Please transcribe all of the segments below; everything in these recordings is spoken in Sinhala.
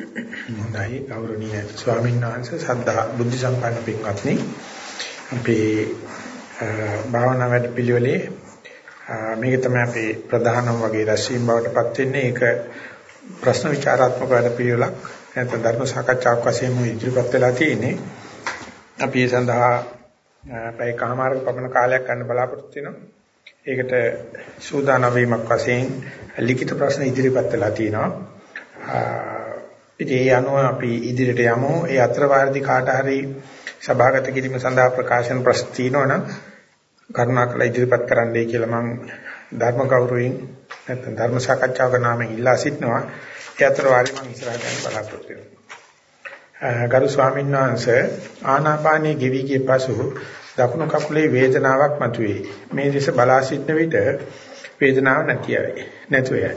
හොඳයි ගෞරවනීය ස්වාමීන් වහන්සේ සද්ධා බුද්ධ සම්පන්න පින්වත්නි. අපේ භාවනා වැඩපිළිවෙලේ මේක තමයි අපේ ප්‍රධානම වගේ රැස්වීම බවට පත් වෙන්නේ. ඒක ප්‍රශ්න විචාරාත්මක වැඩපිළිවෙලක් නැත්නම් ධර්ම සාකච්ඡාවක් වශයෙන් ඉදිරිපත් වෙලා තියෙන්නේ. අපි ඒ සඳහා පැය කමාරක පමණ කාලයක් ගන්න බලාපොරොත්තු වෙනවා. ඒකට සූදානම් වීමක් වශයෙන් ලිඛිත ප්‍රශ්න ඉදිරිපත් වෙලා තියෙනවා. ඉතින් ඒ අනුව අපි ඉදිරියට යමු. ඒ අතර වාරදි කාට හරි සභාගත කිරීම සඳහා ප්‍රකාශන ප්‍රශ්න තියෙනවනම් කරුණාකරලා ඉදිරිපත් කරන්නයි කියලා මම ධර්ම ගෞරවයෙන් නැත්නම් ධර්ම සාකච්ඡාවක නාමයෙන් ඉල්ලා සිටිනවා. ඒ අතර වාරි මම ඉස්සරහට යන්න බලාපොරොත්තු වෙනවා. ගරු ස්වාමීන් වහන්සේ ආනාපානයේ ගෙවි ගිය පසු දකුණු කකුලේ වේදනාවක් මතුවේ. මේ දෙස බලා සිටන විට වේදනාවක් නැතියයි. නැතුවයි.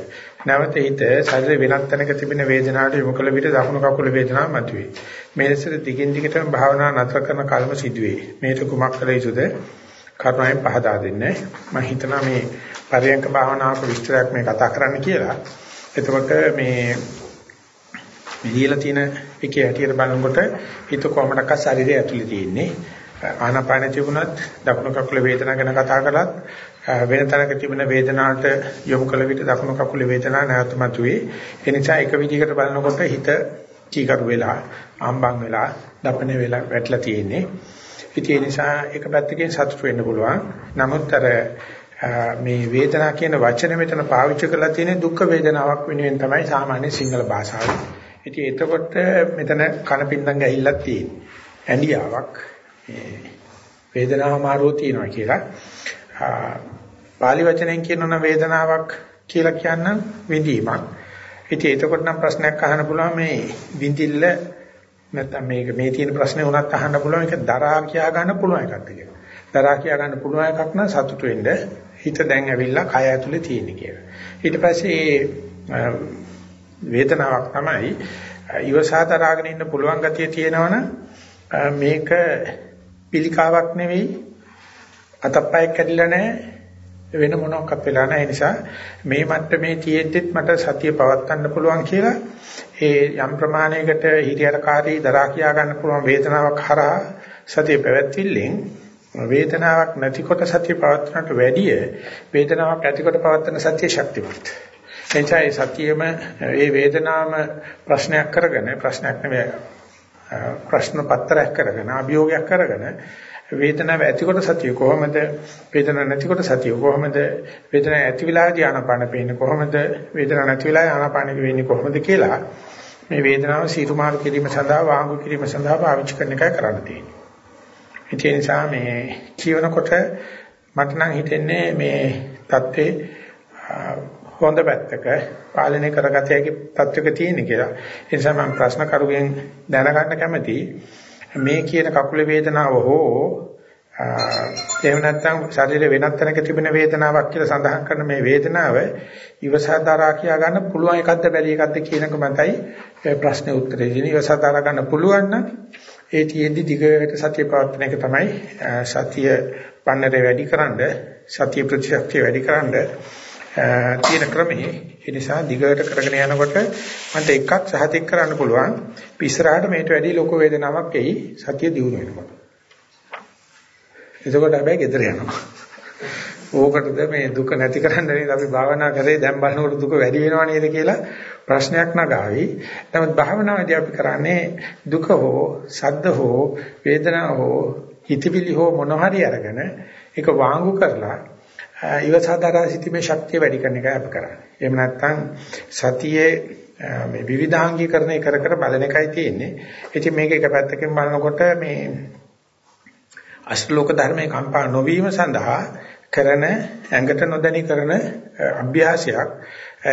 නැවත හිත ශරීර වෙනත් තැනක තිබෙන වේදනාවට යොමු කළ විට දකුණු කකුල වේදනාව මතුවේ. මේ ලෙසට දිගින් දිගටම භාවනා නතර කරන කලම සිදුවේ. මේක කුමක් කළ යුතුද? කරුණාවෙන් පහදා දෙන්නේ. මම හිතනවා මේ පරියන්ක භාවනාවක විස්තරයක් මේ කතා කරන්න කියලා. එතකොට මේ මෙහිලා තියෙන එකේ හැටියට බලනකොට හිත කොහමඩක ශරීරය ඇතුලේ තියෙන්නේ. ආනාපාන තිබුණත් දකුණු කකුල වේදනාව ගැන කතා කරලත් වෙන තැනක තිබෙන වේදනාවට යොමු කළ විට දකුණු කකුලේ වේදනාව නැවත මතුවේ. ඒ නිසා එක විදිහකට බලනකොට හිත චීකරු වෙලා, ආම්බන් වෙලා, දපනේ වෙලා වැටලා තියෙන්නේ. ඉතින් ඒ නිසා එක පැත්තකින් සතුට වෙන්න පුළුවන්. නමුත් අර මේ වේදනාව කියන වචනේ මෙතන පාවිච්චි කරලා තියෙන දුක් වේදනාවක් වෙනුවෙන් තමයි සාමාන්‍ය සිංහල භාෂාවේ. ඉතින් එතකොට මෙතන කනපින්දම් ගහිල්ලක් තියෙන්නේ. ඇඬියාවක් වේදනාව මාරුව තියෙනවා කියලා. පාලි වචනයෙන් කියනවනම් වේදනාවක් කියලා කියන්න විඳීමක්. ඉතින් එතකොට නම් ප්‍රශ්නයක් අහන්න පුළුවන් මේ විඳිල්ල නැත්නම් මේක මේ තියෙන ප්‍රශ්නේ උනත් අහන්න පුළුවන් ඒක දරා කියා ගන්න පුළුවන් එකක්ද කියලා. දරා කියා ගන්න පුළුවන් එකක් නම් සතුටු වෙන්න හිත දැන් ඇවිල්ලා කය ඇතුලේ තියෙන කියලා. ඊට පස්සේ වේදනාවක් තමයි ඉවසා දරාගෙන ඉන්න පුළුවන් ගතිය තියෙනවනම් මේක පිළිකාවක් නෙවෙයි අතප්පයක් කැඩිලා නැහැ වෙන මොනක්වත් වෙලා නැහැ. නිසා මේ මට්ටමේ තියෙද්දිත් මට සතිය පවත්වන්න පුළුවන් කියලා ඒ යම් ප්‍රමාණයකට හිරියරකාරී දරා කියා ගන්න පුළුවන් වේදනාවක් හරහා සතිය පැවැත්විල්ලෙන් වේදනාවක් නැතිකොට සතිය පවත්වනට වැඩිය වේදනාවක් ඇතිකොට පවත්වන සතිය ශක්තිමත්. එනිසා ඒ සතියෙම ඒ වේදනාවම ප්‍රශ්නයක් කරගෙන ප්‍රශ්නයක් නෙවෙයි ප්‍රශ්න පත්‍රයක් කරගෙන අභියෝගයක් කරගෙන වේදනාව ඇතිකොට සතිය කොහොමද වේදනාව නැතිකොට සතිය කොහොමද වේදනාව ඇති වෙලාදී ආනාපාන පේන්නේ කොහොමද වේදනාව නැති වෙලාදී ආනාපාන වෙන්නේ කොහොමද කියලා මේ වේදනාව සීරුමාරු කිරීම සඳහා වාංගු කිරීම සඳහා පාවිච්චි කරන එකයි කරන්න තියෙන්නේ. ඒ නිසා මේ කියවනකොට මට නම් හිතෙන්නේ මේ தත්ත්වේ හොඳ පැත්තක පාලනය කරගත හැකි තත්වයක තියෙන කියලා. ඒ නිසා මම ප්‍රශ්න කරුගෙන් දැනගන්න කැමතියි මේ කියන කකුල වේදනාව හෝ එහෙම නැත්නම් ශරීරේ වෙනත් තැනක තිබෙන වේදනාවක් කියලා සඳහන් කරන මේ වේදනාව ඉවසාදාරා කියා ගන්න පුළුවන් එකක්ද බැරි එකක්ද කියනක මතයි ප්‍රශ්නේ උත්තරේ දෙන ඉවසාදාරා ගන්න පුළුවන් නම් ඒ තියෙද්දි දිගට සතිය පවත්වන එක තමයි සතිය පන්නරේ වැඩිකරනද සතිය ප්‍රතිශක්තිය වැඩිකරනද තියෙන ක්‍රමයේ ඒ නිසා දිගට කරගෙන යනකොට මන්ට එකක් සහතික කරන්න පුළුවන් ඉස්සරහට මේට වැඩි ලොකු වේදනාවක් එයි සතිය දියුණු වෙනකොට. එතකොට හැබැයි ගෙදර යනවා. ඕකටද මේ දුක නැති කරන්න නේද අපි භාවනා කරේ දැන් බලනකොට දුක වැඩි වෙනව නේද කියලා ප්‍රශ්නයක් නගාවි. නමුත් භාවනාවේදී අපි කරන්නේ දුක හෝ සද්ද හෝ වේදනාව හෝ හිතවිලි හෝ මොන හරි අරගෙන ඒක වාංගු කරලා ඉවසාදාරා සිටීමේ ශක්තිය වැඩි කරන එකයි අපි කරන්නේ. එහෙම නැත්නම් සතියේ මේ විවිධාංගීකරණය කර කර බලන එකයි තියෙන්නේ. ඉතින් මේක එක පැත්තකින් බලනකොට මේ අෂ්ටලෝක ධර්මයේ කම්පා නොවීම සඳහා කරන ඇඟට නොදැනි කරන අභ්‍යාසයක්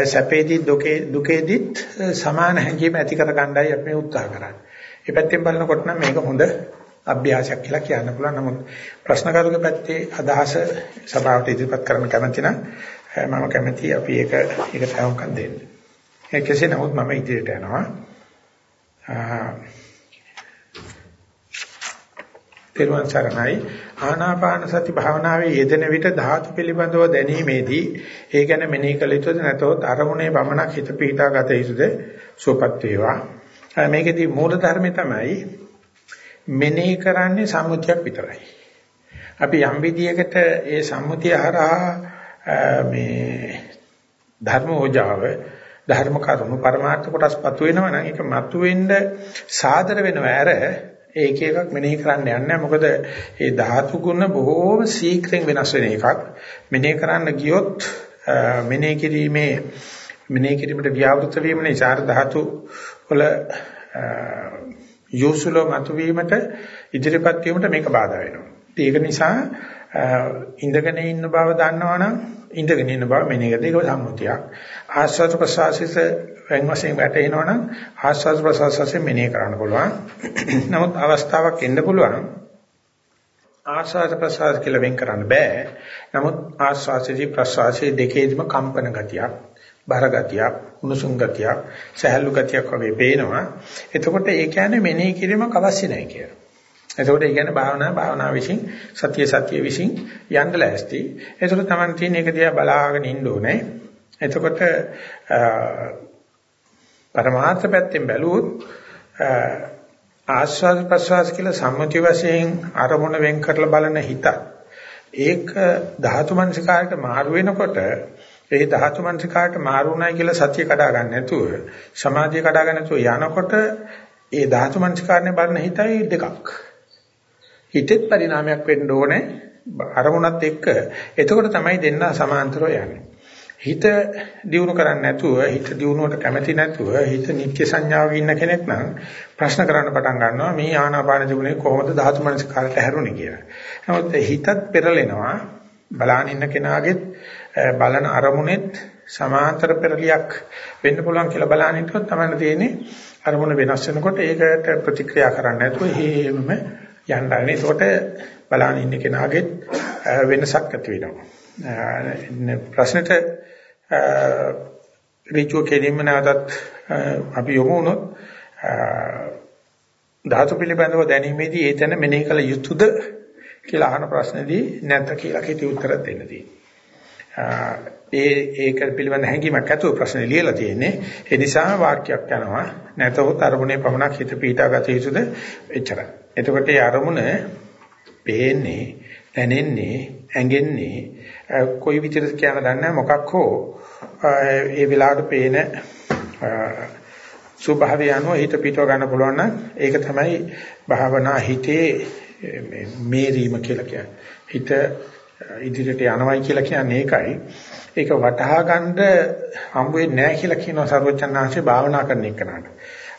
සැපේදී දුකේ දුකේදීත් සමාන හැඟීම ඇති කර ගන්නයි අපි උත්සාහ කරන්නේ. ඒ පැත්තෙන් බලනකොට නම් මේක හොඳ අභ්‍යාසයක් කියලා කියන්න පුළුවන්. නමුත් ප්‍රශ්න කරුගේ පැත්තේ අදහස සභාවට ඉදිරිපත් කරන්න කැමති නම් මම කැමතියි අපි ඒක ඒකට අවකම් දෙන්න. ඒ කෙසේ නමුත් මම ඉදිරියට යනවා. තෙරුවන් සරණයි ආනාපාන සති භාවනාවේ යෙදෙන විට ධාතු පිළිබඳව දැනීමේදී ඒ ගැන මෙනෙහි කළ යුතුද නැතොත් අරමුණේ පමණක් හිත පිහිටා ගත යුතුද සුවපත් වේවා මේකෙදී මූල ධර්මය තමයි මෙනෙහි කරන්නේ සම්මුතියක් විතරයි. අපි යම් විදියකට ඒ සම්මුතිය හරහා මේ ධර්මෝජාව ධර්ම කරුණු පරමාර්ථ කොටස් පතු වෙනවා නම් ඒක මතුවෙන්න සාදර වෙනවා. ඇර ඒක එකක් මෙනෙහි කරන්න යන්නේ මොකද මේ ධාතු ගුණ බොහෝම ශීක්‍රයෙන් වෙනස් වෙන එකක්. මෙනෙහි කරන්න ගියොත් මෙනෙහි කිරීමේ මෙනෙහි කිරීමට ව්‍යාවෘත වීම නිසා ධාතු වල යොසුලෝ මතුවීමට ඉදිරිපත් වීමට මේක බාධා වෙනවා ඒක නිසා ඉඳගෙන ඉන්න බව දන්නවනම් ඉඳගෙන ඉන්න බව මෙනෙහි කරලා ඒක සම්මුතියක්. ආස්වාද ප්‍රසවාසීස වෙන වශයෙන් වැටෙනවනම් ආස්වාද ප්‍රසවාසයෙන් මෙනෙහි කරන්න පුළුවන්. නමුත් අවස්ථාවක් එන්න පුළුවන්. ආස්වාද ප්‍රසවාස කියලා වෙන් කරන්න බෑ. නමුත් ආස්වාසදී ප්‍රසවාසයේ දෙකේදිම කම්පන ගතියක්, බර ගතියක්, උණුසුම් ගතියක්, සහැල්ලු ගතියක් වගේ පේනවා. එතකොට ඒ කියන්නේ මෙනෙහි කිරීමක් අවශ්‍ය නැහැ කියලා. එතකොට ඒ කියන්නේ භාවනා භාවනා විශ්ින් සතිය සතිය විශ්ින් යන්න ලෑස්ති. එතකොට Taman තියෙන එක දිහා බලාගෙන ඉන්න ඕනේ. එතකොට පරමාර්ථ පැත්තෙන් බැලුවොත් ආස්වාද ප්‍රසවාස කියලා සම්මුති වශයෙන් අරමුණ වෙන් කරලා බලන හිත ඒක ධාතු මනසිකාරයට මාරු වෙනකොට ඒ ධාතු මනසිකාරයට මාරුණයි කියලා සතිය කඩා ගන්න නැතුව සමාධිය කඩා ගන්න නැතුව යනකොට ඒ ධාතු මනසිකාරනේ බලන හිතයි දෙකක්. හිතෙත් පරිණාමයක් වෙන්න ඕනේ අරමුණත් එක්ක. එතකොට තමයි දෙන්න සමාන්තරව යන්නේ. හිත දියුණු කරන්නේ නැතුව හිත දියුණුවට කැමති නැතුව හිත නිත්‍ය සංඥාවක ඉන්න කෙනෙක් නම් ප්‍රශ්න කරන්න පටන් ගන්නවා මේ ආනාපාන ජීවනේ කොහොමද ධාතු මනස කාලට හැරුණේ කියලා. නමුත් හිතත් පෙරලෙනවා. බලන ඉන්න කෙනාගෙත් බලන අරමුණෙත් සමාන්තර පෙරලියක් වෙන්න පුළුවන් කියලා බලන හිටියොත් තමයි තියෙන්නේ අරමුණ වෙනස් වෙනකොට ඒකට ප්‍රතික්‍රියා කරන්නේ නැතුව හේමම යන්නන්නේ. ඒකට බලන ඉන්න කෙනාගෙත් වෙනසක් ඇති වෙනවා. ප්‍රශ්නෙට ඍචෝ කෙලින්ම නැවතත් අපි යොමු වුණොත් ධාතු පිළිබඳව දැනීමේදී ඒ තැන මෙනෙහි කළ යුතුද කියලා අහන ප්‍රශ්නේදී නැත්නම් කියලා කෙටි උත්තර දෙන්න තියෙනවා. ඒ ඒක පිළිබඳ හැඟීමක් ඇතුව ප්‍රශ්නේ ලියලා තියෙන්නේ. ඒ නිසා වාක්‍යයක් යනවා. නැතහොත් අරමුණේ පමණක් හිත පීඩාගත යුතුද? එච්චරයි. එතකොට ඒ අරමුණ පේන්නේ, දැනෙන්නේ, ඇඟෙන්නේ කොයි විදිහට කියන දන්නේ මොකක් හෝ ඒ වෙලාවට පේන ස්වභාවය අනුව හිත පිටව ගන්න පුළුවන් නම් ඒක තමයි භාවනා හිතේ මේරීම කියලා කියන්නේ. හිත ඉදිරියට යනවයි කියලා කියන්නේ ඒකයි. ඒක වටහා ගන්න හම්බ වෙන්නේ නැහැ කියලා කියනවා සර්වචන්නාංශේ භාවනා කරන එකනට.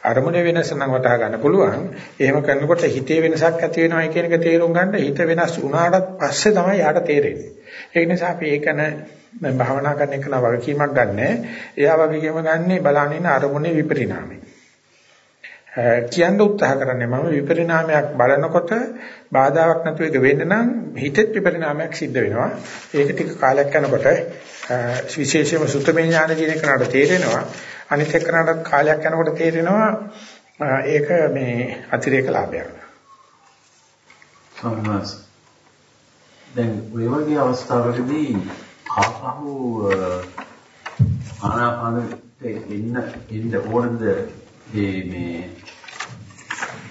අරමුණේ වෙනස නම් වටහා ගන්න පුළුවන්. එහෙම කරනකොට හිතේ වෙනසක් ඇති වෙනවා කියන එක තේරුම් ගන්න හිත වෙනස් වුණාට පස්සේ තමයි යාට තේරෙන්නේ. ඒ නිසා අපි ඒකන මම භාවනා කරන එක නා වගකීමක් ගන්නෑ. එයා වගකීම ගන්නේ බලන්නේ අරමුණේ විපරිණාමය. කියන්න උත්සාහ කරන්නේ මම විපරිණාමයක් බලනකොට බාධාවක් නැතුව ඒක වෙන්න නම් හිතෙත් විපරිණාමයක් සිද්ධ වෙනවා. ඒක ටික කාලයක් යනකොට විශේෂයෙන්ම සුත්තමේ ඥාන දින කරනට තේරෙනවා. අනිත් එක්කනට කාලයක් යනකොට තේරෙනවා ඒක මේ අතිරේක ලාභයක්. සම්මාස. දැන් ඔය වගේ අවස්ථාවකදී ආපහු ආනාපානෙට එන්න එන්න ඕනද මේ මේ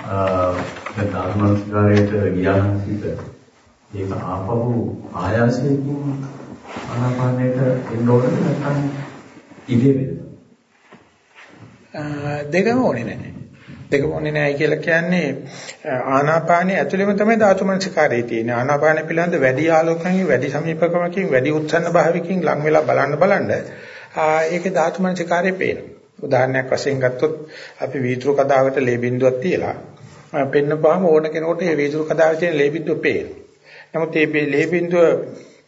දැන් ධර්මස්කාරයට ගියාම සිට ඒක ආපහු ආයාසයෙන් ආනාපානෙට එන්න ඕනද නැත්නම් ඉබේ වෙනවද දෙකම ඕනේ නැහැ. දෙකම ඕනේ නැහැ කියලා කියන්නේ ආනාපානයේ ඇතුළෙම තමයි ධාතු මනසිකාරයේ තියෙන්නේ. ආනාපාන පිළිබඳ වැඩි ආලෝකණකින්, වැඩි සමීපකමකින්, වැඩි උත්සන්න භාවිකකින් ලං වෙලා බලන්න බලන්න ඒකේ ධාතු මනසිකාරයේ පේනවා. උදාහරණයක් වශයෙන් ගත්තොත් අපි වීදුරු කදාවට ලේ බින්දුවක් තියලා පෙන්නපුවාම ඕන කෙනෙකුට මේ වීදුරු කදාවේ තියෙන ලේ බින්දුව පේනවා. නමුත් මේ ලේ බින්දුව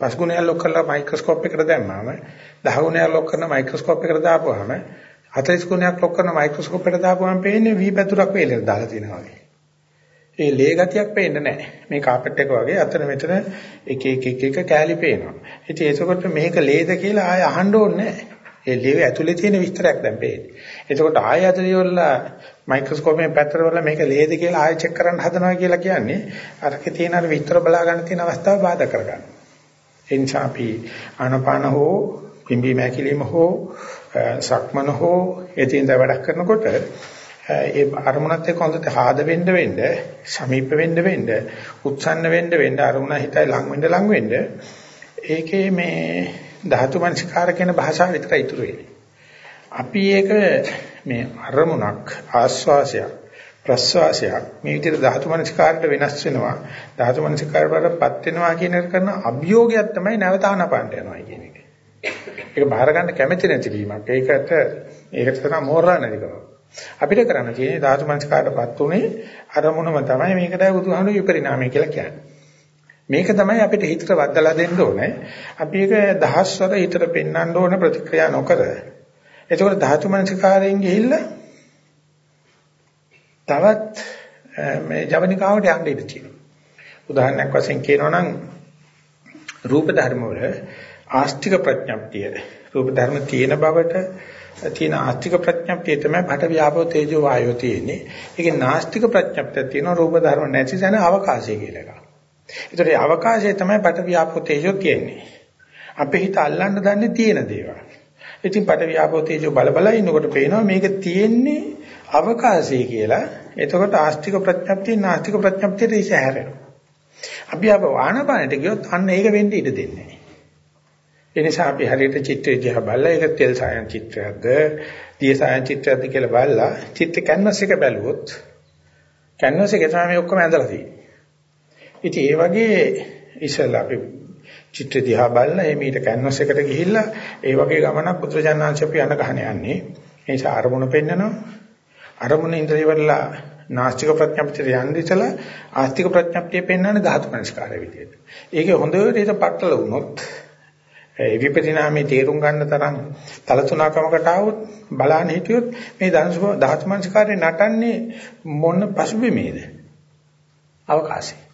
පස් ගුණයක් ලොක් කරලා මයික්‍රොස්කෝප් එකකට දැම්මම 10 ගුණයක් ලොක් කරන මයික්‍රොස්කෝප් එකකට දාපුවාම 40 ගුණයක් ලොක් කරන මයික්‍රොස්කෝප් එකට දාපුවම පේන්නේ වී පැතුරක් වේලෙන් දාලා තියෙනවා වගේ. ඒ ලේ ගතියක් පේන්නේ නැහැ. මේ කාපට් එක වගේ අතන මෙතන එක එක එක එක කෑලි පේනවා. ඉතින් ඒකකොට මේක ලේද කියලා ආය අහන්න ඕනේ නැහැ. ඒ ලියවේ ඇතුලේ තියෙන විස්තරයක් දැන් පේන්නේ. එතකොට ආයෙ ඇතුලේ වල මයික්‍රොස්කෝපයෙන් පැත්තට වල මේක ලේද කියලා ආයෙ චෙක් කරන්න හදනවා කියලා කියන්නේ අරකේ තියෙන අර විස්තර බලා ගන්න තියෙන අවස්ථාව බාධා කරගන්න. ඒ නිසා අපි ආනපාන හෝ පිම්බි මෑකිලිම හෝ සක්මන හෝ එදින්ද වැඩක් කරනකොට ඒ අරමුණත් එක්ක හොඳට ආද වෙන්න වෙන්න සමීප වෙන්න වෙන්න උත්සන්න වෙන්න වෙන්න අරමුණ හිතයි ලඟ වෙන්න ලඟ වෙන්න ඒකේ මේ ධාතු මනසිකාර කියන භාෂාව විතරයි ඉතුරු වෙන්නේ. අපි ඒක මේ අරමුණක් ආස්වාසයක් ප්‍රස්වාසයක් මේ විදිහට ධාතු මනසිකාරයට වෙනස් වෙනවා ධාතු මනසිකාරවලපත් වෙනවා කියන එක කරන අභියෝගයක් තමයි නැවත ආනපානට යනවා කියන එක. ඒක බාර ගන්න කැමැති නැතිවීමක්. ඒකට ඒකට තමයි මෝරලා නැතිකම. අපිට කරන්න තියෙන්නේ ධාතු මනසිකාරයටපත් උනේ අරමුණම තමයි මේකට බුදුහාමුදුරු විපරිණාමය කියලා කියන්නේ. මේක තමයි අපිට හිතට වදලා දෙන්න ඕනේ. අපි ඒක දහස්වර හිතට පෙන්වන්න ඕන ප්‍රතික්‍රියා නොකර. එතකොට ධාතු මනසිකාරයෙන් ගිහිල්ලා තවත් මේ ජවනිකාවට යන්න ඉඩ තියෙනවා. උදාහරණයක් වශයෙන් කියනවා නම් රූප ධර්ම වල ආස්තික ප්‍රඥප්තිය රූප ධර්ම තියෙන බවට තියෙන ආස්තික ප්‍රඥප්තිය තමයි පට ව්‍යාපෝ තේජෝ වායෝ තියෙන්නේ. ඒකේ නාස්තික ප්‍රඥප්තිය තියෙන රූප ධර්ම නැති තැන අවකාශය කියලා එකක්. ඒතර ඒ අවකාශය තමයි පට ව්‍යාපෝ තේජෝ කියන්නේ. අපේ හිත අල්ලන්න දන්නේ තියෙන දේවල්. ඉතින් පට ව්‍යාපෝ තේජෝ බල බල ඉන්නකොට පේනවා මේක තියෙන්නේ අවකාශය කියලා. එතකොට ආස්තික ප්‍රඥප්තිය නාස්තික ප්‍රඥප්තියට ඉස හැරෙනවා. අපි ආව ආනපානට ගියොත් අන්න ඒක වෙන්න ඉඩ දෙන්නේ නැහැ. ඒ නිසා අපි හරියට චිත්‍රය දිහා බලලා ඒක තෙල් සායන් චිත්‍රයක්ද, දිය සායන් චිත්‍රයක්ද කියලා බලලා චිත්‍ර කැන්වස් එක බැලුවොත් කැන්වස් එකේ තමයි මේ ඔක්කොම ඇඳලා තියෙන්නේ. ඉතින් ඒ වගේ ඉස්සෙල්ලා අපි චිත්‍ර දිහා බලලා එහේ මීට කැන්වස් එකට ගිහිල්ලා ඒ වගේ ගමනක් පුත්‍රජානංශ අපි යන ගහන යන්නේ. ඒ නිසා අරමුණ පෙන්නනවා. අරමුණ ඉඳලා නාස්තික ප්‍රඥප්තිය යන්නේ ඉතලා ආස්තික ප්‍රඥප්තිය පෙන්වන්නේ ධාතු මනස්කාරය විදියට. ඒකේ හොඳට හිත පටල වුණොත් ඒ විපරිණාමයේ තේරුම් ගන්න තරම් තලතුණකමකට આવොත් බලන්න හිටියොත් මේ ධාතු මනස්කාරය නටන්නේ මොන පසුබිමේද? අවකාශයේ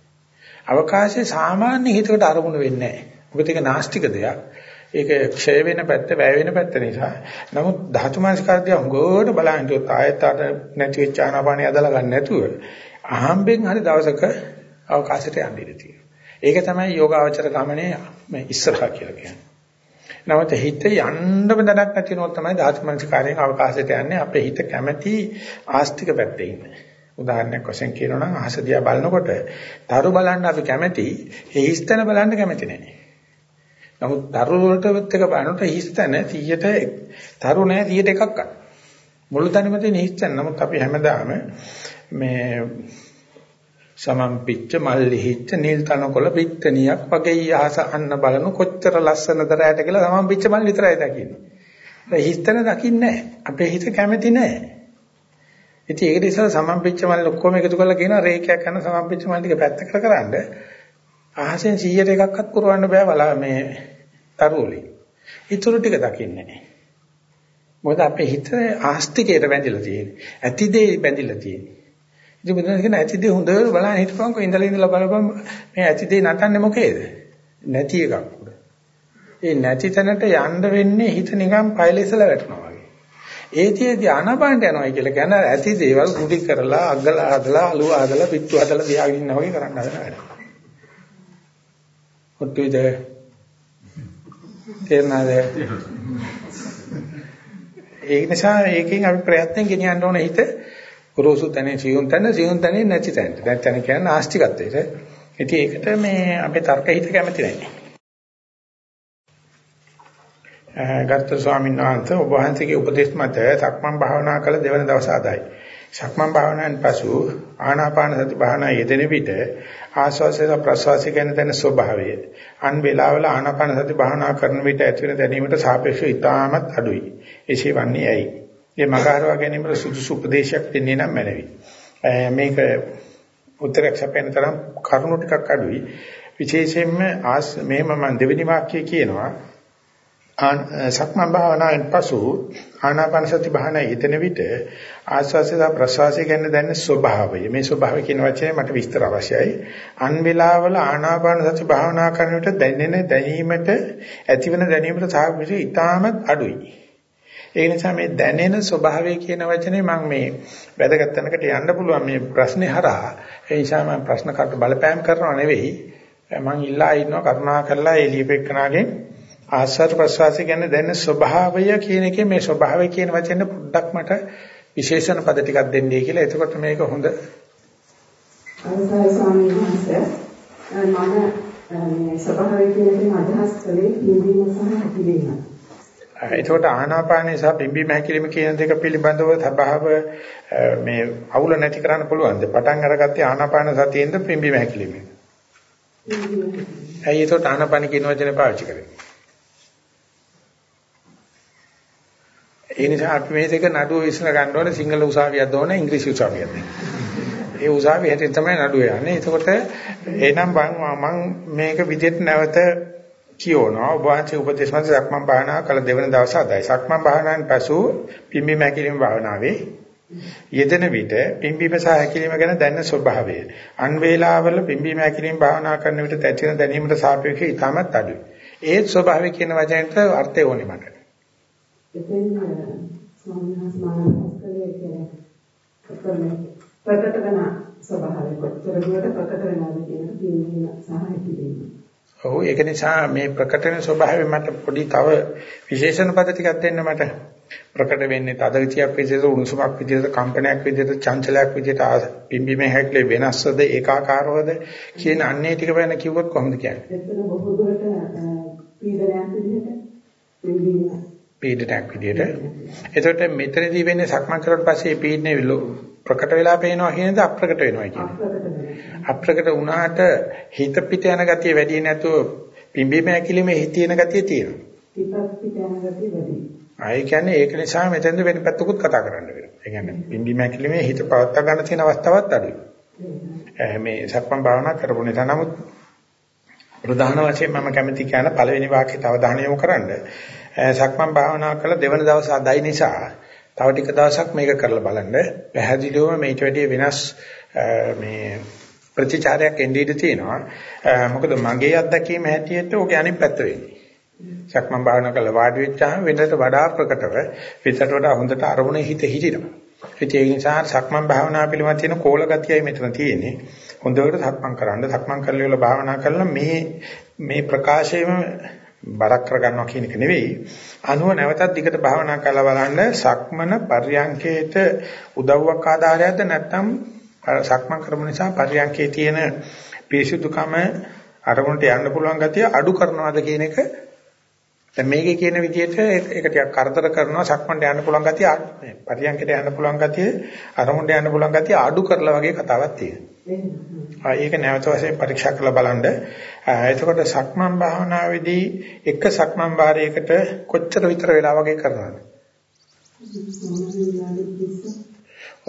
අවකාශයේ සාමාන්‍ය හිතකට අරමුණු වෙන්නේ නැහැ. මොකද ඒක නාස්තික දෙයක්. ඒක ක්ෂය වෙන පැත්ත, වැය වෙන පැත්ත නිසා. නමුත් ධාතු මනස්කාරය හොඟට බලන්න හිටියොත් ආයත අර නැති වෙච්ච ආනාපානිය අදලා ගන්න නැතුව අහම්බෙන් හරි දවසක අවකාශයට යන්න ඉඩ තියෙනවා. ඒක තමයි යෝගාවචර ගමනේ මේ ඉස්සරහා කියලා කියන්නේ. නමුත් හිත යන්නම දඩක් නැති වෙනකොට තමයි ධාතු මනසිකාරයෙන් අවකාශයට යන්නේ අපේ හිත කැමැති ආස්තික පැත්තේ ඉන්නේ. උදාහරණයක් වශයෙන් කියනවා නම් අහස දිහා බලනකොට තරු බලන්න අපි කැමැති ඒ හිස්තන බලන්න කැමැති නැහැ. නමුත් තරු වලට එක බලනකොට හිස්තන 100ට තරු නැහැ 100ට එකක් ගන්න. මුළු තැනම තියෙන හිස්තන. නමුත් අපි හැමදාම මේ සමම්පිච්ච මල්ලිහිච්ච නිල් තනකොළ පිට්ටනියක් වගේ යහස අන්න බලන කොච්චර ලස්සනද රැට කියලා සමම්පිච්ච මල් විතරයි දකින්නේ. ඒ හිතන දකින්නේ නැහැ. අපේ හිත කැමති නැහැ. ඉතින් ඒක නිසා සමම්පිච්ච මල් ඔක්කොම එකතු කරලා කියන රේඛයක් කරන සමම්පිච්ච මල් ටික පැත්තකට කරාන්න අහසෙන් 100ට එකක්වත් පුරවන්න බෑ බලා මේ තරුවලි. ඊටු ටික දකින්නේ නැහැ. මොකද අපේ හිත ආස්තිකයට බැඳිලා තියෙන්නේ. ඇති දේ බැඳිලා තියෙන්නේ. ඉතින් බුදුන් කියන ඇතිදේ හොඳ බලන්න හිටපන්කෝ ඉඳලා ඉඳලා බලපන් මේ ඇතිදේ නටන්නේ මොකේද? නැති එකක් උඩ. ඒ නැති තැනට යන්න වෙන්නේ හිත නිකන් පයලෙසල වැටෙනවා වගේ. ඒතියේදී ආනපානට යනවා කියලා කියන ඇති දේවල් කුඩි කරලා අග්ගලා හදලා අලුව හදලා පිට්ටු හදලා තියාගෙන ඉන්නා වගේ කරන්න හදන වැඩ. ඔට්ටුයිද? තේරෙනවද? ඒ නිසා ඒකෙන් අපි ප්‍රයත්නෙන් ගෙනියන්න ඕන හිත ගොරෝසු තැනේ සියුම් තැන සියුම් තැනේ නැති තැනට. නැත්නම් කියන්නේ ආස්තිකත්වයට. ඉතින් ඒකට මේ අපේ තර්ක හිත කැමති නැහැ. ගත්ත ස්වාමීන් වහන්සේ ඔබ වහන්සේගේ උපදේශ මත සක්මන් භාවනා කළ දෙවන දවස ආදායි. සක්මන් භාවනාවෙන් පසු ආනාපාන සති භාවනා යෙදෙන විට ආස්වාසය ප්‍රස්වාසය ගැන දැන ස්වභාවය. අන් වේලාවල ආනාපාන සති භාවනා කරන විට ඇතිවන දැනීමට සාපේක්ෂව ඉතාමත් අඩුයි. එසේ වන්නේ ඇයි? මේ මගහරවා ගැනීමට සුදුසු උපදේශයක් දෙන්නේ නම් මැනවි. මේක උත්තරයක් සපයන තරම් කරුණු ටිකක් අඩුයි. විශේෂයෙන්ම මේම මම දෙවෙනි වාක්‍යය කියනවා සක්මන් භාවනාවෙන් පසු ආනාපාන සති භාවනා යෙදෙන විට ආස්වාසය සහ ප්‍රසවාසය ගැන දැනෙන ස්වභාවය මේ ස්වභාවය කියන වචනේ මට විස්තර අවශ්‍යයි අන් වේලාවල ආනාපාන සති භාවනා කරන විට දැනෙන දැනීමට ඇතිවන දැනීමට සාපේක්ෂව ඉතාමත් අඩුයි ඒ නිසා මේ දැනෙන ස්වභාවය කියන වචනේ මම මේ වැදගත් තැනකට යන්න පුළුවන් මේ ප්‍රශ්නේ හරහා. ඒ නිසා මම ප්‍රශ්න කාට බලපෑම් කරනව නෙවෙයි. මම ඉල්ලා ඉන්නවා කරුණා කරලා ඒ ලියපෙන්නාගේ ආස්වාද ප්‍රසවාසය ගැන දැනෙන ස්වභාවය කියන එකේ මේ ස්වභාවය කියන වචනේ පොඩ්ඩක් මට විශේෂණ පද ටිකක් දෙන්නයි කියලා. එතකොට මේක හොඳ අවසරයි ස්වාමීන් වහන්සේ මම මේ ස්වභාවය කියන එකෙන් අදහස් කළේ නිදීම සහ හැකිලිම. එතකොට ආනාපානය සහ පිම්බීම හැකිලිම කියන දෙක පිළිබඳව සබාව මේ අවුල නැති කරන්න පුළුවන්ද? පටන් අරගත්තේ ආනාපාන සතියෙන්ද පිම්බීම හැකිලිමෙන්? ඇයි එතකොට ආනාපාන කියන වචනේ පාවිච්චි කරන්නේ? ඒ නිසා අපි මේ දෙක නඩුව විශ්ල ගන්න ඕනේ සිංහල උසාවියක් දෝන ඉංග්‍රීසි උසාවියක්. ඒ උසාවිය හැටින් තමයි නඩුව යන්නේ. එතකොට එනම් මම මේක විදිහට නැවත කියවනවා. ඔබ වහන්සේ උපදේශ මත සක්මන් භාවනා කළ දෙවන දවස අදයි. සක්මන් භාවනාවෙන් පසු පිම්බි මැකිලිම භාවනාවේ යෙදෙන විට පිම්බීම සහ හැකිලිම ගැන දැනෙන ස්වභාවය. අන් වේලාවල පිම්බීම හැකිලිම භාවනා කරන විට ඇතිවන දැනීමට සාපේක්ෂව ඉතාමත් අඩුයි. ඒ ස්වභාවය කියන වචනයට අර්ථය ඕනේ මට. එතෙන් ස්වාමීන් වහන්සේ මානසික කලේ කියන්නේ ප්‍රකට වෙන ස්වභාවය කොච්චර දුරට ප්‍රකට වෙනවද කියන තීන්දුව සහ හැකියාව. ඔව් ඒක නිසා මේ ප්‍රකට වෙන ස්වභාවය මට පොඩි තව විශේෂණ පද ටිකක් දෙන්න මට ප්‍රකට වෙන්නේ තද ගතියක් විදිහට උණුසුමක් විදිහට කම්පනයක් විදිහට චංචලයක් විදිහට පිම්බීමේ හැක්ලේ වෙනස්වද ඒකාකාරවද කියන අන්නේ ටික වෙන කිව්වොත් කොහොමද කියන්නේ? එතන බොහෝ දුරට පීඩනයක් විදිහට පිම්බීම පීඩනයක් විදිහට. එතකොට මෙතනදී වෙන්නේ සක්මන් කරලා පස්සේ පීඩනේ ප්‍රකට වෙලා පේනවා කියනද අප්‍රකට වෙනවා කියන්නේ. අප්‍රකට වුණාට හිත පිට යන ගතිය වැඩි නැතුව පිම්බීම ඇකිලිමේ හිතේන ගතිය තියෙනවා. හිතත් පිට යන ගතිය වැඩි. ආයි කියන්නේ ඒක නිසා මෙතෙන්ද වෙන පැත්තකුත් කතා කරන්න වෙනවා. ඒ කියන්නේ පිම්බීම ඇකිලිමේ හිත පවත්වා ගන්න තියෙන අවස්ථාවක් අඩුයි. මේ සක්මන් භාවනා කරපු නිසා නමුත් ප්‍රධාන වශයෙන් මම කැමති කියන පළවෙනි වාක්‍යයට අවධානය යොමු කරන්න. සක්මන් භාවනා කළ දෙවන දවස් අදයි නිසා තව ටික දවසක් මේක කරලා බලන්න. පැහැදිලිවම මේට වැඩිය වෙනස් මේ ප්‍රතිචාරයක් එන්නේ ඉඳී තියෙනවා. මොකද මගේ අත්දැකීම හැටියට ඕකේ අනිත් පැත්ත වෙන්නේ. සක්මන් භාවනා කරලා වාඩි වෙච්චාම වෙනකට වඩා ප්‍රකටව විතට වඩා හොඳට අරමුණේ හිත හිටිනවා. ඒ නිසා සක්මන් භාවනා පිළිබඳ තියෙන කෝල ගතියයි මෙතන තියෙන්නේ. හොඳට සක්මන් කරන්න සක්මන් කරලා ඉවර භාවනා කරලා මේ මේ ප්‍රකාශයම බරක් කරගන්නවා කියන එක නෙවෙයි. අනුව නැවතත් දිගට භාවනා කරලා බලන්න සක්මන පර්යංකේට උදව්වක් ආධාරයක්ද නැත්නම් සක්මන් කරමු නිසා පර්යංකේ තියෙන පිරිසුදුකම අරමුණට යන්න පුළුවන් ගතිය අඩු කරනවාද කියන එක දැන් මේකේ කියන විදිහට ඒක ටිකක් කරදර කරනවා සක්මන්ට යන්න පුළුවන් ගතිය පර්යංකේට යන්න පුළුවන් ගතිය අරමුණට යන්න පුළුවන් ගතිය අඩු කරලා වගේ කතාවක් තියෙනවා. ඒක නැවත වශයෙන් පරීක්ෂා කරලා බලන්න. එතකොට සක්මන් භාවනාවේදී එක සක්මන් වාරයකට කොච්චර විතර වෙලා වගේ කරනවද?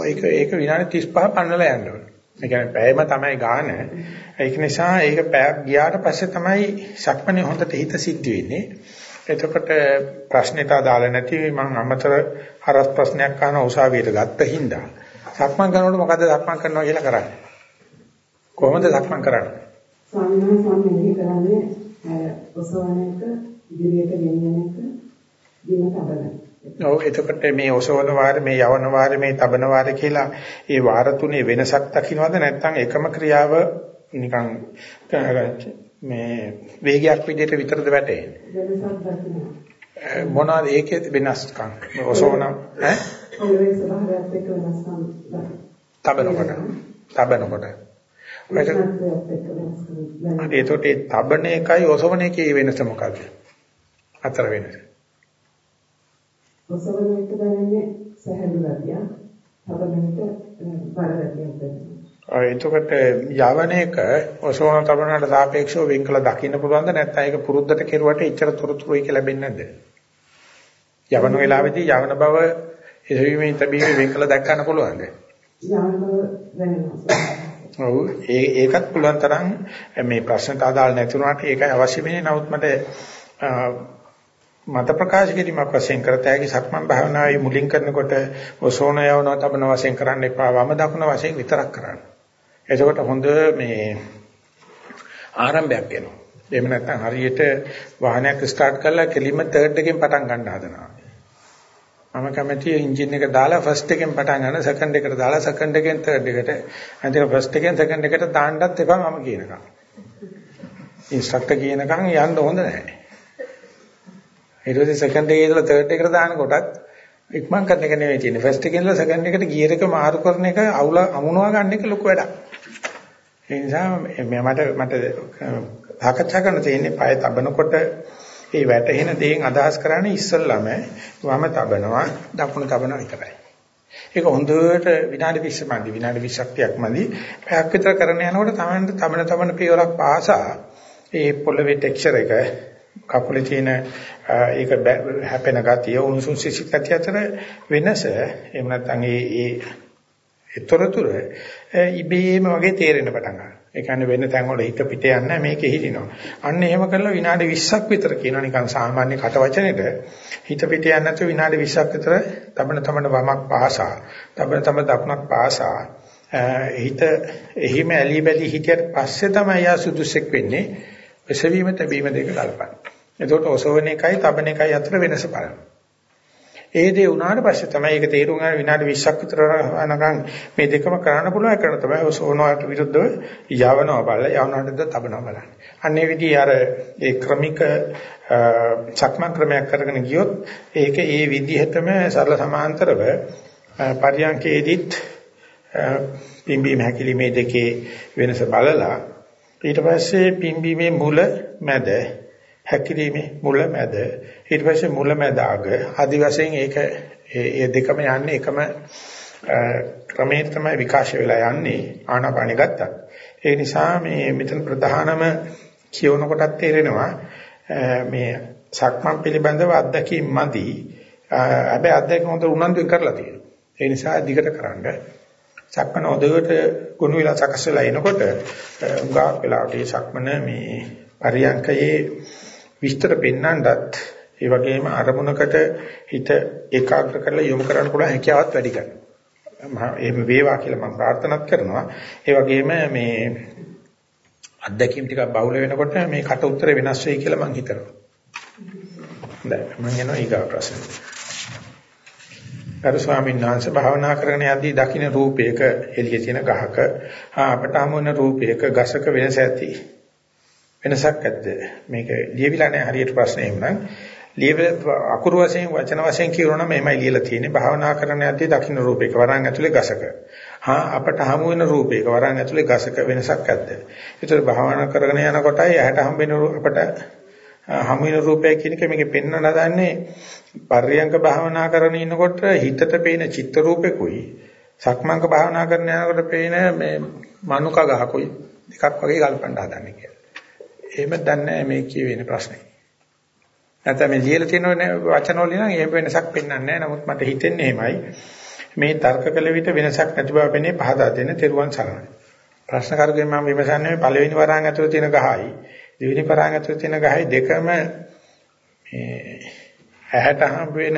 ඒක ඒක විනාඩි 35 පන්නලා යන්න ඕනේ. ඒ කියන්නේ පැයම තමයි ගාන. ඒක නිසා ඒක පැයක් ගියාට පස්සේ තමයි සක්මනේ හොඳට හිත සිද්ධ වෙන්නේ. එතකොට ප්‍රශ්නෙට අදාළ නැති මම අමතර හරස් ප්‍රශ්නයක් අහන උසාවියට ගත්ත හින්දා සක්මන් කරනකොට මොකද්ද සක්මන් කරනවා කියලා කරන්නේ? කොහොමද සක්මන් කරන්නේ? ස්වාමීන් වහන්සේ කරන්නේ ඔසවන එක ඉදිරියට ගෙනියන එක දින තබන. ඔව් එතකොට මේ ඔසවන වාරේ මේ යවන වාරේ මේ තබන වාරේ කියලා ඒ වාර තුනේ වෙනසක් දකින්නවද නැත්නම් එකම ක්‍රියාව නිකන් මේ වේගයක් විදිහට විතරද වැටෙන්නේ? වෙනසක් දකින්න. මොනවාද ඒකේ වෙනස්කම්? ඔසවන ඈ? ඔය ස්වභාවයත් එක්ක වෙනස්කම් දකින්න. තබනකොට තබනකොට ඒකට ඒ තබන එකයි ඔසවන එකේ වෙනස මොකක්ද? අතර වෙනස. ඔසවන එක දැනෙන්නේ සහැල්ලු ගතිය. තබන එක බර ගතියක් දැනෙනවා. එතකොට යවන එක ඔසවන තබනට සාපේක්ෂව වෙන් කළ දකින්න පුළුවන්ද නැත්නම් ඒක පුරුද්දට කෙරුවට එච්චර තොරතුරු ඒක ලැබෙන්නේ නැද්ද? යවන වෙලාවේදී යවන බව එසවීමේ තබීමේ වෙන් කළ දැක්කන්න පුළුවන්ද? යවන බව දැනෙනවා. ඔව් ඒ ඒකත් පුළුවන් තරම් මේ ප්‍රශ්නට අදාළ නැති වුණාට ඒකයි අවශ්‍ය වෙන්නේ. නමුත් මට මත ප්‍රකාශ කිරීමක් වශයෙන් කරතයි සක්මන් භාවනාවේ මුලින් කරනකොට ඔසෝන යවනවා තබන වශයෙන් කරන්න එපා. වම දකුණ වශයෙන් විතරක් කරන්න. එතකොට හොඳ මේ ආරම්භයක් එනවා. එහෙම නැත්නම් හරියට වාහනයක් ස්ටාර්ට් කරලා කෙලින්ම තර්ඩ් එකෙන් පටන් ගන්න හදනවා. මම කැමතියි එන්ජින් එක දාලා ෆස්ට් එකෙන් පටන් ගන්න සෙකන්ඩ් එකට දාලා සෙකන්ඩ් එකෙන් තර්ඩ් එකට අන්තිම ෆස්ට් එකෙන් සෙකන්ඩ් එකට දාන්නත් එපා මම කියනකම්. ඉන්ස්ට්‍රක්ටර් කියනකම් යන්න හොඳ නැහැ. ඊට පස්සේ සෙකන්ඩ් එකේ ඉඳලා තර්ඩ් එකට දාන කොටත් ඉක්මන් කරන එක නෙවෙයි තියෙන්නේ. ෆස්ට් එකේ ඉඳලා සෙකන්ඩ් එකට ගියර් එක මාරු කරන එක අවුල අමුණවා ගන්න එක ලොකු වැඩක්. ඒ නිසා මට මට සාකච්ඡා කරන්න තියෙන්නේ පය තබනකොට ඒ වැටෙන දේෙන් අදහස් කරන්නේ ඉස්සල්ලාම වම තබනවා දකුණ තබනවා විතරයි. ඒක හොඳට විනාඩි 20 මදි විනාඩි 20ක් මදි. පැයක් විතර කරන යනකොට තමයි තබන තබන පියවරක් පාසා ඒ පොළවේ ටෙක්ස්චර් එක කකුලේ තියෙන ඒක හැපෙන ගතිය උණුසුම් සිසිල් ගතිය අතර වෙනස එහෙම නැත්නම් ඒ ඒ ඒතරතුර ඉබේම වගේ තේරෙන්න පටන් ගන්නවා. ඒ කියන්නේ වෙන තැන් වල හිත පිට යන්නේ මේක හිරිනවා. අන්න එහෙම කරලා විනාඩි 20ක් විතර කියනවා නිකන් සාමාන්‍ය කට වචනෙට හිත පිට යන්නේ නැතුව විනාඩි 20ක් විතර තබන තබන වමක් පාසා තබන තබන දකුණක් පාසා හිත එහිම ඇලි බැලි හිටියට පස්සේ තමයි යා සුදුසෙක් වෙන්නේ එසවීම තැබීම දෙක කල්පන. එතකොට ඔසවන එකයි තබන එකයි අතර වෙනස බලන්න. ඒ දේ වුණාට පස්සේ තමයි ඒක තේරුම් ගන්න විනාඩි 20ක් විතර යනකම් මේ දෙකම කරන්න පුළුවන් කරන තමයි ඔසවනවට විරුද්ධව යවනවා බලලා යවනවටද තබනවා බලන්න. අන්නේ විදිහේ අර ඒ ක්‍රමික සක්මන් ක්‍රමයක් කරගෙන ගියොත් ඒක ඒ විදිහටම සරල සමාන්තරව පරියන්කේදීත් පිම්බීම හැකිලිමේ දෙකේ වෙනස බලලා ඊට පස්සේ පිම්බීමේ මුල මැද හැකිරීමේ මුල මැද ඊට පස්සේ මුල මැද අග ආදි වශයෙන් ඒක ඒ දෙකම යන්නේ එකම ක්‍රමයෙන් තමයි විකාශය වෙලා යන්නේ ආනාපානෙ ගත්තා ඒ නිසා මේ මෙතන ප්‍රධානම කියවන කොටත් තේරෙනවා මේ සක්මන් පිළිබඳව අත්දැකීම් මදි. හැබැයි අත්දැකීම් හොඳ උනන්දුවෙන් කරලා තියෙනවා. ඒ නිසා දිගට කරන්න. සක්මන ඔදවට ගුණ විලා සකස් වෙලා එනකොට උගාක් වෙලාවට මේ සක්මන මේ පරියන්කයේ විස්තර පෙන්වන්නත් ඒ වගේම අරමුණකට හිත ඒකාග්‍ර කරලා යොමු කරන්න පුළුවන් හැකියාවත් වැඩි කරනවා. එහෙම වේවා කියලා මම ප්‍රාර්ථනා කරනවා. ඒ වගේම මේ අත්දැකීම් ටිකක් බහුල වෙනකොට මේ කට උතර වෙනස් වෙයි කියලා මම හිතනවා. දැන් මම යනවා ඊගා ප්‍රශ්න. අර ස්වාමීන් වහන්සේ භාවනා කරගෙන යද්දී දකින්න රූපයක එළියේ තියෙන ගහක අපට හමු වෙන රූපයක ගසක වෙනස ඇති. වෙනසක් ඇද්ද? මේක ලියවිලා නැහැ හරියට ප්‍රශ්නේ එමුනම් ලියව අකුරු වශයෙන් වචන වශයෙන් කියනවා නම් එමය ලියලා තියෙන්නේ භාවනා කරන යද්දී දකින්න රූපයක වරන් ඇතුලේ ගසක. හා අපට හමු වෙන රූපයක වරන් ඇතුලේ ගසක වෙනසක් ඇද්ද? ඒතර භාවනා කරගෙන යනකොටයි ඇහැට හම්බ වෙන අපට හමු වෙන රූපය කියන එක මේකේ පෙන්වන්න හදන්නේ පර්යංක භාවනා කරගෙන ඉන්නකොට හිතට පේන චිත්ත රූපෙකුයි සක්මන්ක භාවනා කරන යනකොට පේන මේ මනුක ගහකුයි දෙකක් වගේ කල්පන්න හදන්නේ කියලා. එහෙම දන්නේ මේ කියවෙන ප්‍රශ්නේ. නැත්නම් මේ ලියලා තියෙන වචන වලින් නම් එහෙම වෙනසක් පෙන්වන්නේ නැහැ. නමුත් මට හිතෙන්නේ එහෙමයි. මේ තර්ක කළ විට වෙනසක් නැති බව පෙනේ පහදා දෙන්න තෙරුවන් සරණයි. ප්‍රශ්න කරුගෙන් මම විමසන්නේ පළවෙනි වරහන් ඇතුළේ තියෙන ගහයි දෙවෙනි වරහන් ඇතුළේ තියෙන ගහයි දෙකම මේ ඇහැට හම්බ වෙන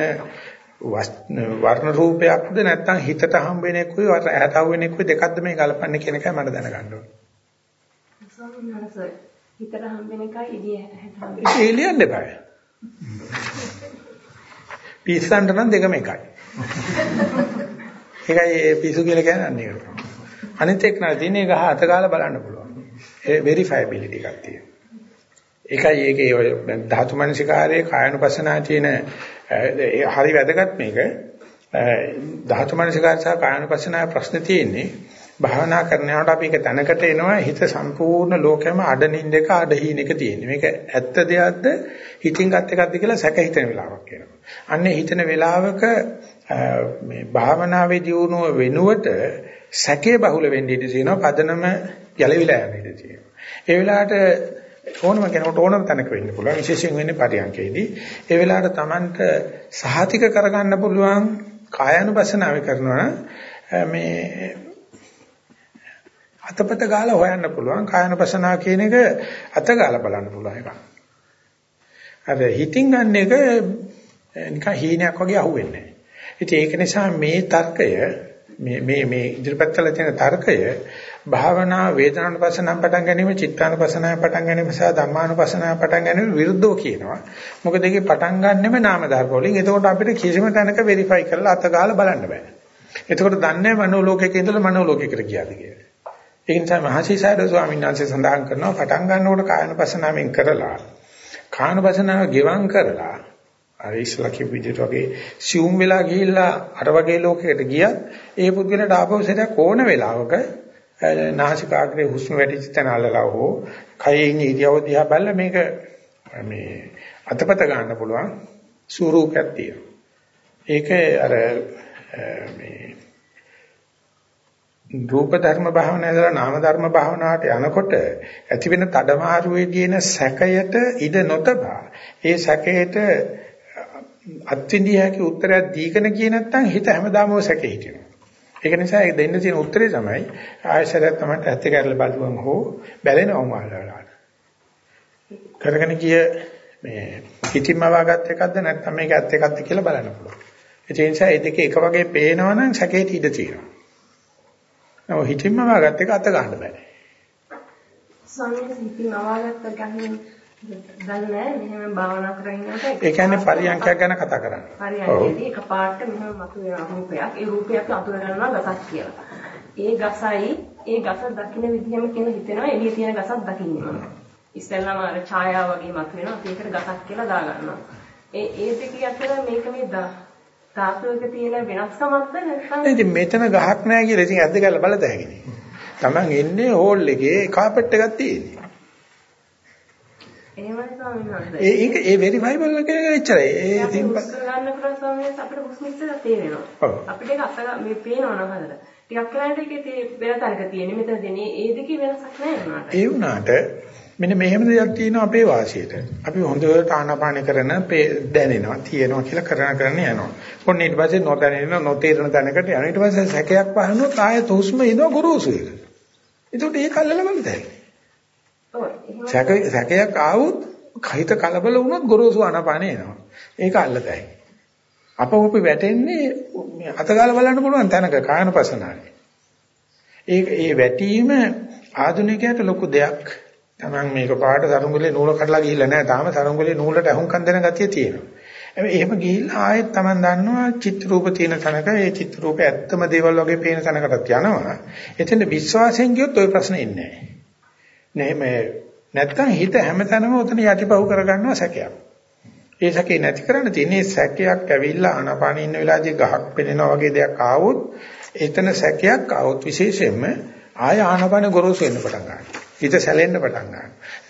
වර්ණ රූපයක්ද නැත්නම් හිතට හම්බ වෙන එකකුයි ඇහැට හම්බ වෙන එකකුයි දෙකක්ද මේ කලපන්නේ කියන එකයි මට දැනගන්න ඕනේ. හිතට හම්බෙන එකයි එළිය හැට හම්බෙන ඒක එළියන්න එපා. පිස්සන්ට නම් දෙකම එකයි. ඒකයි ඒ පිසු කියලා කියන්නේ අන්න ඒක. අනිත් එක්ක නෑ තියෙන එක අත ගාලා බලන්න පුළුවන්. ඒ වෙරිෆයබිලිටි එකක් තියෙනවා. ඒකයි ඒකේ ධාතු මනසිකාරයේ කායනුපස්සනා තියෙන හරි වැදගත් මේක. ධාතු මනසිකාර සහ කායනුපස්සනා ප්‍රශ්න තියෙන්නේ භාවනා කරනකොට අපි එක තැනකට එනවා හිත සම්පූර්ණ ලෝකෙම අඩනින් දෙක අඩහින එක තියෙන්නේ. මේක ඇත්ත දෙයක්ද හිතින් ගත් එකක්ද කියලා සැක හිතෙන වෙලාවක් එනවා. අන්නේ හිතන වෙලාවක මේ භාවනාවේ දියුණුව වෙනුවට සැකේ බහුල වෙන්න ඉඩ තියෙනවා. පදනම ගැලවිලා යන ඉඩ තියෙනවා. ඒ වෙලාවට ඕනම කෙනෙකුට ඕනම තැනක වෙන්න පුළුවන්. විශේෂයෙන් වෙන්නේ පරියන්කේදී. ඒ වෙලාවට Tamanට සහතික කරගන්න පුළුවන් කායानुපස්සනාවේ කරනවා මේ අතපත ගාලා හොයන්න පුළුවන් කායනපසනාව කියන එක අත ගාලා බලන්න පුළුවන් එකක්. අර හිතින් ගන්න එක නිකන් හීනයක් වගේ අහුවෙන්නේ නැහැ. ඉතින් ඒක නිසා මේ තර්කය මේ මේ මේ ඉදිරිපත් කළ තියෙන තර්කය භාවනා වේදනානුපස්සනාව පටන් ගැනීම චිත්තානුපස්සනාව පටන් ගැනීම සහ ධම්මානුපස්සනාව පටන් ගැනීම විරුද්ධව කියනවා. මොකද ඒකේ පටන් ගන්නෙම නාම ධර්ම වලින්. එතකොට අපිට කිසිම තැනක වෙරිෆයි කරලා අත ගාලා බලන්න බෑ. එතකොට දන්නේ මනෝ ලෝකයක ඉඳලා මනෝ ලෝකයකට ගියාද කියලා. ඒ නිසා මහසිසාරද ස්වාමීන් වහන්සේ සඳහන් කරනවා පටන් ගන්නකොට කායනුපස්සනාවෙන් කරලා කායනුපස්සනාව ගෙවම් කරලා අර ඉස්ලා කියපු විදිහට වගේ සියුම් වෙලා ගිහිල්ලා අර වගේ ලෝකයකට ගියත් ඒ පුද්ගලයාට ආපහු සෙටක් ඕන වෙලාවක නාසිකාග්‍රේ හුස්ම වැටිච්ච තැන අල්ලලා හෝ කයේ ඉන්න ඉරියව්ව දිහා බලලා මේක මේ අතපත ගන්න පුළුවන් ස්වරූපයක් තියෙනවා. ඒක අර මේ රූප ධර්ම භාවනාව ඉඳලා නාම ධර්ම භාවනාවට යනකොට ඇති වෙන තඩමාරුවේදී එන සැකයට ඉඩ නොතබා ඒ සැකයට අත්විඳිය හැකි උත්තරයක් දීගෙන කිය නැත්නම් හිත හැමදාම ඔය සැකේ හිටිනවා. ඒක නිසා ඒ දෙන්න තියෙන උත්තරේ තමයි ආයශරයක් තමයි ඇත්ත කැරල බලුවම හෝ බැලෙනවම වලලා. කරගෙන ගිය මේ පිටින්ම වාගත් එකක්ද නැත්නම් මේක ඇත්ත එකක්ද කියලා බලන්න පුළුවන්. ඒ නිසා ඒ දෙක එක වගේ පේනවනම් සැකේට ඉඩ තියෙනවා. නම හිතින්ම වාගත් එක අත ගන්න බෑ. ස්වාමීන් හිතින් අවාගත්ත ගන්නේ දන්නේ මෙහෙම භාවනා කරගෙනනකොට ඒ කියන්නේ පරියන්ඛයක් ගැන කතා කරන්නේ. පරියන්ඛයේදී එකපාරට මෙහෙම මතුවෙන රූපයක් ඒ රූපයක් අතුර ගන්නවා ගසක් කියලා. ඒ ගසයි ඒ ගස දකින්න විදිහම කියලා හිතෙනවා එළියේ තියෙන ගසක් දකින්නේ. ඉස්සෙල්ලාම අර ඡායාව වගේ මතුවෙනවා ඒකට ගසක් කියලා දාගන්නවා. ඒ ඒ දෙක අතර මේක මේ ධාතුවක තියෙන වෙනස්කමක්ද නැත්නම් ඉතින් මෙතන ගහක් නැහැ කියලා ඉතින් ඇද්ද කියලා බලත හැකිනේ. Taman එන්නේ හෝල් එකේ කාපට් එකක් තියෙන්නේ. එහෙමයි ස්වාමීන් වහන්සේ. ඒක ඒ වෙරිෆයිබල් එක එච්චරයි. ඒ සිම්පල් ගන්න කරා ස්වාමීන් වහන්සේ අපිට හුස්ම ඉස්සලා තේරෙනවා. අපිට ඒක අත මේ පේනවා නහදට. ටිකක් කරාට ඒකේ වෙන තැනක තියෙන්නේ. මෙතන දෙන්නේ ඒ දෙකේ වෙනසක් නැහැ නේද? ඒ වුණාට මෙන්න මෙහෙම දෙයක් තියෙනවා අපේ වාසියට. අපි හොඳට ආනාපාන කරන දැනෙනවා, තියෙනවා කියලා කරන කරන යනවා. ඔන්න ඊට පස්සේ නොදැනෙන, නොතේරෙන තැනකට යනවා. ඊට පස්සේ සැකයක් පහනොත් ආයෙත් හුස්ම එනවා ගුරුසු එක. ඒකට ඒක අල්ලලා බලතයි. ඔව්. එහෙම සැක සැකයක් ආවොත් කහිත කලබල වුණොත් ගොරෝසු ආනාපාන එනවා. ඒක අල්ලතයි. අපෝපි වැටෙන්නේ අතගාල බලන්න පුළුවන් තැනක කායනපසනාවේ. ඒක ඒ වැටීම ආධුනිකයට ලොකු දෙයක්. Taman මේක පාට සරුංගලේ නූල කඩලා ගිහිල්ලා නැහැ. තාම සරුංගලේ නූලට අහුම්කම් දෙන ගතිය තියෙනවා. එහෙම ගිහිල්ලා ආයෙත් Taman දන්නවා චිත්‍ර රූප තියෙන තැනක ඒ චිත්‍ර රූප ඇත්තම දේවල් වගේ පේන තැනකටත් යනවා. එතන විශ්වාසයෙන් ගියොත් ওই ප්‍රශ්නේ ඉන්නේ නැහැ. නේ නැත්තම් හිත හැමතැනම උතන යටිපහුව කරගන්නවා සැකයක්. ඒ සැකේ නැති කරන්න තියෙන්නේ සැකයක් ඇවිල්ලා ආනාපාන ඉන්න වෙලාවේදී ගහක් පෙනෙනා වගේ දෙයක් ආවොත් එතන සැකයක් ආවොත් විශේෂයෙන්ම ආය ආනාපාන ගොරෝසු වෙන්න පටන් ගන්නවා. හිත සැලෙන්න පටන් ගන්නවා.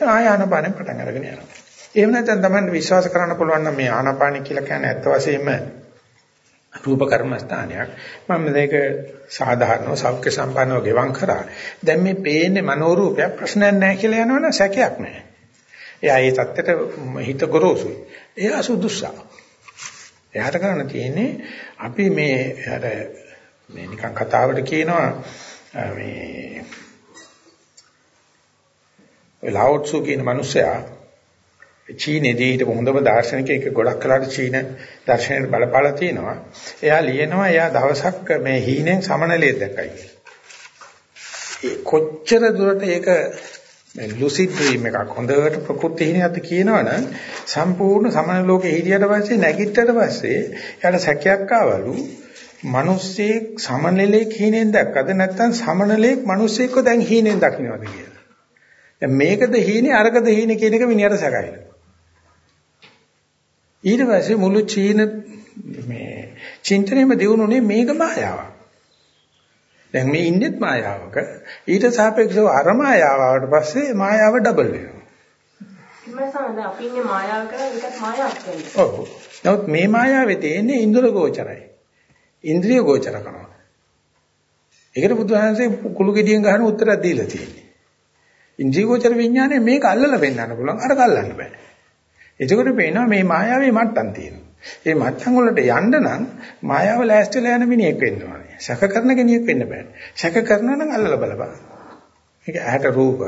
ආය ආනාපානෙ පටන් අරගෙන යනවා. එහෙම නැත්නම් තමයි විශ්වාස කරන්න පුළුවන් නම් මේ ආනාපාන කියලා කියන්නේ ඇත්ත වශයෙන්ම රූප කර්මස්ථානයක්. මම මේක සාධාරණව සෞඛ්‍ය සම්පන්නව ගෙවම් කරා. දැන් මේ පේන්නේ මනෝරූපයක් ප්‍රශ්නයක් නැහැ කියලා යනවනම් සැකයක් නැහැ. එයා ඒ தත්තට හිත ගොරෝසුයි. එයා සුදුසා. එයාට කරන්න තියෙන්නේ අපි මේ අර මේ නිකන් කතාවට කියනවා මේ ලාවොට්සු කියන මිනිසයා චීනේදී හිටපු හොඳම දාර්ශනිකයෙක් ගොඩක් කලකට චීන දර්ශනයට බලපාලා තියෙනවා. එයා ලියනවා එයා දවසක් මේ හීනෙන් සමනලයේ දැක්කයි කියලා. කොච්චර දුරට ඒක ලුසිඩ් ඩ්‍රීම් එකක් හොඳට ප්‍රකෘති හිණියත් කියනවනම් සම්පූර්ණ සමන ලෝකේ හිටියට පස්සේ නැගිට්ටට පස්සේ එයාට සැකයක් ආවලු මිනිස්සෙක් සමනලයේ හීනෙන් දැක්කද නැත්නම් සමනලයේ මිනිස්සෙක්ව දැන් හීනෙන් දකින්නවද කියලා. දැන් මේකද හීනේ අරකද හීනේ කියන එක මිනිහට සැකයිලු. ඊට පස්සේ මුළු චීන මේ චින්තනයේම දිනුනේ මේක මායාවක්. දැන් මේ ඉන්නෙත් මායාවක ඊට සාපේක්ෂව අර මායාව ආවට පස්සේ මායාව ඩබල් වෙනවා. දැන් අපි ඉන්නේ මායාව කරා ඒකත් මායාවක් කියන්නේ. ඔව්. නමුත් මේ මායාවේ තියෙන්නේ ඉන්ද්‍ර ගෝචරයි. ඉන්ද්‍රිය ගෝචර කරනවා. ඒකට බුදුහාමසේ කුළු ගෙඩියෙන් ගහන උත්තරයක් දීලා තියෙන්නේ. ඉන්ද්‍රිය ගෝචර විඥානේ මේක අල්ලලා පෙන්නන්න පුළුවන් අර කල්ලන්න බෑ. එතකොට පේනවා මේ මායාවේ මට්ටම් තියෙනවා. මේ මට්ටම් වලට යන්න නම් මායාව ලෑස්තිලා යන මිනිහෙක් වෙන්න ඕනේ. සැක කරන කෙනෙක් වෙන්න බෑ. සැක කරනවා නම් අල්ලලා බලපන්. මේක ඇහැට රූප,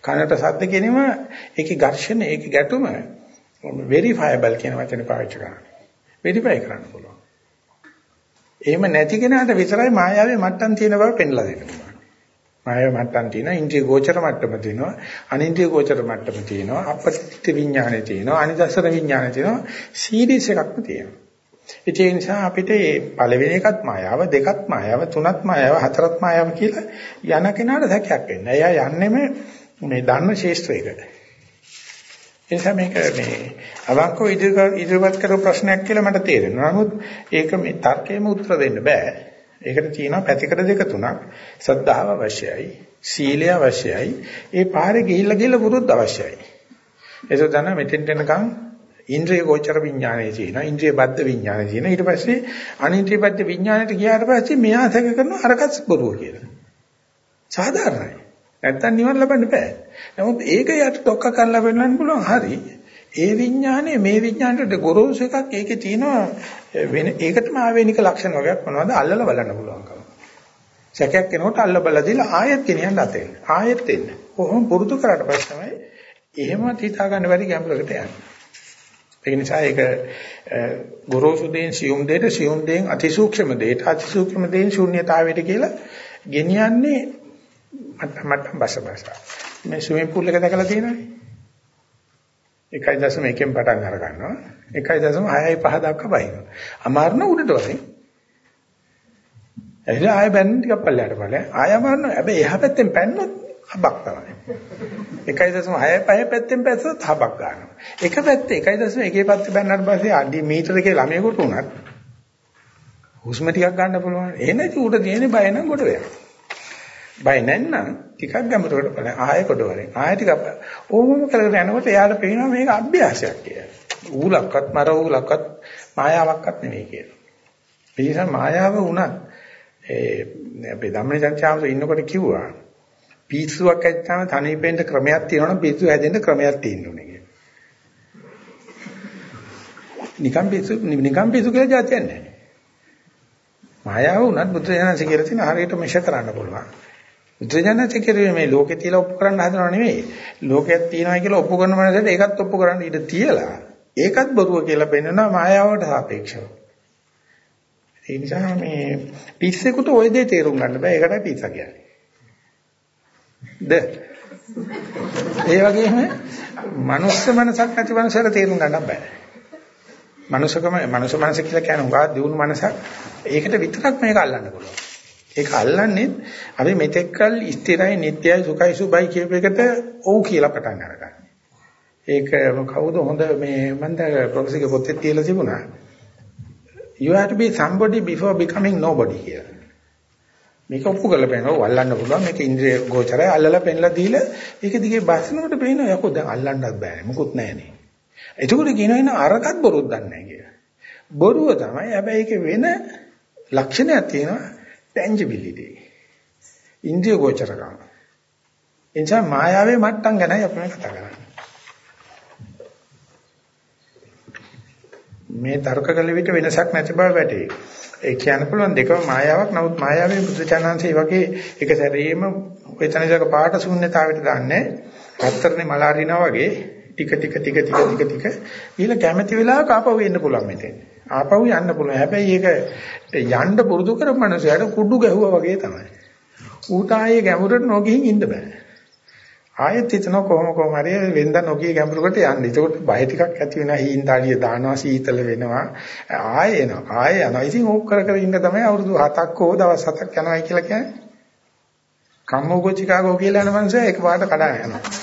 කනට ශබ්ද කියනම ඒකේ ඝර්ෂණ, ඒකේ ගැටුම වෙරිෆයබල් කියන වචනේ පාවිච්චි කරනවා. වෙරිෆයි කරන්න පුළුවන්. එහෙම නැති කෙනාට විතරයි මායාවේ මට්ටම් තියෙන බව පෙන්ලා දෙනවා. මායාවේ මට්ටම් තියෙනවා, ඉන්ද්‍රිය ගෝචර මට්ටම තියෙනවා, අනින්ද්‍රිය ගෝචර මට්ටම තියෙනවා, අපපතිත විඥානය තියෙනවා, අනිදස්සන විඥානය තියෙනවා, සීරීස් එකක්ම තියෙනවා. ඒ නිසා අපිට මේ පළවෙනි එකත් මායාව, දෙකත් මායාව, තුනත් මායාව, හතරත් මායාව කියලා යන කෙනාට සැකයක් වෙන්නේ. එයා යන්නෙම මේ ධර්ම ශේෂ්ත්‍රයකට. ඒ නිසා මේක මේ අවංකව ඉදිරිපත් කරපු ප්‍රශ්නයක් කියලා මට තේරෙනවා. නමුත් ඒක මේ තර්කයෙම උත්තර දෙන්න බෑ. ඒකට තියෙනවා පැතිකඩ දෙක තුනක්. සද්ධාව අවශ්‍යයි, සීලය අවශ්‍යයි, ඒ පාරේ ගිහිල්ලා ගිහිල්ලා පුරුද්ද අවශ්‍යයි. ඒක තමයි මෙතෙන් එනකන් ඉන්ද්‍රිය ගෝචර විඥානය තියෙනවා, ඉන්ද්‍රිය බද්ධ විඥානය තියෙනවා. ඊට පස්සේ අනින්ද්‍රිය බද්ධ විඥානයට ගියාට පස්සේ මෙයා සැක කරනවා අරකත් බොරුව කියලා. සාධාරණයි. නැත්තම් නිවන ලබන්න බෑ. නමුත් ඒක යට ඩොක්ක කරලා වෙන්නන්න පුළුවන්. හරි. ඒ විඥානේ මේ විඥානට ගොරෝසු එකක් ඒකේ තියෙනවා වෙන ඒකටම ආවේනික ලක්ෂණ වගේක් මොනවද අල්ලලා බලන්න පුළුවන්කම. සැකයක් එනකොට අල්ල බලලා දීලා ආයෙත් ගෙනියන්න අතෙන්. ආයෙත් එන්න. කොහොම පුරුදු කරාට පස්සේ තමයි එහෙම හිතා ගන්න බැරි ගැඹුරකට යන්නේ. ඒ නිසා ඒක ගොරෝසු දෙයින් සියුම් දෙයට සියුම් දෙයින් අතිසූක්ෂම දෙයට අතිසූක්ෂම දෙයින් ශූන්‍යතාවයට කියලා ගෙනියන්නේ මට මට බස බස. මේ ස්විමින් pool එක දැකලා තියෙනවනේ. 1.1කින් පටන් අර ගන්නවා. 1.6යි 5 දක්වා බහිනවා. අමාරුන උඩට වශයෙන්. එහෙනම් ආය බැන්න ටිකක් පල්ලයට ඵලයක්. ආය අමාරුන. හැබැයි එහා පැත්තෙන් පැන්නොත් හබක් තමයි. 1.6 5 පැත්තෙන් පැස්සොත් හබක් ගන්නවා. එක පැත්තේ 1.1 පැත්තේ බැන්නට පස්සේ අඩි මීටර එකේ ළමයෙකුට උනත් හුස්ම ටිකක් ගන්න පුළුවන්. එහෙ නැති උඩ තියෙන බය නම් කොට වෙනවා. බය නැත්නම් ටිකක් ගැඹුරකට බලන්න ආයෙ කොට වරෙන් ආයෙ ටිකක් ඕමම කරගෙන යනකොට එයාට පේනවා මේක අභ්‍යාසයක් කියලා. ඌලක්වත් මර ඌලක්වත් මායාවක්වත් නෙවෙයි කියලා. ඒ නිසා මායාව වුණත් ඒ අපේ ධම්මචර්යාවල ඉන්නකොට කිව්වා පිස්සුවක් ඇත්තම තනිපෙන්න ක්‍රමයක් තියෙනවනම් පිස්සු හැදෙන්න ක්‍රමයක් තියෙන්න ඕනේ කියලා. නිකම් පිස්සු නිකම් පිස්සු කියලා જાතියක් නැහැ. මායාව වුණත් බුද්ධ ඥානසික කියලා තියෙන හරියට මෙෂ කරන්න පුළුවන්. බුද්ධජනක කිරුවේ මේ ලෝකේ තියලා ඔප්පු කරන්න හදනව නෙවෙයි. ලෝකයක් තියෙනවා කියලා ඔප්පු කරන මනසට ඒකත් ඔප්පු කරන්න ඉඩ තියලා ඒකත් බොරුව කියලා පෙන්නනවා මායාවට සාපේක්ෂව. ඒ නිසා මේ පිස්සෙකුට ওই දේ තේරුම් ගන්න බෑ. ඒකටයි පිස්සා කියන්නේ. ද ඒ වගේම මනුස්ස මනසක් නැති මනුස්සයල තේරුම් ගන්න බෑ. මනුස්සකම මනුස්ස මනස කියලා කියන උගා දියුණු මනසක් ඒකට විතරක් මේක අල්ලන්න පුළුවන්. ඒක අල්ලන්නේ අපි මෙතෙක්කල් ස්ථිරයි නිට්ටයයි සුඛයි සුබයි කියප එකට ඔව් කියලා පටන් අරගන්න. ඒක කවුද හොඳ මේ මන්ද ප්‍රොෆෙසර්ගේ පොතේ තියලා තිබුණා. You have to be somebody before becoming nobody කියලා. මේක ඔප්පු කරලා බලනවා වල්ලන්න පුළුවන් මේක ඉන්ද්‍රිය ගෝචරය අල්ලලා පෙන්ලා දීලා ඒක දිගේ බස්සනකොට පේනවා යකෝ දැන් අල්ලන්නත් බෑනේ මොකුත් නැහනේ. එතකොට කියනවා එන අරකට බොරුවක් දන්නේ නැහැ කියලා. බොරුව තමයි හැබැයි ඒකේ වෙන ලක්ෂණයක් තියෙනවා tangibility. ඉන්ද්‍රිය ගෝචරකම. එනිසා මායාවේ මට්ටම් ගැනයි අපි කතා කරන්නේ. මේ තර්ක කළ විට වෙනසක් නැති බව වැටේ. ඒ කියන්න පුළුවන් දෙකම මායාවක්. නමුත් මායාවේ බුදුචානන්සේ වගේ එක සැරේම ඔය තනජක පාට ශූන්‍යතාවයට දාන්නේ. රත්තරනේ මල අරිනා වගේ ටික ටික ටික ටික ටික ටික ඊළ කැමැති වෙලාවක ආපහු එන්න පුළුවන් මෙතෙන්. ආපහු යන්න පුළුවන්. හැබැයි ඒක යන්න පුරුදු කරපු මනුස්සයාට කුඩු ගැහුවා වගේ තමයි. ඌට ආයේ ගැඹුරට නොගිහින් ඉන්න බෑ. ආයෙත් හිතන කොහොම කොහම හරි වෙන්ද නොගිය ගැඹුරකට යන්න. ඒකට බය ටිකක් ඇති වෙනවා. හීන්දාලිය දානවා, සීතල වෙනවා. ආයෙ එනවා. ආයෙ යනවා. ඉතින් ඕක කර කර ඉන්න තමයි අවුරුදු 7ක් හෝ දවස් 7ක් යනවායි කියලා කියන්නේ. කම්මෝගෝ චිකාගෝ කියලා යන මනුස්සයා එකපාරට කඩාන යනවා.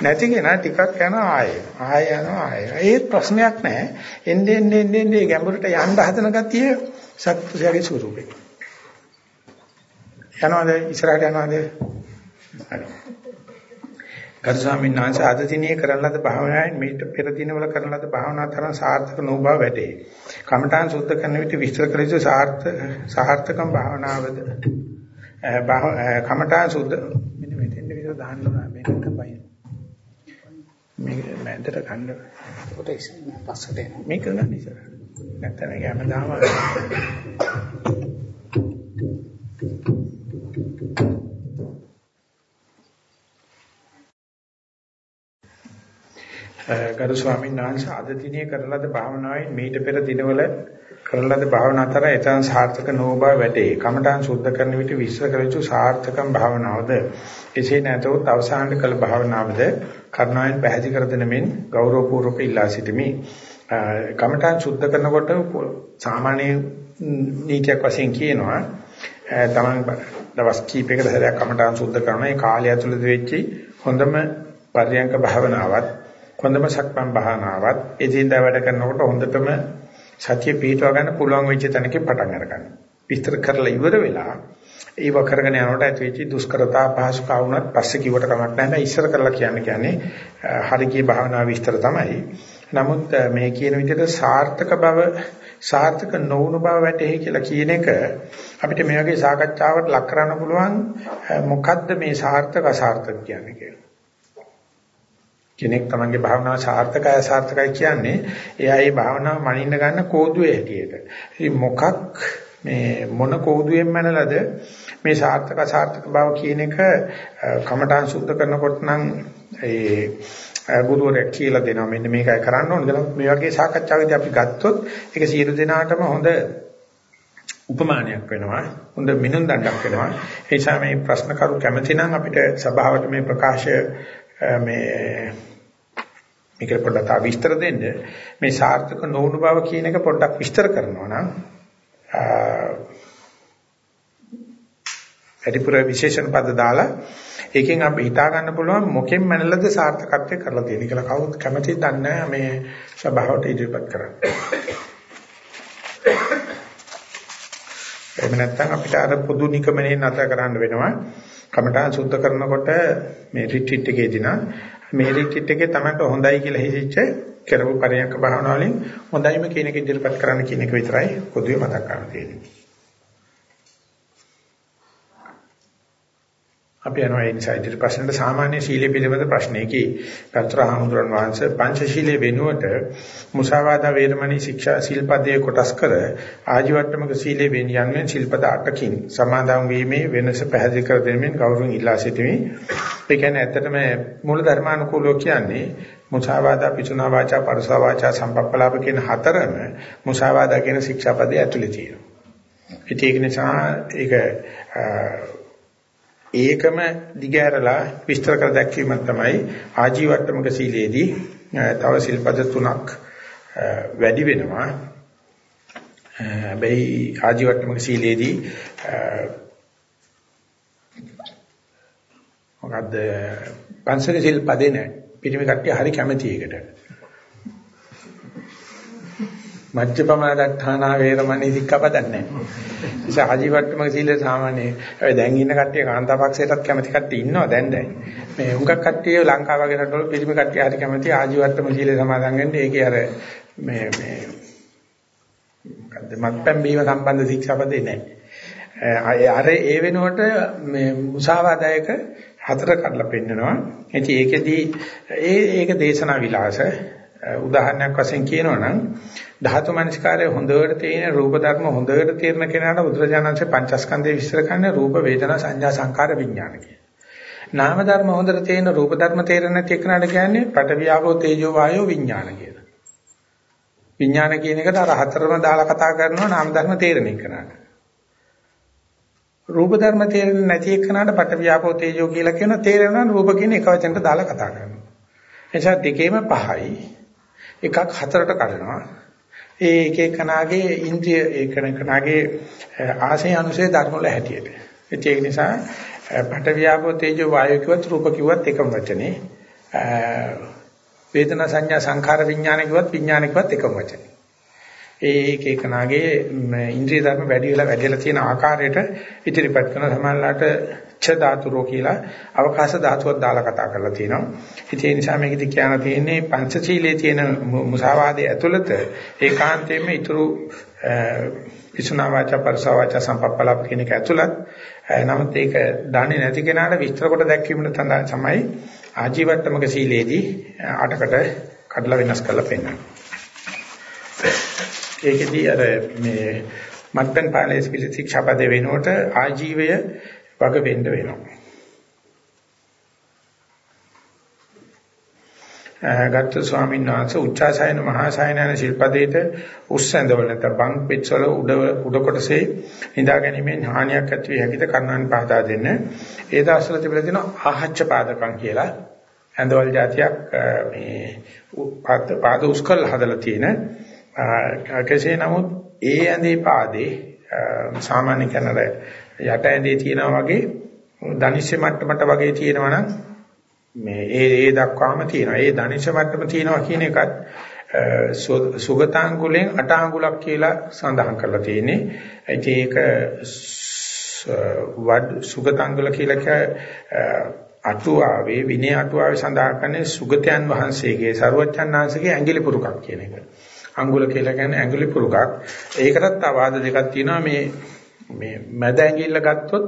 නැති කෙනා ටිකක් යනවා ආයෙ. ආයෙ යනවා ආයෙ. ඒත් ප්‍රශ්නයක් නැහැ. එන්නේ එන්නේ එන්නේ ගැඹුරට යන්න හදන ගතිය සත්පුරුෂයාගේ ස්වරූපේ. යනවාද ඉස්සරහට යනවාද? හරි. ගරු ස්වාමීන් වහන්සේ අද දිනේ කරන ලද භාවනාවෙන් මීට පෙර දිනවල කරන ලද භාවනා තරම් සාර්ථක නොබව වැඩේ. කමඨාන් සුද්ධ කරන විට විස්තර කළ යුතු සාර්ථ සාර්ථකම් භාවනාවද කමඨාන් සුද්ධ මෙන්න මෙතෙන්ද විතර දාන්න ඕන මේකට බයි. මේක මැදට ගන්න කොට පස්සට එන මේක ගන්න ඉස්සර. නැත්නම් ඒක හැමදාම ගරු ස්වාමීන් වහන්සේ අද දිනේ කරලද භාවනාවෙන් මීට පෙර දිනවල කරලද භාවනා අතර එතන සාර්ථක නොව බව වැටේ. කමඨාන් සුද්ධ කරන විට විශ්ව යුතු සාර්ථකම් භාවනාවද එසේ නැතොත් අවසානයේ කළ භාවනාවද කර්ණාවෙන් පැහැදිලි කර දෙන මෙන් ගෞරවපූර්වක ඉල්ලා සිටිමි. කමඨාන් සුද්ධ කරනකොට සාමාන්‍ය නීතියක් වශයෙන් කියනවා තමන් දවස් කීපයකට සැරයක් කමඨාන් සුද්ධ කරන ඒ කාලය ඇතුළත වෙච්චි හොඳම පරියංක භාවනාවත් හොඳම සක්මන් භාවනාවත් එදින්දා වැඩ කරනකොට හොඳටම සතිය පිටව ගන්න පුළුවන් වෙච්ච තැනකින් පටන් අරගන්න. විස්තර කරලා ඉවර වෙලා ඒව කරගෙන යනකොට ඇති වෙච්ච දුෂ්කරතා පහසුකම් වුණත් පස්සේ කිව්වට කමක් නැහැ. ඉස්සර කරලා කියන්න කියන්නේ හරිය භාවනා විස්තර තමයි. නමුත් මේ කියන විදිහට සාර්ථක බව සාර්ථක නොවුණු බව වැටහෙයි කියලා කියන එක අපිට මේ වගේ සාකච්ඡාවට ලක් කරන්න පුළුවන් මොකද්ද මේ සාර්ථක අසාර්ථක කියන්නේ කියලා. කෙනෙක් තමන්ගේ භාවනාව සාර්ථකයි අසාර්ථකයි කියන්නේ එයා මේ භාවනාව මනින්න ගන්න කෝදුවේ හැටියට. ඉතින් මොකක් මේ මොන කෝදුවෙන් මනලද මේ සාර්ථක අසාර්ථක බව කියන එක කමඨාන් සුද්ධ කරනකොට නම් ඒ ගුරුවරයෙක් කියලා දෙනවා. මෙන්න මේකයි කරන්න ඕනේ. කියලා මේ වගේ සාකච්ඡාවකදී අපි ගත්තොත් ඒක සියලු දෙනාටම හොඳ උපමානයක් වෙනවා. හොඳ මිනුම් දණ්ඩක් වෙනවා. ඒ නිසා මේ ප්‍රශ්න කරු කැමති නම් අපිට සභාවට මේ ප්‍රකාශය මේ මේක පොඩ්ඩක් තව විස්තර දෙන්න. මේ සාර්ථක නොවුණු බව කියන එක පොඩ්ඩක් විස්තර කරනවා නම් වැඩිපුර විශේෂණ පද දාලා ඒකෙන් අපි හිතා ගන්න පුළුවන් මොකෙන් මැනලද සාර්ථකත්වය කරලා තියෙන්නේ කියලා කවුරුත් කැමතිද දන්නේ මේ සභාවට ඉදිරිපත් කරන්න. එහෙම නැත්නම් අපිට අර පොදු නිකමනේ නැතර කරන්න වෙනවා. කමඨාන් සුද්ධ කරනකොට මේ රිට්‍රීට් එකේදී නම් මේ රිට්‍රීට් එකේ තමයි හොඳයි කියලා හිතෙච්ච කරපු පරියන්ක භාවනාව වලින් හොඳයිම කියන එක ඉදිරිපත් කරන්න කියන එක විතරයි පොදුවේ මතක් කරන්න තියෙන්නේ. අපි යනවා ඒ නිසා ඉදිරි ප්‍රශ්නෙට සාමාන්‍ය සීලය පිළිබඳ ප්‍රශ්නයකී පතර හමුදුරන් වහන්සේ පංචශීලයේ වෙනුවට මුසාවාදා වේරමණී ශික්ෂා සිල්පදයේ කොටස් කර ආජීවට්ටමක සීලේ වෙන යන්නේ සිල්පද 8කින් සමාදන් වීමේ වෙනස පැහැදිලි කර දෙමින් ගෞරවයෙන් ඉල්ලා සිටිමි. ඒ කියන්නේ ඇත්තටම මූල ධර්මානුකූලව කියන්නේ මුසාවාදා පිසුනා වාචා පරසා වාචා සම්පප්පලාප කියන හතරම මුසාවාදා කියන ශික්ෂාපදයේ ඇතුළේ තියෙනවා. ඒක නිසා ඒක ඒකම දිගහැරලා විස්තර කර දැක්වීම තමයි ආජීවට්ටමක සීලේදී තව සිල්පද තුනක් වැඩි වෙනවා. හැබැයි ආජීවට්ටමක සීලේදී මොකද්ද පංචක සිල්පදේ නැහැ. පිටිමි කට්ටිය හරි කැමති ඒකට. මජ්ජපමා දත්තානා වේරමණී සික්ඛපදක් නැහැ. ඒ ආජීවට්ටමක සීල සාමාන්‍ය. හැබැයි දැන් ඉන්න කට්ටිය කාන්තාපක්ෂයටත් කැමති කට්ටිය ඉන්නවා දැන් දැන්. මේ හුඟක් කට්ටිය ලංකාව වගේ රටවල පිළිම කට්ටිය හරි කැමති ආජීවට්ටම සීල සමාදන් වෙන්න. ඒකේ අර මේ මේ මොකද්ද මත්පැන් බීම සම්බන්ධ ශික්ෂාපදේ නැහැ. අර ඒ වෙනුවට මේ මුසාවාදයක හතර කඩලා පෙන්නනවා. ඉතින් ඒකෙදි ඒ ඒක දේශනා විලාස උදාහරණයක් වශයෙන් කියනවා නම් ධාතු මනස්කාරයේ හොඳට තේින රූප ධර්ම හොඳට තේරෙන කෙනාට බුදුරජාණන්සේ පංචස්කන්ධය විස්තර කරන්නේ රූප වේදනා සංඥා සංකාර විඥාන කියන. නාම ධර්ම හොඳට තේින රූප ධර්ම තේරෙන නැති කෙනාට කියන්නේ පඨවියාවෝ තේජෝ වායෝ විඥාන කියලා. විඥාන කියන එකට අර හතරම දාලා කතා කරනවා නාම ධර්ම තේරෙන එකනට. රූප ධර්ම තේරෙන්නේ නැති එකනට පඨවියාවෝ තේජෝ කියලා කියන තේරෙනවා රූප කියන එක වචනට දාලා කතා කරනවා. එනිසා දෙකේම පහයි. එකක් හතරට කඩනවා. ඒ එක එකනාගේ ඉන්ද්‍රිය ඒක එකනාගේ ආශය අනුසය ධර්ම වල හැටියට. ඒක නිසා පට වියාපෝ තේජෝ වායෝ කිව්වත් රූප කිව්වත් එකම වචනේ. වේදනා සංඥා සංඛාර විඥාන කිව්වත් විඥාන කිව්වත් එකම වචනේ. ඒ එක එකනාගේ ඉන්ද්‍රිය ධර්ම වැඩි වෙලා වැඩි වෙලා තියෙන ආකාරයට ඉදිරිපත් කරන සමානලාට ඡ ධාතුරෝ කියලා අවකාශ ධාතුවක් දාලා කතා කරලා තියෙනවා. ඒ නිසා මේකදී කියන්න තියෙන්නේ පංචශීලයේ තියෙන මුසාවාදයේ ඇතුළත ඒකාන්තයෙන්ම ඊතුරු විසුනා වාචා පරසා වාචා සම්පප්පලාප කියන එක ඇතුළත් නමුත් ඒක දන්නේ නැති කෙනාට විස්තර කොට දැක්වීමට තමයි ආජීවට්ටමක සීලේදී අටකට කඩලා වෙනස් කරලා පෙන්නන්නේ. ඒකෙදී අර මේ මත්පැන් පාලනයේ පිළිසි ශික්ෂාපදේ වෙනකොට ආජීවය වග වෙන්න වෙනවා. ගත්ත ස්වාමීන් වහන්සේ උච්චාසයන මහාසයන යන ශිල්පදේට උස්සඳවල නැත්නම් බං පිටසල උඩ උඩ කොටසේ නිදා ගැනීමෙන් හානියක් ඇති වේ හැකිද කර්ණාන් පහදා දෙන්න. ඒ දවස්වල තිබිලා තියෙනවා ආහච්ච පාදකම් කියලා. ඇඳවල જાතියක් මේ පාද උස්කල් හදලා තියෙන. කෙසේ නමුත් ඒ ඇඳේ පාදේ සාමාන්‍ය කෙනර යට ඇඳේ තියෙනවා වගේ දනිශ්‍ය මට්ටමට වගේ තියෙනවා නම් මේ ඒ ඒ දක්වාම තියෙනවා. ඒ දනිශ්‍ය මට්ටම තියෙනවා කියන එකත් සුගතාංගුලෙන් අටාංගුලක් කියලා සඳහන් කරලා තියෙන්නේ. ඒක වඩ සුගතාංගුල කියලා කිය අටුවාවේ විනය අටුවාවේ සඳහන් කරන්නේ සුගතයන් වහන්සේගේ ਸਰවඥාන්සේගේ ඇඟිලි පුරුකක් කියන එක. අඟුල කියලා කියන්නේ ඇඟිලි පුරුකක්. ඒකටත් ආවාද දෙකක් තියෙනවා මේ මේ මැද ඇඟිල්ල ගත්තොත්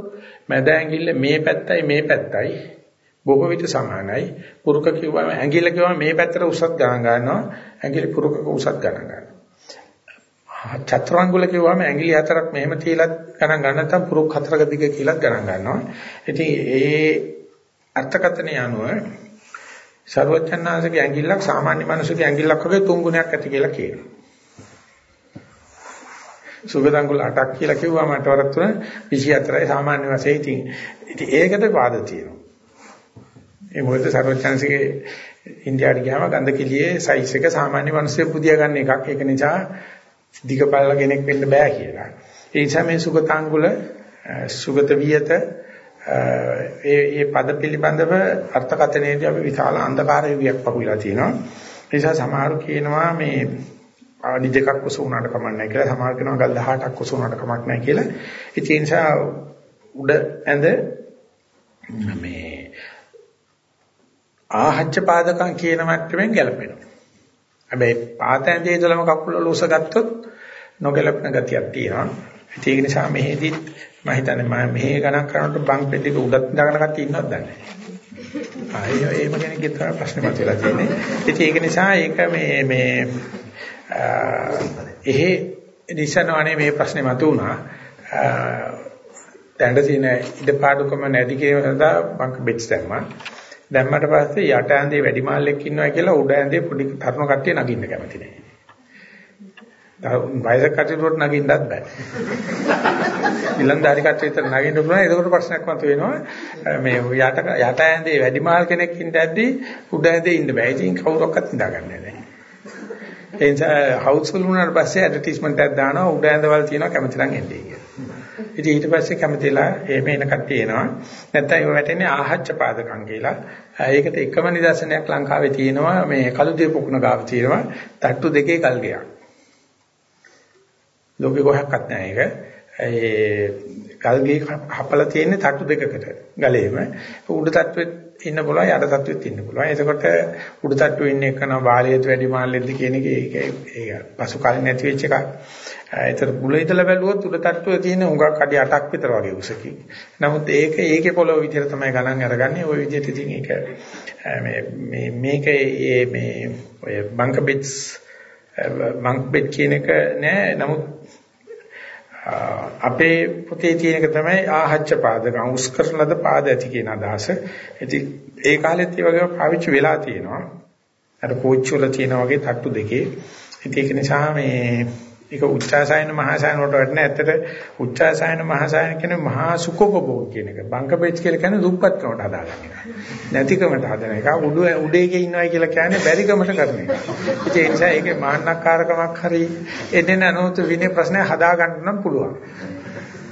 මැද ඇඟිල්ල මේ පැත්තයි මේ පැත්තයි බොහෝ විට සමානයි. පුරුක කිව්වම ඇඟිල්ල කිව්වම මේ පැත්තට උසත් ගණන් ගන්නවා. ඇඟිලි පුරුකක උසත් ගණන් ගන්නවා. චතුරාංගුල කිව්වම ඇඟිලි හතරක් මෙහෙම තියලා ගණන් ගන්න නැත්නම් පුරුක් හතරක දිග කියලා ගණන් ගන්නවා. ඉතින් ඒ අර්ථකථනය අනුව සර්වඥාන්සේගේ ඇඟිල්ලක් සාමාන්‍ය මිනිසෙකුගේ ඇඟිල්ලක් වගේ තුන් ගුණයක් ඇති කියලා කියනවා. සුගතංගුල 8ක් කියලා කිව්වා මට වරක් තුන 24යි සාමාන්‍ය වශයෙන් ඉතින්. ඉතින් ඒකට පාද තියෙනවා. ඒ මොකද සර්වඥාන්සේගේ ඉන්දියාවට ගියාම ගන්ධකිලියේ සයිස් එක සාමාන්‍ය මිනිස්සු පුදියා ගන්න එකක්. ඒක නිසා දිගපල්ලා කෙනෙක් වෙන්න බෑ කියලා. ඒ නිසා මේ සුගතංගුල සුගත වියත ඒ ඒ පද පිළිබඳව අර්ථකථනයේදී අපි විශාල අන්ධකාර යුගයක් පහුවිලා තියෙනවා. ඒ නිසා සමහරු කියනවා මේ ආඩි දෙකක් උස වුණාට කමක් නැහැ කියලා. සමහර කියනවා ගල් 18ක් උස වුණාට කමක් නැහැ කියලා. ඒ නිසා උඩ ඇඳ මේ ආහච්ච පාදකම් කියන මට්ටමින් ගැලපෙනවා. හැබැයි පාත ඇඳේ ඉඳලම කකුල ලොස ගත්තොත් නොගැලපෙන ගතියක් තියෙනවා. ඒක නිසා මෙහෙදි මම හිතන්නේ මම මෙහෙ ගණන් කරනකොට බං පෙට්ටියක උඩත් දාගෙන කට්ටිය ඉන්නවද දන්නේ නැහැ. ආයෙ එහෙම කෙනෙක්ගේ තමයි ප්‍රශ්නේ මතුවලා තියෙන්නේ. ඉතින් ඒක නිසා ඒක මේ මේ එහෙ නිසනවනේ මේ ප්‍රශ්නේ මතුවුණා. දැන් තියෙන ඉඩපාඩුකම නැති කියන සඳහා බංක බෙච් දැම්මා. දැම්මට පස්සේ යට ඇඳේ වැඩි මාල්ලෙක් ඉන්නවා කියලා උඩ ඇඳේ පොඩි තරුණ කට්ටිය නගින්න කැමති නැහැ. වයසක කටයුතුවට නගින්නත් බෑ. ඉලන්දාරි කටයුතුට නගින්න පුළුවන්. ඒකට ප්‍රශ්නයක් මතුවෙනවා. මේ යට යට ඇඳේ වැඩිමාල් කෙනෙක් ඉඳද්දී උඩ ඇඳේ ඉන්න බෑ. ඉතින් කවුරක්වත් නිදාගන්නේ නැහැ. ඒ නිසා හවුස් ෆුල් වුණාට පස්සේ ඇඩ්වර්ටයිස්මන්ට් එකක් දානවා උඩ ඇඳවල් තියෙනවා කැමති නම් එන්නේ කියලා. ඉතින් ඊට පස්සේ කැමතිලා එහෙම එන කට්ටිය එනවා. නැත්තම් ඒක වැටෙන්නේ ආහච්ච පාදකම් කියලා. ඒකට එකම නිදර්ශනයක් ලංකාවේ තියෙනවා මේ කළුදිය පොකුණ ගාව තියෙනවා. තට්ටු දෙකේ කල්ගයක්. ලෝකේ කොහොක්වත් නැහැ ඒක. ඒ කල්ගේ හපලා තියෙන්නේ තට්ටු දෙකකට ගලේම. උඩ තට්ටුවෙත් ඉන්න පුළුවන් යට තට්ටුවෙත් ඉන්න පුළුවන්. එතකොට උඩ තට්ටුවේ ඉන්න එකන බාලයේත් වැඩි මාල්ලෙද්ද කියන එක ඒක ඒක පසු කාලේ නැති වෙච්ච එකක්. ඒතර මුල ඉඳලා බැලුවොත් උඩ තට්ටුවේ තියෙන උඟක් අඩි 8ක් විතර වගේ උසකින්. නමුත් ඒක ඒකේ පොළොව විදිහට තමයි ගණන් අරගන්නේ. ওই විදිහට ඉතින් ඒක මේ මේ මේකේ මේ ඔය බංක බෙට්ස් බංක් බෙට් කියන එක නෑ. නමුත් අපේ පොතේ තියෙන එක තමයි ආහච්ච පාදක උස් කරන ලද පාද ඇති කියන අදහස. ඉතින් ඒ කාලෙත් ඒ වගේ පාවිච්චි වෙලා තියෙනවා. අර කෝච්චි වල තියෙන වගේ තට්ටු දෙකේ. ඉතින් ඒක නිසා මේ ඒක උච්චාසයන මහාසයන වලට වටන ඇත්තට උච්චාසයන මහාසයන කියන්නේ මහා සුඛෝපභෝග කියන එක. බංකපෙච් කියලා කියන්නේ දුප්පත්කමට හදාගන්න. නැතිකමට හදන එක. උඩ උඩේකේ ඉන්නවයි කියලා කියන්නේ බැරිකමට කරන එක. ඒ නිසා ඒකේ මාන්නක්කාරකමක් හරි එන්නේ නැනොත් විනේ ප්‍රශ්නය හදාගන්න නම් පුළුවන්.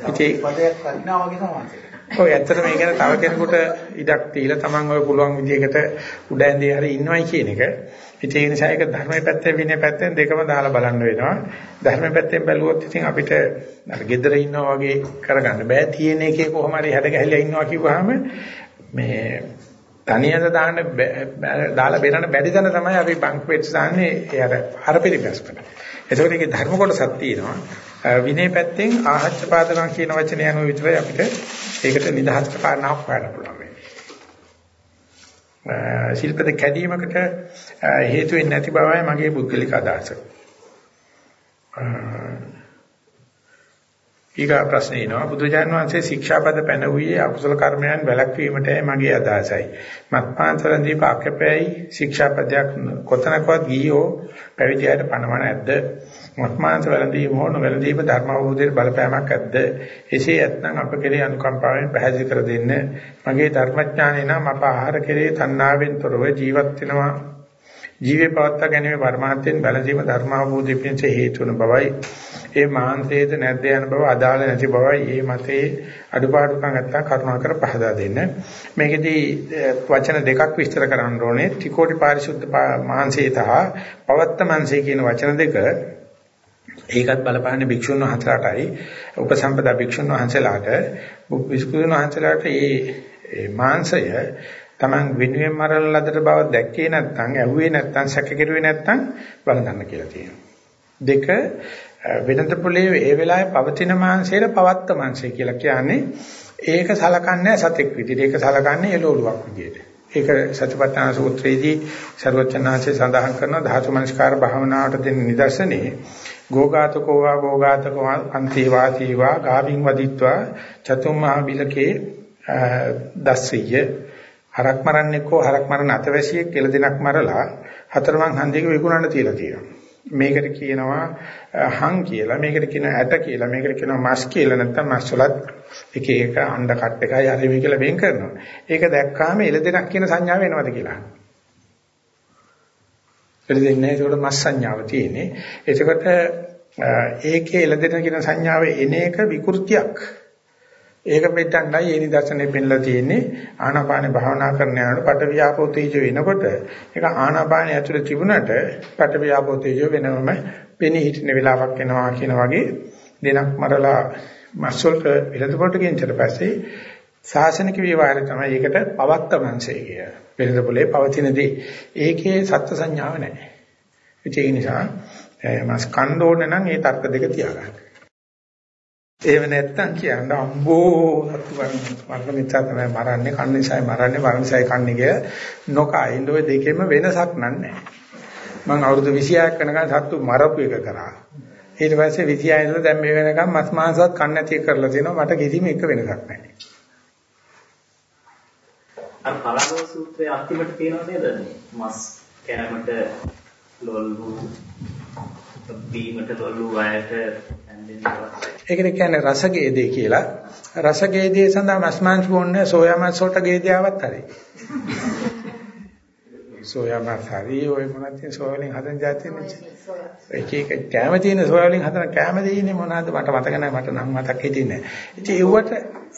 ඉතින් පදයක් වගේ තමයි. ඔය ඇත්තට මේ ගැන තව කෙනෙකුට ඉඩක් තියලා Taman ඔය පුළුවන් විදිහකට උඩ ඇඳේ හරි ඉන්නවයි කියන එක. ඉතින් ඒ නිසා ඒක ධර්මයේ පැත්තෙන් විනය පැත්තෙන් දෙකම දාලා බලන්න වෙනවා. ධර්මයේ පැත්තෙන් බැලුවොත් ඉතින් අපිට අර gedara ඉන්නවා වගේ කරගන්න බෑ. තියෙන එකේ කොහොම හරි හැඩ ගැහිලා ඉන්නවා කිව්වහම මේ තනියද දාන්න දාලා බෙරන්න බැරි තැන තමයි අපි බංක් වෙට්ස් දාන්නේ ඒ අර අර පිළිපැස්කට. ඒකෝට ඒකේ ධර්ම කොටසක් තියෙනවා. විනය පැත්තෙන් ආහච්ච පාදකම් කියන වචනය අනුව විතරයි අපිට ඒකට නිදහස් කාරණාවක් හොයන්න පුළුවන් වෙන්නේ. ශිල්පද කැඩීමකට හේතු වෙන්නේ නැති බවයි මගේ පුද්ගලික අදහස. ඊගා ප්‍රශ්නේ එනවා බුදුජාන විශ්වසේ ශික්ෂාපද පැනවුවේ අකුසල කර්මයන් වැළැක්වීමටයි මගේ අදහසයි. මත්පාන්සලන් දීපාකපෑයි ශික්ෂාපදයක් කොතනකවත් ගියෝ පැවිදියට පනවන ඇද්ද? මත්මාංශ වැළඳීම හෝ නොවැළඳීම ධර්ම අවබෝධයේ බලපෑමක් ඇද්ද? එසේ ඇත්නම් අප කෙරේ අනුකම්පාවෙන් පැහැදිලි කර දෙන්න. මගේ ධර්මඥානය නම් අප ආහාර කෙරේ තණ්හාවෙන් තොරව ජීවත් වෙනවා. ජීවේ පවත්වා ගැනීම පරමාර්ථයෙන් බැලඳීම ධර්ම අවබෝධය පිණිස හේතු වන බවයි. ඒ මාන්තයේද නැද්ද යන බව අදාළ නැති බවයි. මේ මතේ අඩුපාඩුකම් නැත්තම් කරුණාකර පහදා දෙන්න. මේකෙදී වචන දෙකක් විස්තර කරන්න ඕනේ. ත්‍රිකෝටි පාරිශුද්ධ මාංශේ තහ පවත්ත මාංශේ කියන වචන දෙක ඒකත් බලපාන්නේ භික්ෂුන් වහන්සේලාටයි උපසම්පදා භික්ෂුන් වහන්සේලාට භික්ෂුන් වහන්සේලාට මේ මාංශය Taman වෙනුවෙන් මරන ලදට බව දැක්කේ නැත්නම් ඇහුවේ නැත්නම් සැකකිරුවේ නැත්නම් වළඳන්න කියලා තියෙනවා. දෙක වෙනත පොලේ ඒ වෙලාවේ පවතින මාංශයට පවත්ත මාංශය කියලා කියන්නේ ඒක සලකන්නේ සතෙක් විදිහට ඒක සලකන්නේ එළවලුවක් විදිහට. ඒක සතිපට්ඨාන සූත්‍රයේදී ਸਰවචනාංශය සඳහන් කරන ධාතු මනස්කාර භාවනාවට දෙන නිදර්ශනේ ගෝඝාතකෝ වා ගෝඝාතකෝ අන්ති වාසීවා ගාවින් වදිත්වා චතුම්මහා බිලකේ දස්සිය හරක් මරන්නෙක්ෝ හරක් මරන අතවැසියෙක් කියලා දෙනක් මරලා හතරමං හන්දියක විකුණන්න තියලා තියෙනවා. මේකට කියනවා හං කියලා, මේකට කියනවා ඇට කියලා, මේකට කියනවා මස් කියලා නැත්නම් මස් වලත් එක එක අණ්ඩ කට් එකයි හරි මේ කියලා වෙන් කරනවා. ඒක දැක්කාම එළ දෙනක් කියන සංඥාව එනවද කියලා. එළ දෙන්නේ ඒකට මස් සංඥාව තියෙන්නේ. එතකොට ඒකේ එළ දෙන කියන සංඥාව එන එක විකෘතියක්. ඒක පිටණ්ඩයි ඒ නිදර්ශනේ පෙන්ලා තියෙන්නේ ආනාපානේ භාවනා කරන යනකොට පටවියාපෝ තේජෝ වෙනකොට ඒක ආනාපානේ ඇතුලේ තිබුණට පටවියාපෝ තේජෝ වෙනවම පෙනී හිටින වෙලාවක් එනවා කියන වගේ දෙනක් මරලා මස්සොල්ට විලදපොට ගෙන්චට පස්සේ සාසනික විවරය තමයි ඒකට පවත්ත මංශය කිය. විලදපොලේ පවතින දේ. ඒකේ සත්‍ය සංඥාව නැහැ. ඒ නිසා මස් කණ්ඩ ඕනේ නම් ඒ තර්ක දෙක තියාගන්න. එහෙම නැත්තම් කියන්න අම්බෝ මරණ නිසා තමයි මරන්නේ කන්න නිසායි මරන්නේ මරණ නිසායි කන්නේ කිය නොකා ඉන්න ඔය දෙකෙම වෙනසක් නැහැ. මම අවුරුදු 26ක් වෙනකන් සත්තු මරපු එක කරා. ඊට පස්සේ 26 ඉඳලා දැන් මේ වෙනකන් මස් මාංශවත් කන්න නැති කරලා තියෙනවා. මට කිසිම එක වෙනසක් නැහැ. අර පරාදෝ සූත්‍රයේ අන්තිමට තියෙනව නේද? මස් කැරමට ලොල්ලු බීමට ලොල්ලු වයයට ඒකට කියන්නේ රසගේදේ කියලා. රසගේදේ සඳහා මස් මාංශ බොන්නේ සෝයා මස් වලට ගේදේ ආවත් හරි. සෝයා මස් හරි ඔය මොනවද තියෙන සෝයා වලින් හදන જાතිය නෙච්ච. ඒක එක කැම තියෙන සෝයා වලින් හදන කැම දෙන්නේ මොනවද මට මතක නැහැ මට නම් මතක් හිටින්නේ නැහැ. ඉතින් ඒවට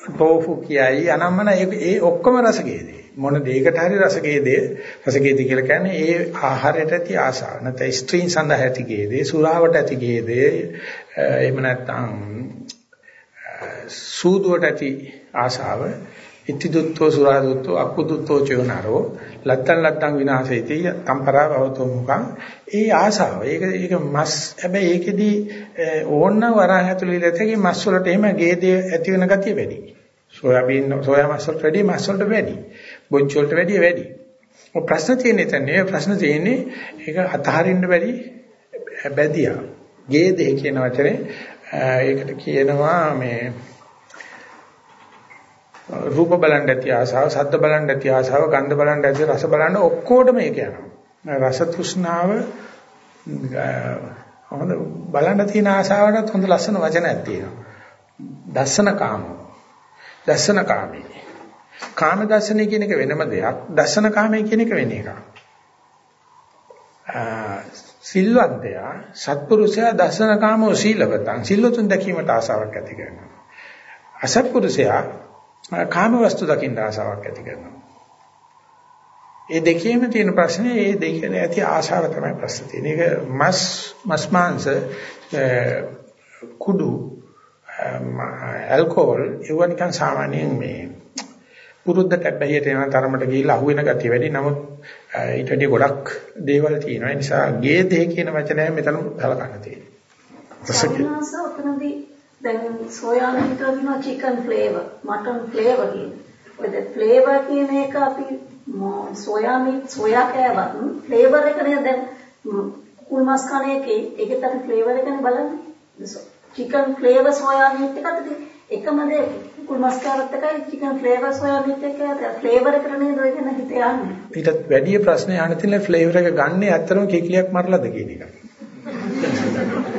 ටෝෆු කියයි අනම්මන ඒ ඔක්කොම රසගේදේ. මොන දෙයකට හරි රසගේදේ රසගේදේ කියලා කියන්නේ ඒ ආහාරයට ඇති ආසාව. නැත්නම් ස්ත්‍රීන් සඳහා ඇති ගේදේ, සුරාවට ඇති ගේදේ, එහෙම නැත්නම් සූදුවට ඇති ආශාව ඉති දුත්තෝ සුරා දුත්තෝ අකු දුත්තෝ චයනරෝ ලත්තන් ලත්තන් විනාශේති තම්පරා භවතෝ මුඛං. ඒ ආශාව ඒක ඒක මස් හැබැයි ඒකෙදි ඕන්න වරන් ඇතුළේ ඉලතේ මස් වලට එහෙම ගේදේ ඇති වෙන ගතිය වැඩි. සෝයාබීන් සෝයා මස් වලට වැඩි මස් වලට වැඩි. බොංචි වලට වැඩි වැඩි. ඔය ප්‍රශ්න තියෙන්නේ එතන ප්‍රශ්න තියෙන්නේ ඒක අතහරින්න බැරි බැදියා. ගේදේ කියන වචනේ ඒකට කියනවා මේ රූප බලන්න ඇති ආසාව, ශබ්ද බලන්න ඇති ආසාව, ගන්ධ බලන්න ඇති රස බලන්න ඔක්කොටම ඒක යනවා. රස තෘෂ්ණාව හොඳ බලන්න තියෙන ආසාවටත් හොඳ ලස්සන වචනයක් තියෙනවා. දස්සන කාම. දස්සන කාමී. කාම දර්ශනය කියන එක වෙනම දෙයක්. දස්සන කාමී කියන එක වෙන එකක්. සිල්වන්තයා සත්පුරුෂයා දසන කාමෝ සීලවතං සිල්ලතුන් දැකීමට ආසාවක් ඇති කරනවා. අසත්පුරුෂයා කාම වස්තු දකින්න ආසාවක් ඇති කරනවා. ඒ දෙකේම තියෙන ප්‍රශ්නේ ඒ දෙකේ ඇති ආශාව තමයි ප්‍රශ්න තියෙන්නේ. ඒක මස් මස් මාංශ කුඩු ඇල්කොහොල් ඒවා නිකන් සාමාන්‍යයෙන් මේ පුරුද්දට බැහැියට යන තරමට ගිහිල්ලා අහුවෙන ගතිය වැඩි. නමුත් ඊට වඩා ගොඩක් දේවල් තියෙනවා. ඒ නිසා ගේ දෙහ කියන වචනය මෙතන සලකන්න තියෙනවා. සෝයාස ඔතනදී දැන් සෝයා මිටර දිනවා චිකන් ෆ්ලේවර්, මටන් ෆ්ලේවර් කියන. ඔය ද ෆ්ලේවර් කියන එක අපි සෝයා මිට් සෝයා කෑවත් ෆ්ලේවර් එකනේ දැන් කුල් මස් කන එකේ ඒකත් අපි ෆ්ලේවර් එකනේ බලන්නේ. චිකන් ෆ්ලේවර් සෝයා මීට් එකත් ඉතින් එකම දේ කුකුල් මස් කාරට් එකයි චිකන් ෆ්ලේවර් සෝයා මීට් එකයි ෆ්ලේවර් එකට නේද ඔය ගැන හිත යන්නේ. ඊටත් වැඩි ප්‍රශ්නේ අහන්න තියෙන ෆ්ලේවර් එක ගන්න ඇත්තටම කිකිලියක් මරලාද කියන එක.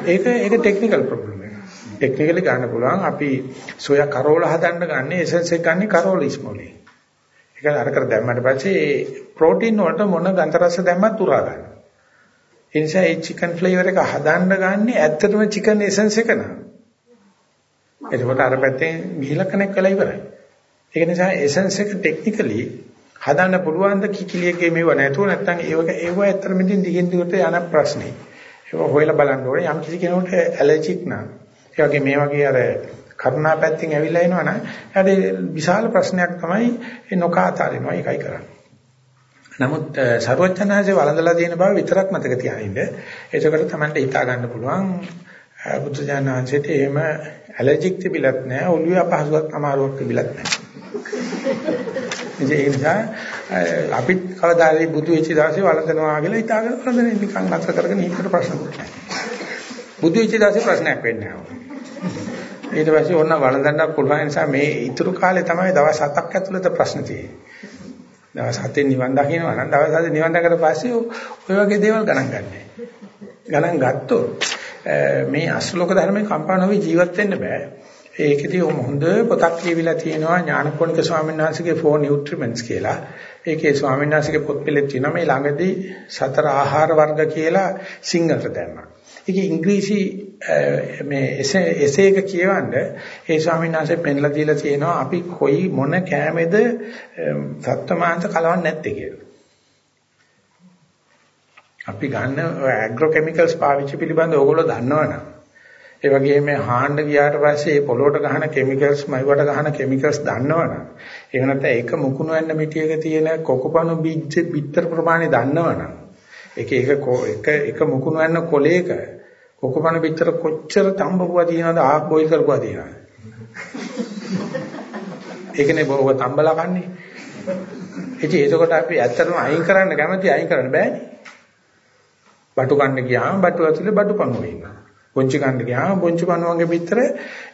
ඒක ඒක ටෙක්නිකල් ප්‍රොබ්ලම් එක. ටෙක්නිකලි ගන්න පුළුවන් අපි සෝයා කරෝල හදන්න ගන්න එසෙන්ස් එක ගන්න කරෝල ඉස්මෝලේ. ඒක අර කර දැම්මට පස්සේ ප්‍රෝටීන් වලට මොන ගන්ධ රස දැම්මත් උරා ගන්නවා. ඒ නිසා මේ චිකන් ෆ්ලේවර් එක හදන්න ගන්නේ ඇත්තටම චිකන් එසෙන්ස් එක නෑ. එතකොට අර පැත්තෙන් ගිහිලා කනෙක් වෙලා ඉවරයි. ඒක නිසා එසෙන්ස් එක ටෙක්නිකලි හදන්න පුළුවන් ද කිකිලියකේ මේව නැතුව නැත්නම් ඒවක ඒව ඇත්තටම ඉතින් දිගින් දිගට යන ප්‍රශ්නේ. ඒක හොයලා බලන්න ඕනේ යම් කිසි කෙනෙකුට ඇලර්ජික් නම්. ඒ වගේ මේ වගේ අර කරුණා පැත්තෙන් ඇවිල්ලා එනවනම් එයාට විශාල ප්‍රශ්නයක් තමයි ඒ නොකාතාරිනවා ඒකයි කරන්නේ. නමුත් ਸਰවඥාන්සේ වළඳලා තියෙන බව විතරක් මතක තියාගන්න. එතකොට තමයි හිතා ගන්න පුළුවන් බුදු දානංශයට එහෙම ඇලර්ජික් තිබිලත් නැහැ, ඔළුවේ අපහසුයක් අමාරුවක් තිබිලත් නැහැ. ඒ නිසා අපි කවදාරි බුදු වෙච්ච දවසේ වළඳනවා කියලා හිතාගෙන වළඳන නිකන් අතර කරගෙන ඉන්නට ප්‍රශ්න නැහැ. බුදු වෙච්ච දවසේ ප්‍රශ්නයක් වෙන්නේ නැහැ. ඊට පස්සේ ඕන වළඳන්න පුළුවන් නිසා මේ ඊතුරු කාලේ තමයි දවස් 7ක් ඇතුළත ප්‍රශ්න තියෙන්නේ. දවස් 7න් නිවන් දකින්නවා නම් දවස් 7 නිවන් දැකලා පස්සේ ඔය වගේ දේවල් ගණන් ගන්නෑ. ගණන් ගත්තොත් මේ අශ්ලෝක ධර්මයේ කම්පා නොවි ජීවත් වෙන්න බෑ. ඒකෙදී හොඳ පොතක් කියවිලා තියෙනවා ඥානපෝනික ස්වාමීන් වහන්සේගේ four nutriments කියලා. ඒකේ ස්වාමීන් වහන්සේගේ පොත් පෙළේ තියෙනවා මේ ළඟදී සතර ආහාර වර්ග කියලා සිංහලට දැම්මා. ඒකේ ඉංග්‍රීසි මේ එසේ එක කියවන්න ඒ ස්වාමීන් වහන්සේ පෙන්ලා දීලා තියෙනවා අපි කොයි මොන කෑමේද සත්වමාංශ කලවන්නේ නැත්තේ කියලා. අපි ගන්න ඇග්‍රෝ කෙමිකල්ස් පාවිච්චි පිළිබඳව ඕගොල්ලෝ දන්නවනම්. ඒ වගේම හාන්න ගියාට පස්සේ ඒ පොළොවට ගහන කෙමිකල්ස් මයිවට ගහන කෙමිකල්ස් දන්නවනම්. එහෙම නැත්නම් ඒක මුකුණු වෙන්න මිටියක තියෙන කොකපණු බීජ බිත්තර ප්‍රමාණය දන්නවනම්. ඒක ඒක එක එක මුකුණු වෙන්න කොලේක කොකපණ පිටර කොච්චර තඹපුවා තියනවද ආක් බොයිල් කරපුවා තියනවද? ඒකනේ බොව තඹලා කන්නේ. ඉතින් ඒකකොට අපි ඇත්තටම අයින් කරන්න කැමති අයින් කරන්න බෑනේ. බටු කන්න ගියාම බටු ඇතුලේ බටු පණුව ඉන්නවා පොංචි කන්න ගියාම පොංචි පණුවගේ පිටර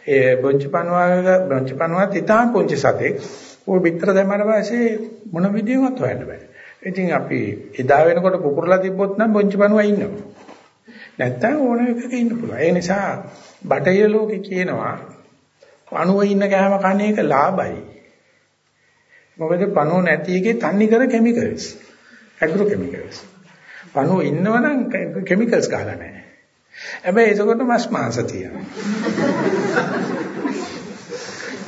ඒ පොංචි පණුවගේ පොංචි පණුවත් ඉතාම පොංචි සතෙක් ওই පිටර දැම්මම පස්සේ මොන විදියවත් හොයන්න බෑ ඉතින් අපි එදා වෙනකොට පුපුරලා තිබ්බොත් නම් පොංචි පණුවා ඉන්නවා නැත්තම් ඕන එකක ඉන්න පුළුවන්. ඒ නිසා බටහිර ලෝකේ කියනවා පණුව ඉන්න කෑම කන එක ලාභයි. මොකද පණුව නැති එකේ තන්නේ කර කිමිකල්ස්. Agro chemicals. පණුව ඉන්නවනම් කිමිකල්ස් ගහලා නැහැ. හැබැයි ඒකකොට මස් මාංශ තියෙනවා.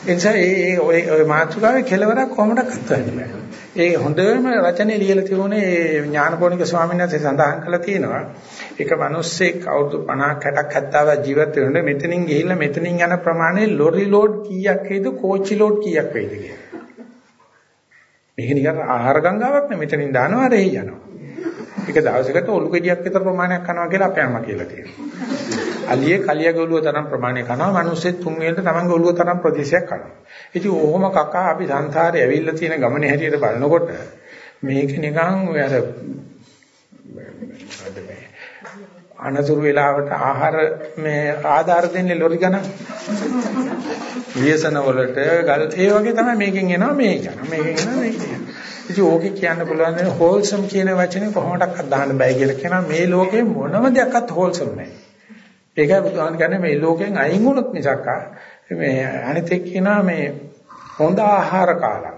එනිසා ඒ ඔය මාතෘකාවේ කෙලවරක් කොහොමද කරන්නේ? ඒ හොඳම රචනයේ ලියලා තිබුණේ ඥානපෝනික ස්වාමීන් වහන්සේ සඳහන් කළා තියෙනවා. එක මිනිස්සෙක් අවුරුදු 50ක් 60ක් 70ක් ජීවත් වෙනකොට මෙතනින් ගිහිල්ලා මෙතනින් යන ප්‍රමාණය ලොරි ලෝඩ් කීයක් වේද කෝච්චි ලෝඩ් කීයක් වේද කියලා. මේක නිකන් ආහාර ගංගාවක් නෙමෙයි මෙතනින් දානවා රෙහි යනවා. එක දවසකට ඔලු ගෙඩියක් විතර ප්‍රමාණයක් කනවා කියලා අපේ අම්මා කියලා තියෙනවා. අලියේ කලියගේ ඔලුව තරම් ප්‍රමාණයක් කනවා මිනිස්සෙත් තුන් වේලට තමන්ගේ ඔලුව තරම් ප්‍රදේශයක් කනවා. ඉතින් ඕහොම කකා අපි සංසාරේ ඇවිල්ලා තියෙන ගමනේ හැටියට බලනකොට මේක නිකන් ඔය අර අනතුරු වෙලාවට ආහාර මේ ආධාර දෙන්නේ ලොරි ගණන්. වියසන වලට ගල් ඒ වගේ තමයි මේකෙන් එනවා මේක යනවා මේකෙන් එනවා මේක යනවා. ඉතින් ඕකේ කියන්න පුළුවන් නේ හෝල්සම් කියන වචනේ කොහොමඩක්වත් දාන්න බෑ කියලා කියනවා මේ ලෝකේ මොනම දෙයක්වත් හෝල්සම් නැහැ. ඒකයි බුදුහාම කියන්නේ මේ ලෝකෙන් අයින් වුණොත් මිසක් මේ අනිත් එක්ක කියනවා මේ හොඳ ආහාර කාලා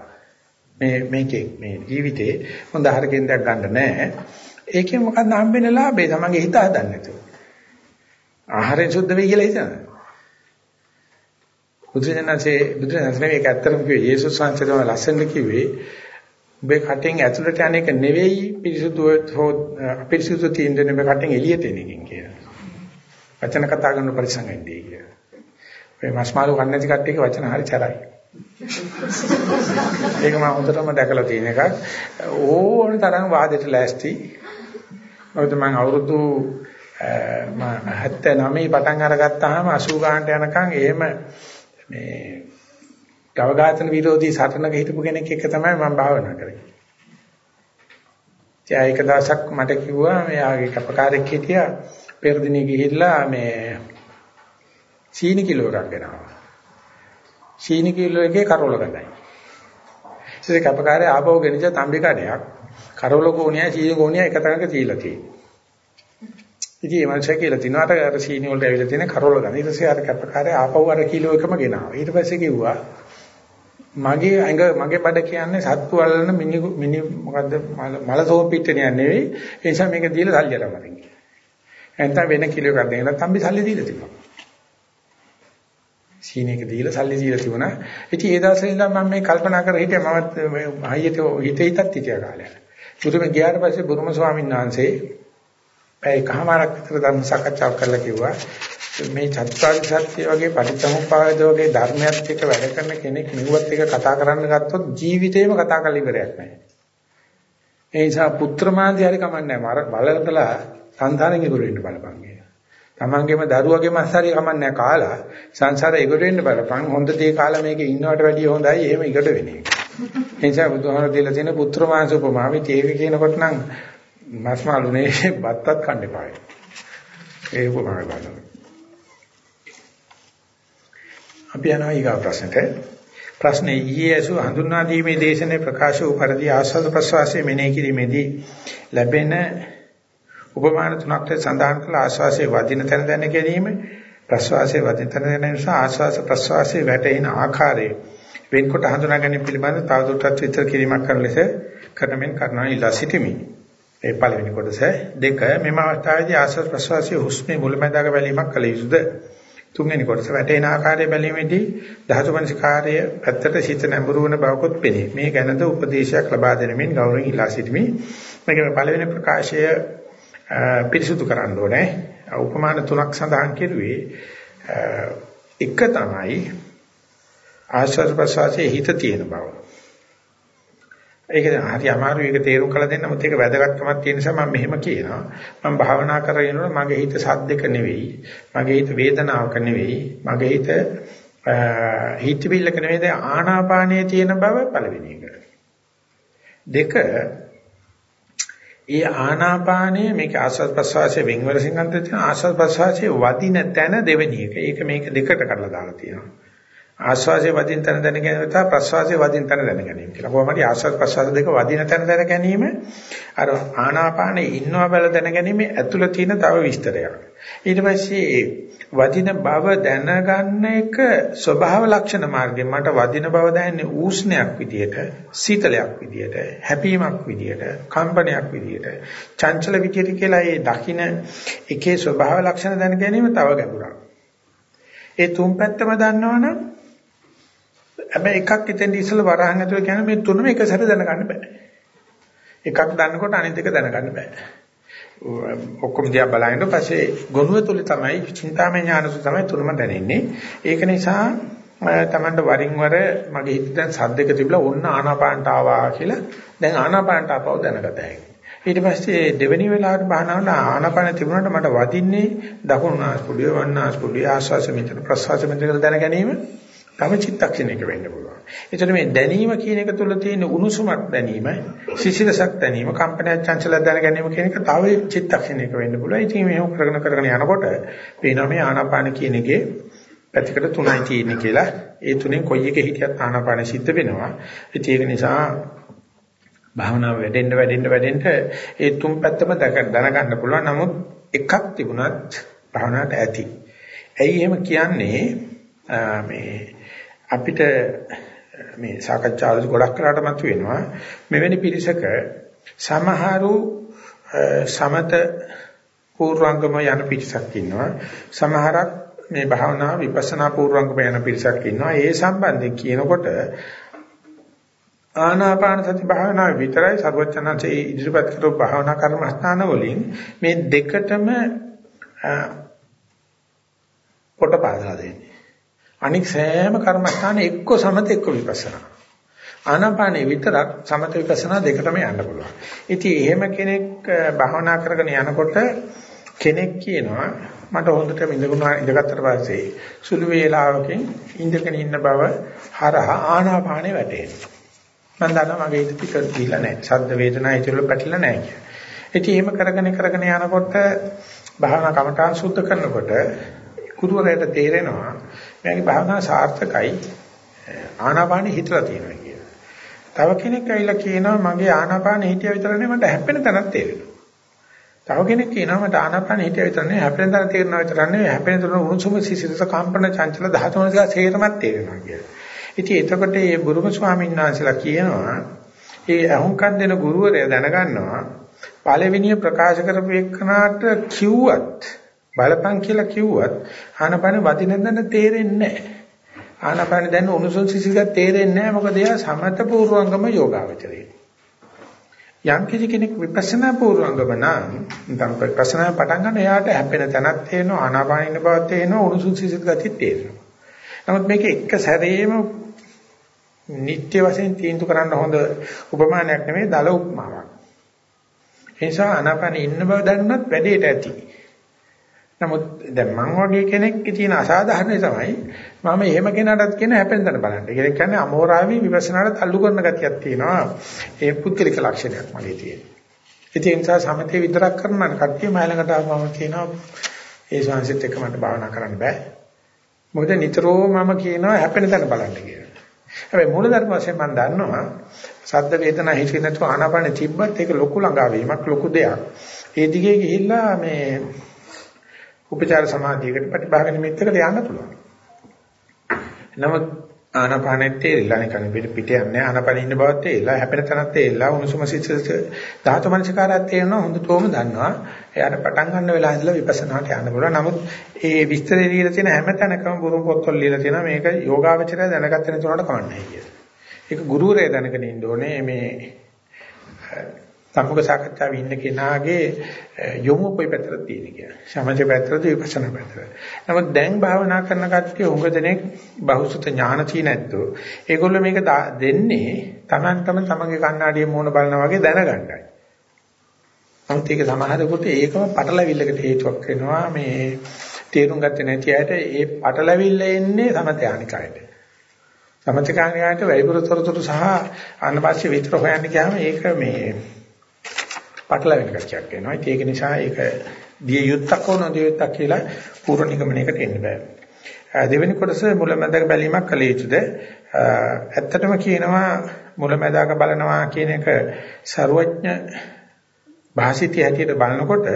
මේ මේකේ මේ ජීවිතේ හොඳ ආහාර කේන්දරයක් ගන්න නැහැ. ඒකෙන් මොකක්ද හම්බෙන්නේ ලාභේ? තමන්ගේ හිත හදන්න නැතුව. ආහාරයෙන් සුද්ධ වෙයි කියලා හිතනවා. බුදුරජාණන්සේ බුදුරජාණන්සේ මේක ඇත්තටම කිව්වේ යේසුස් වහන්සේ තමයි ලස්සනට කිව්වේ ඔබේ කටෙන් ඇතුළට යන එක නෙවෙයි පිරිසුදු හෝ අපිරිසුදු තියෙන දේ මේ කටෙන් එළියට එන එකෙන් කියලා. වචන කතා කරන පරිසං වෙන්නේ කියලා. ඔය මාස්මාලු කන්නේ නැති කට්ටියගේ වචන හරි චරයි. ඒක මම හොඳටම දැකලා තියෙන එකක්. ඕන තරම් වාදෙට ලෑස්ති. මොකද මම අවුරුදු මම 79 පටන් අරගත්තාම 80 ගානට යනකම් එහෙම මේ ගවඝාතන විරෝධී සටනක හිටපු කෙනෙක් එක්ක තමයි මම භාවනා කරේ. ඒ එක දවසක් මට කිව්වා මෙයාගේ කපකාරෙක් හිටියා පෙරදිනේ ගිහිල්ලා මේ සීනි කිලෝ එකක් ගෙනාවා. සීනි කිලෝ එකේ කරවල ගඳයි. ඉතින් කැපකාරය ආපහු ගෙනිච්ච තම්බි කඩයක් කරවල කෝණියයි සීනි කෝණියයි එක තැනක තියලා තියෙනවා. ඉතින් ඒ මනුස්සයා කියලා තිනාට අර සීනි වලට ඇවිල්ලා තියෙන කරවල ගඳ. ඊට පස්සේ අර කැපකාරය ආපහු අර කිලෝ එකම ගෙනාවා. ඊට පස්සේ කිව්වා මගේ ඇඟ මගේ බඩ කියන්නේ සත්තු වලන මිනි මිනි මොකද්ද මල සෝපිට්ටනියක් නෙවෙයි ඒ නිසා මේක දීලා සල්ලි අරගෙන කියලා. එතන වෙන කිලෝ එකක් දෙන්න තම්බි සල්ලි දීලා තිබුණා. සීනේක දීලා සල්ලි දීලා තිබුණා. ඉතින් ඒ දවසේ ඉඳන් මම මේ කල්පනා කර හිටියා මම හයියට හිතේ හිතත් හිටියා කාලයක්. බුදුම ගියාට පස්සේ බුරුම ස්වාමීන් වහන්සේ පැය කහමාරක් විතර ධර්ම සාකච්ඡාවක් කරලා කිව්වා මේ චතුරාර්ය සත්‍ය වගේ පටිච්චසමුප්පාද වගේ ධර්මයක් එක්ක වැඩ කරන කෙනෙක් මෙව්වත් එක කතා කරන්න ගත්තොත් ජීවිතේම කතා කරලා ඉවරයක් නැහැ. ඒ නිසා පුත්‍රමාන්ති හරි කමන්නේ නැහැ. බලලා සංසාරෙන් ඉවර වෙන්න බලපන් කියලා. තමන්ගේම දරුවගේ මස්සාරිය කමන්නේ කාලා සංසාරේ ඉවර වෙන්න බලපන්. හොඳ දේ කාලා මේකේ ඉන්නවට වැඩිය හොඳයි. එහෙම ඉකට වෙන එක. ඒ නිසා බුදුහාමර දීලා තියෙන පුත්‍රමාංශ උපමාවෙ තේක කියනකොට නම් මස්මාළුනේ බත්තත් කන්න එපායි. ඒ උපමාව බලන්න. අපි යනවා ඊගා ප්‍රශ්නට. ප්‍රශ්නේ ඊයේ ඇසු හඳුන්වා දීමේ දේශනේ ප්‍රකාශ වූ පරිදි ආස්වාද ප්‍රසවාසයේ මෙනෙහි කිරීමේදී ලැබෙන උපමාන තුනක් සඳහන් කළ ආස්වාසයේ වදින තැන දැන ගැනීම ප්‍රසවාසයේ වදින තැන දැන නිසා ආස්වාස ප්‍රසවාසයේ වැටෙන ආකාරය වෙන්කොට හඳුනා ගැනීම පිළිබඳ තවදුරටත් විතර කිරීමක් කරන ලෙස කරමින් කරනවා ඉලා සිටිමි. ඒ පළවෙනි කොටස දෙක මෙම අවස්ථාවේදී ආස්වාද ප්‍රසවාසයේ හුස්මේ මුලැමැදාක බැලීමක් කළ යුතුද? තුන්වෙනි කොටස වැටෙන ආකාරය බැලීමේදී ධාතු මනසිකාර්ය පැත්තට සිත නැඹුරු වන බවකොත් පෙනේ. මේ ගැනද උපදේශයක් ලබා දෙනමින් ගෞරවයෙන් ඉල්ලා සිටිමි. මේකේ පළවෙනි ප්‍රකාශය පිරිසුදු කරන්න ඕනේ. උපමාන තුනක් සඳහන් කෙරුවේ එක තමයි ආශ්වාස ප්‍රශ්වාසයේ හිත තියෙන බව. ඒක හරි අමාරු ඒක තේරුම් කරලා දෙන්න මොකද ඒක වැදගත්කමක් තියෙන නිසා මම මෙහෙම කියනවා. මම භාවනා කරගෙන යනකොට මගේ හිත සද්දක නෙවෙයි, මගේ හිත වේදනාවක නෙවෙයි, මගේ හිත හිතවිල්ලක නෙවෙයි ආනාපානයේ තියෙන බව පළවෙනි එක. දෙක ඒ ආනාපානය මේක ආස්වාද ප්‍රසවාසයේ වෙන්වර සිංහන්ත තියෙන ආස්වාද ප්‍රසවාසයේ වදින තැන දෙවෙනි එක. ඒක මේක දෙකට කරලා දාලා තියෙනවා. ආස්වාසේ වදින තැන දැන ගැනීම සහ ප්‍රස්වාසේ වදින තැන දැන ගැනීම කියලා. කොහොමද ආස්වාද ප්‍රස්වාස දෙක වදින තැන දැන ගැනීම අර ආනාපානේ ඉන්නවා බල දැන ගැනීම ඇතුළත තියෙන තව විස්තරයක්. ඊට පස්සේ වදින බව දැනගන්න එක ස්වභාව ලක්ෂණ මාර්ගයෙන් මට වදින බව දැනෙන්නේ ඌෂ්ණයක් විදියට, සීතලයක් විදියට, හැපීමක් විදියට, කම්පනයක් විදියට, චංචල විදියට කියලා ඒ දකින්න එකේ ස්වභාව ලක්ෂණ දැන ගැනීම තව ගැඹුරක්. ඒ තුන් පැත්තම දන්නවනම් හැබැයි එකක් ඉතින් ඉස්සෙල්ලා වරහන් ඇතුලේ කියන්නේ මේ තුනම එක සැර දැනගන්න බෑ. එකක් දන්නකොට අනිත් එක දැනගන්න බෑ. ඔක්කොම දිහා බලනකොට පස්සේ ගොනුව තුල තමයි චින්තාමය ඥානසු තමයි තුනම දැනෙන්නේ. ඒක නිසා තමන්ට වරින් වර මගේ හිත දැන් සද්දක තිබිලා ඔන්න ආනාපානට ආවා කියලා දැන් ආනාපානට ආපව දැනගත හැකියි. ඊට පස්සේ දෙවෙනි වෙලාවට බහනවල ආනාපාන තිබුණාට මට වදින්නේ දකුණු නාස්පුඩිය වන්නාස්පුඩිය ආස්වාස මෙතන ප්‍රස්වාස මෙතන කියලා දැන ගැනීම තව චිත්තක්ෂණයක වෙන්න පුළුවන්. එතකොට මේ දැනීම කියන එක තුළ තියෙන උණුසුමක් දැනීම, සිසිලසක් දැනීම, කම්පනයක් චංචලයක් දැන ගැනීම කියන එක තව චිත්තක්ෂණයක වෙන්න පුළුවන්. ඉතින් මේක කරගෙන කරගෙන යනකොට පේනවා මේ ආනාපාන කියන එකේ පැතිකඩ තුනයි තියෙන්නේ කියලා. ඒ තුනෙන් කොයි එකේ හිටියත් ආනාපාන සිද්ධ වෙනවා. ඉතින් ඒක නිසා භාවනාව වැඩෙන්න වැඩෙන්න වැඩෙන්න ඒ තුන් පැත්තම දැනගන්න පුළුවන්. නමුත් එකක් තිබුණත් භාවනාවට ඇති. ඇයි එහෙම කියන්නේ මේ අපිට මේ සාකච්ඡාවලදී ගොඩක් කරාට මතුවෙනවා මෙවැනි පිරිසක සමහරු සමත පූර්වංගම යන පිරිසක් ඉන්නවා. සමහරක් මේ භාවනා විපස්සනා පූර්වංගම යන පිරිසක් ඉන්නවා. ඒ සම්බන්ධයෙන් කියනකොට ආනාපාන සති භාවනාව විතරයි සර්වචනanse ඉදිරිපත් කරපු භාවනා කර්මස්ථාන වලින් මේ දෙකටම පොට පාදලා දෙන්නේ. අනික සෑම කර්මස්ථානේ එක්ක සමත එක්ක විපස්සනා. ආනාපානේ විතරක් සමත විපස්සනා දෙකටම යන්න පුළුවන්. ඉතින් එහෙම කෙනෙක් භාවනා කරගෙන යනකොට කෙනෙක් කියනවා මට හොඳට ඉඳගුණා ඉඳගත්තට පස්සේ සුළු වේලාවකින් ඉඳගෙන ඉන්න බව හරහා ආනාපානේ වැටෙනවා. මම දන්නවා මගේ හිත පිට දීලා නැහැ. ශබ්ද වේදනා ඉතිරල පැටලලා නැහැ කියලා. ඉතින් එහෙම කරගෙන කරගෙන යනකොට භාවනා කමඨාන් සුද්ධ කරනකොට ගුරුවරයාට තේරෙනවා මගේ භාවනාව සාර්ථකයි ආනාපානෙ හිතලා තියෙනවා කියලා. තව කෙනෙක් ඇවිල්ලා කියනවා මගේ ආනාපානෙ හිතිය විතර නෙවෙයි මට හැප්පෙන තැනක් තේරෙනවා. තව කෙනෙක් කියනවා මට ආනාපානෙ හිතිය විතර නෙවෙයි හැප්පෙන තැන තේරෙනවා විතර නෙවෙයි හැප්පෙන තුන උණුසුම සිසිලස කම්පන චංචල ධාතුමනසික සේරමත් තේරෙනවා කියලා. ඉතින් එතකොට මේ බුරුම ස්වාමීන් වහන්සේලා කියනවා ඒ අහුම්කම් දෙන ගුරුවරයා දැනගන්නවා පළවෙනිය ප්‍රකාශ කරපු එකනට කිව්වත් බලපං කියලා කිව්වත් ආනපන වදිනෙන්දන තේරෙන්නේ නැහැ. ආනපන දැන් උණුසුම් සිසිලක තේරෙන්නේ නැහැ මොකද එයා සමත පූර්වංගම යෝගාවචරේ. යම් කිසි කෙනෙක් විපස්සනා පූර්වංගම නම් නැත්නම් විපස්සනා පටන් ගන්න එයාට හැපෙන තැනක් තේරෙනවා ආනාපාන ඉන්න බවක් තේරෙනවා උණුසුම් සිසිල් ගතිය තේරෙනවා. නමුත් මේක එක සැරේම නිත්‍ය වශයෙන් තීන්දුව කරන්න හොඳ උපමානයක් නෙමෙයි දල උපමාවක්. ඒ නිසා ආනාපාන ඉන්න බව දැනුණත් වැඩේට ඇති. නමුත් දැන් මං වගේ කෙනෙක් තියෙන අසාධාරණේ තමයි මම එහෙම කෙනාටත් කියන හැපෙන තැන බලන්න. ඒ කියන්නේ අමෝරාවි විපස්සනාට තල්ලු කරන ගතියක් තියෙනවා. ඒ පුද්ගලික ලක්ෂණයක් මගේ තියෙන. ඒ නිසා සමතේ විතරක් කරන කට්ටිය මයිලකට ආවම කියනවා ඒ සංසිත් එක්ක මට භාවනා කරන්න බෑ. මොකද නිතරම මම කියනවා හැපෙන තැන බලන්න කියලා. හැබැයි මූලධර්ම වශයෙන් මම දන්නවා සද්ද වේදනා හිතේ නැතුව ආනාපානෙ තිබ්බත් ඒක ලොකු ළඟාවීමක් ලොකු දෙයක්. ඒ දිගේ ගිහිල්ලා මේ උපචාර සමාධියකට ප්‍රතිභාග නිමිත්තකට යන්න පුළුවන්. නමුත් ආනාපානෙත් තේරිලා නිකන් පිට පිට යන්නේ ආනාපානෙ ඉන්න බවත් තේරිලා හැපෙන තැනත් තේරිලා උණුසුම සිසිලස ධාතු මනසිකාරයත් තේරෙනවා හොඳටම දන්නවා. එයාට පටන් ගන්න වෙලාව ඉඳලා විපස්සනාට යන්න පුළුවන්. නමුත් ඒ විස්තරය දීලා තියෙන හැම තැනකම බුරු පොත්වල ලියලා තියෙනවා මේක යෝගාවචරය දැනගත්තේ නැතුනට කමන්නේ කියලා. ඒක ගුරුවරයා දැනගෙන ඉන්න ඕනේ මේ සම්මුඛ සාකච්ඡාවේ ඉන්න කෙනාගේ යොමු කොයි පැත්තට තියෙන කියලා. සමථ පැත්තට විපස්සනා පැත්තට. නමුත් දැන් භාවනා කරන කට්ටිය උඟ දෙනෙක් බහුසුත ඥාන තියෙ නැත්තෝ. ඒගොල්ලෝ මේක දෙන්නේ Taman තම තමන්ගේ කණ්ණාඩියේ මූණ බලනා වගේ දැනගන්නයි. නමුත් ඒක සමහරකට ඒකම පටලවිල්ලකට හේතුවක් වෙනවා මේ තේරුම් ගත්තේ නැති අයට ඒ පටලවිල්ල එන්නේ සමථයානිකයට. සමථකාණියට වැඩිපුර තොරතුරු සහ අනවශ්‍ය විතර හොයන්න ගියාම ඒක මේ පටලවෙන කච්චයක් වෙනවා. ඒක නිසා ඒක දිය යුත්තක් වුණා දිය යුත්තක් කියලා පූර්ව නිගමනයකට එන්න බෑ. දෙවෙනි කොටස මුලැමැදක බැලීමක් කළ යුතුද? ඇත්තටම කියනවා මුලැමැදක බලනවා කියන එක ਸਰවඥ භාසිතය හැටියට බලනකොට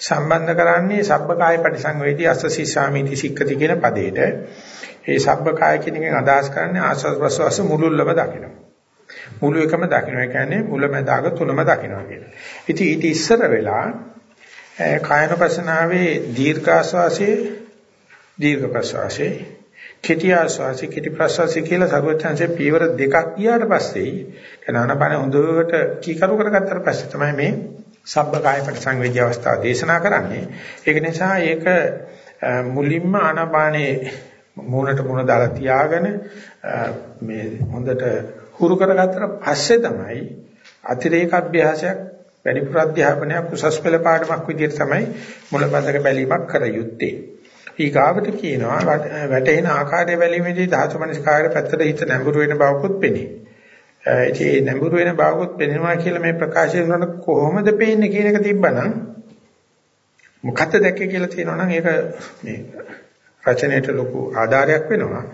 සම්බන්ධ කරන්නේ සබ්බකාය පරිසංවේදී අස්සසී සාමීති සික්කති කියන පදේට. ඒ සබ්බකාය කියන එකෙන් අදහස් කරන්නේ ආස්වාද ප්‍රසවාස මුලුල්ලම දකිනවා. මුළු එකම දකින්න. ඒ කියන්නේ මුලමදාග තුනම දකින්නවා කියන. ඉතින් ඊට ඉස්සර වෙලා කායනපසනාවේ දීර්ඝ ආස්වාසේ දීර්ඝ ප්‍රසවාසේ කෙටි ආස්වාසේ කෙටි ප්‍රසවාසේ කියලා සර්වචන්සේ පීවර දෙකක් ගියාට පස්සේ කනානපන හොඳට කීකරු කරගත්තට පස්සේ තමයි මේ සබ්බ කාය පරිසංවේදී අවස්ථාව දේශනා කරන්නේ. ඒක නිසා ඒක මුලින්ම ආනාපානේ මූණට මූණ දාලා තියාගෙන මේ හොඳට හුරු කරගත්තට පස්සේ තමයි අතිරේක අභ්‍යාසයක් වැඩිපුර අධ්‍යාපනයක් උසස් පෙළ පාඩමක් විදිහට තමයි මුලපදක බැලීමක් කර යුත්තේ. ඊගාවට කියනවා වැටෙන ආකාරය බැලීමේදී ධාතු මනස්කාරය පැත්තට හිත නැඹුරු වෙන බවකුත් පෙනේ. ඒ නැඹුරු වෙන බවකුත් පෙනෙනවා කියලා මේ ප්‍රකාශය කරන කොහොමද පේන්නේ කියන එක තිබ්බනම් මොකක්ද දැක්කේ කියලා තියෙනවා නම් ඒක මේ රචනයට ලොකු ආධාරයක් වෙනවා.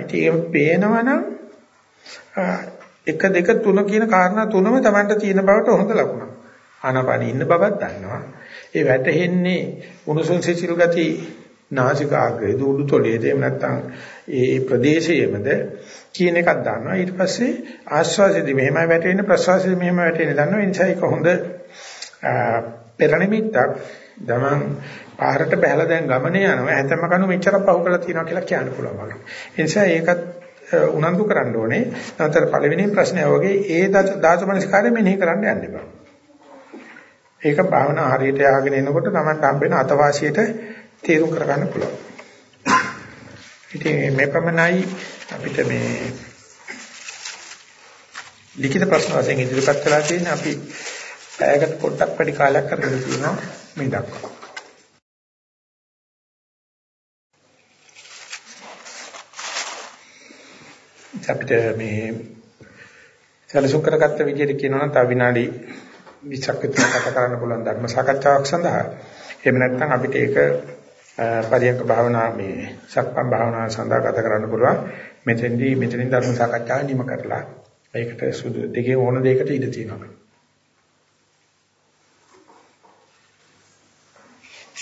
ඉතින් ඒක පේනවනම් එක දෙක තුන කියන කාරණා තුනම Tamanට තියෙන බවට හොඳ ලකුණක්. ආනාපානෙ ඉන්න බවක් දන්නවා. ඒ වැටෙන්නේ උණුසුම් සිසිල් ගති නාසිකාග්‍රේද උඩුතොලේද එහෙම නැත්නම් ඒ ප්‍රදේශයේමද කියන එකක් දන්නවා. ඊට පස්සේ ආශ්වාසයේදී මෙහෙමයි වැටෙන්නේ ප්‍රශ්වාසයේදී මෙහෙමයි වැටෙන්නේ දන්නවා. ඒ නිසා ඒක හොඳ පෙරණිමිත්තක්. දමන් පාරට බහැලා දැන් ගමනේ යනවා. හැතැම්ම කණු මෙච්චර පහු කරලා තියෙනවා කියලා කියන්න පුළුවන් වගේ. ඒ නිසා ඒකත් උනන්දු කරන්න ඕනේ. නැත්නම් පළවෙනි ප්‍රශ්නය වගේ ඒ දාසමනස්කාරය මෙනෙහි කරන්න යන්න එපා. ඒක භාවනා හරියට ය아가ගෙන එනකොට Tamanට හම්බෙන අතවාසියට තීරු කරගන්න පුළුවන්. ඉතින් මේ ප්‍රමණයි අපිට මේ ලිඛිත ප්‍රශ්න වශයෙන් ඉදිරිපත් කළා තියෙන අපි පැයකට පොඩ්ඩක් වැඩි කාලයක් කරගෙන තියෙනවා මේ දක්වා. අපිට මේ සැලසුම් කරගත්ත විදිහට කියනවා නම් තව විනාඩි 20ක් විතර කතා කරන්න පුළුවන් ධර්ම සාකච්ඡාවක් සඳහා. එහෙම නැත්නම් අපිට ඒක පරියන්ක භාවනා මේ සක්මන් භාවනාව සඳහා ගත කරන්න පුළුවන්. මෙතෙන්දී මෙතනින් ධර්ම සාකච්ඡාව නිම කරලා ඒකට සුදු දෙකේ ඕන දෙයකට ඉඩ තියෙනවා.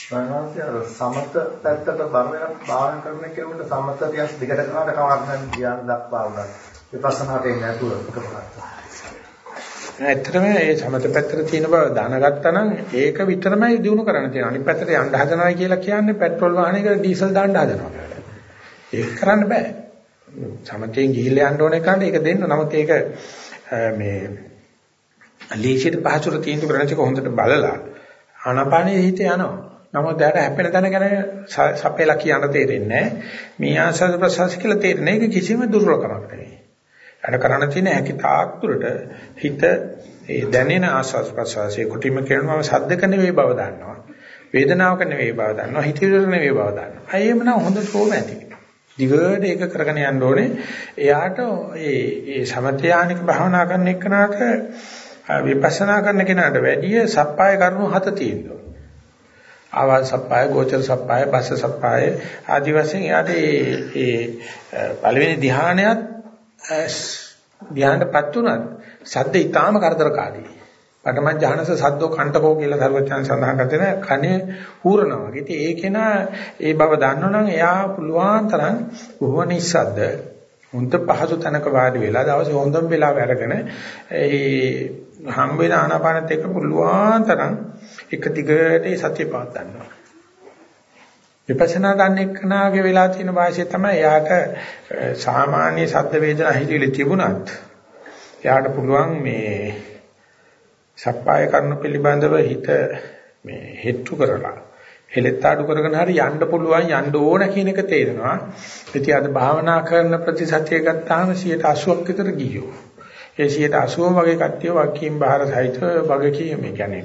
සමහරවිට සමත පැත්තට බර වෙන භාවනා කරන කෙනෙකුට සමත ටිකක් දිගට කරනකොට කවදාවත් නැහැ ධ්‍යාන දක්වා වුණා. විපස්සනාට එන්නේ නැතුව එකපාරට. ඇත්තටම මේ සමත පැත්තට තියෙන බව දැනගත්තා නම් ඒක විතරමයි දිනු කරන්න තියෙනවා. අනිත් පැත්තට යන්න හදනවා කියලා කියන්නේ පෙට්‍රල් වාහනයකට ඩීසල් දාන්න හදනවා. ඒක කරන්න බෑ. සමතෙන් ගිහිල්ලා යන්න ඕන එකට ඒක දෙන්න. නමුත් ඒක මේ ලීසියට පහසුර තීන්දුව කරන එක හොඳට බලලා ආනාපානෙ හිත යනවා. නමුත් එයාට හැපෙන තැන ගැන සපේලා කියන්න තේරෙන්නේ මේ ආසද ප්‍රසස් කියලා තේරෙන්නේ ඒක කිසිම දුර්වලකමක් නෙවෙයි. අර කරණ තියෙන හැකි තාක් දුරට හිත ඒ දැනෙන ආස්වාද ප්‍රසවාසයේ කුටිම කියනවා සද්දක නෙවෙයි බව දන්නවා. වේදනාවක නෙවෙයි බව දන්නවා. හිතවිලක නෙවෙයි බව දන්නවා. අය එමනම් හොඳ ෂෝම ඇති. දිගට ඒක කරගෙන යන්න ඕනේ. එයාට ඒ ඒ සමථයානික භාවනා කරන එක්කනට විපස්සනා කරන කෙනාට වැඩිය සප්පාය කරුණු හත තියෙනවා. ආවාස සප්පාය, ගෝචර සප්පාය, බස්ස සප්පාය ආදි වශයෙන් යාට ඒ ඒ පළවෙනි ධ්‍යානයත් ධ්‍යානටපත් උනත් සද්ද ඊටාම කරදරකාරී. පඨම ඥානස සද්දෝ කණ්ඨකෝ කියලා සර්වචන් සඳහන් කරන කනේ හූරනවා. ඉතින් ඒකේන ඒ බව දන්නවනම් එයා පුළුවන් තරම් බොහොම නිස්සද්ද හොඳ පහසු තැනක වාඩි වෙලා දවසේ හොඳම වෙලාව අරගෙන ඒ හම් වෙන ආනාපානත් එක්ක පුළුවන් තරම් එක දිගට ඒ සතිය පාත් ගන්නවා. විපස්සනා ගන්න එක්කනාගේ වෙලා තියෙන වාසිය තමයි එයාට සාමාන්‍ය සද්ද වේදනා හිතවිලි තිබුණත් එයාට පුළුවන් මේ සප්පාය කරන පිළිබඳව හිත මේ හෙට්ටු කරලා හෙලෙත් ආඩු කරගෙන හරි යන්න පුළුවන් යන්න ඕන කියන එක තේරෙනවා. ඉතින් අද භාවනා කරන ප්‍රතිසත්‍ය ගත්තාම 80ක් විතර ගියෝ. ඒ 80 වගේ කට්ටිය වකීම් බාහිර සහිත වගකීම් මේ කියන්නේ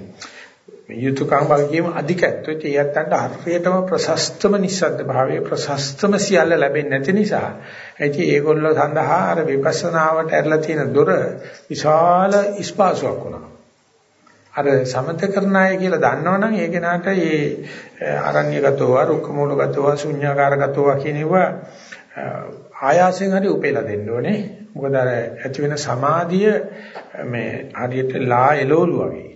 යුතුයකම් වගකීම් අධිකත්වය තියත්තන්ට හරියටම ප්‍රශස්තම නිස්සද්ද භාවයේ ප්‍රශස්තම සියල්ල ලැබෙන්නේ නැති නිසා ඇයි ඒගොල්ලෝ සඳහා අර විපස්සනාවට ඇරලා තියෙන දොර විශාල ස්පාසුවක් වුණා. අර සමත කරණාය කියලා දන්නවනම් ඒ කෙනාට ඒ අරණ්‍යගතව රුක්කමූලගතව ශුන්‍යාකාරගතව කියනවා ආයාසයෙන් හරි උපේලා දෙන්න ඕනේ. මොකද අර ඇති වෙන සමාධිය මේ හරියට ලා එළවලු වගේ.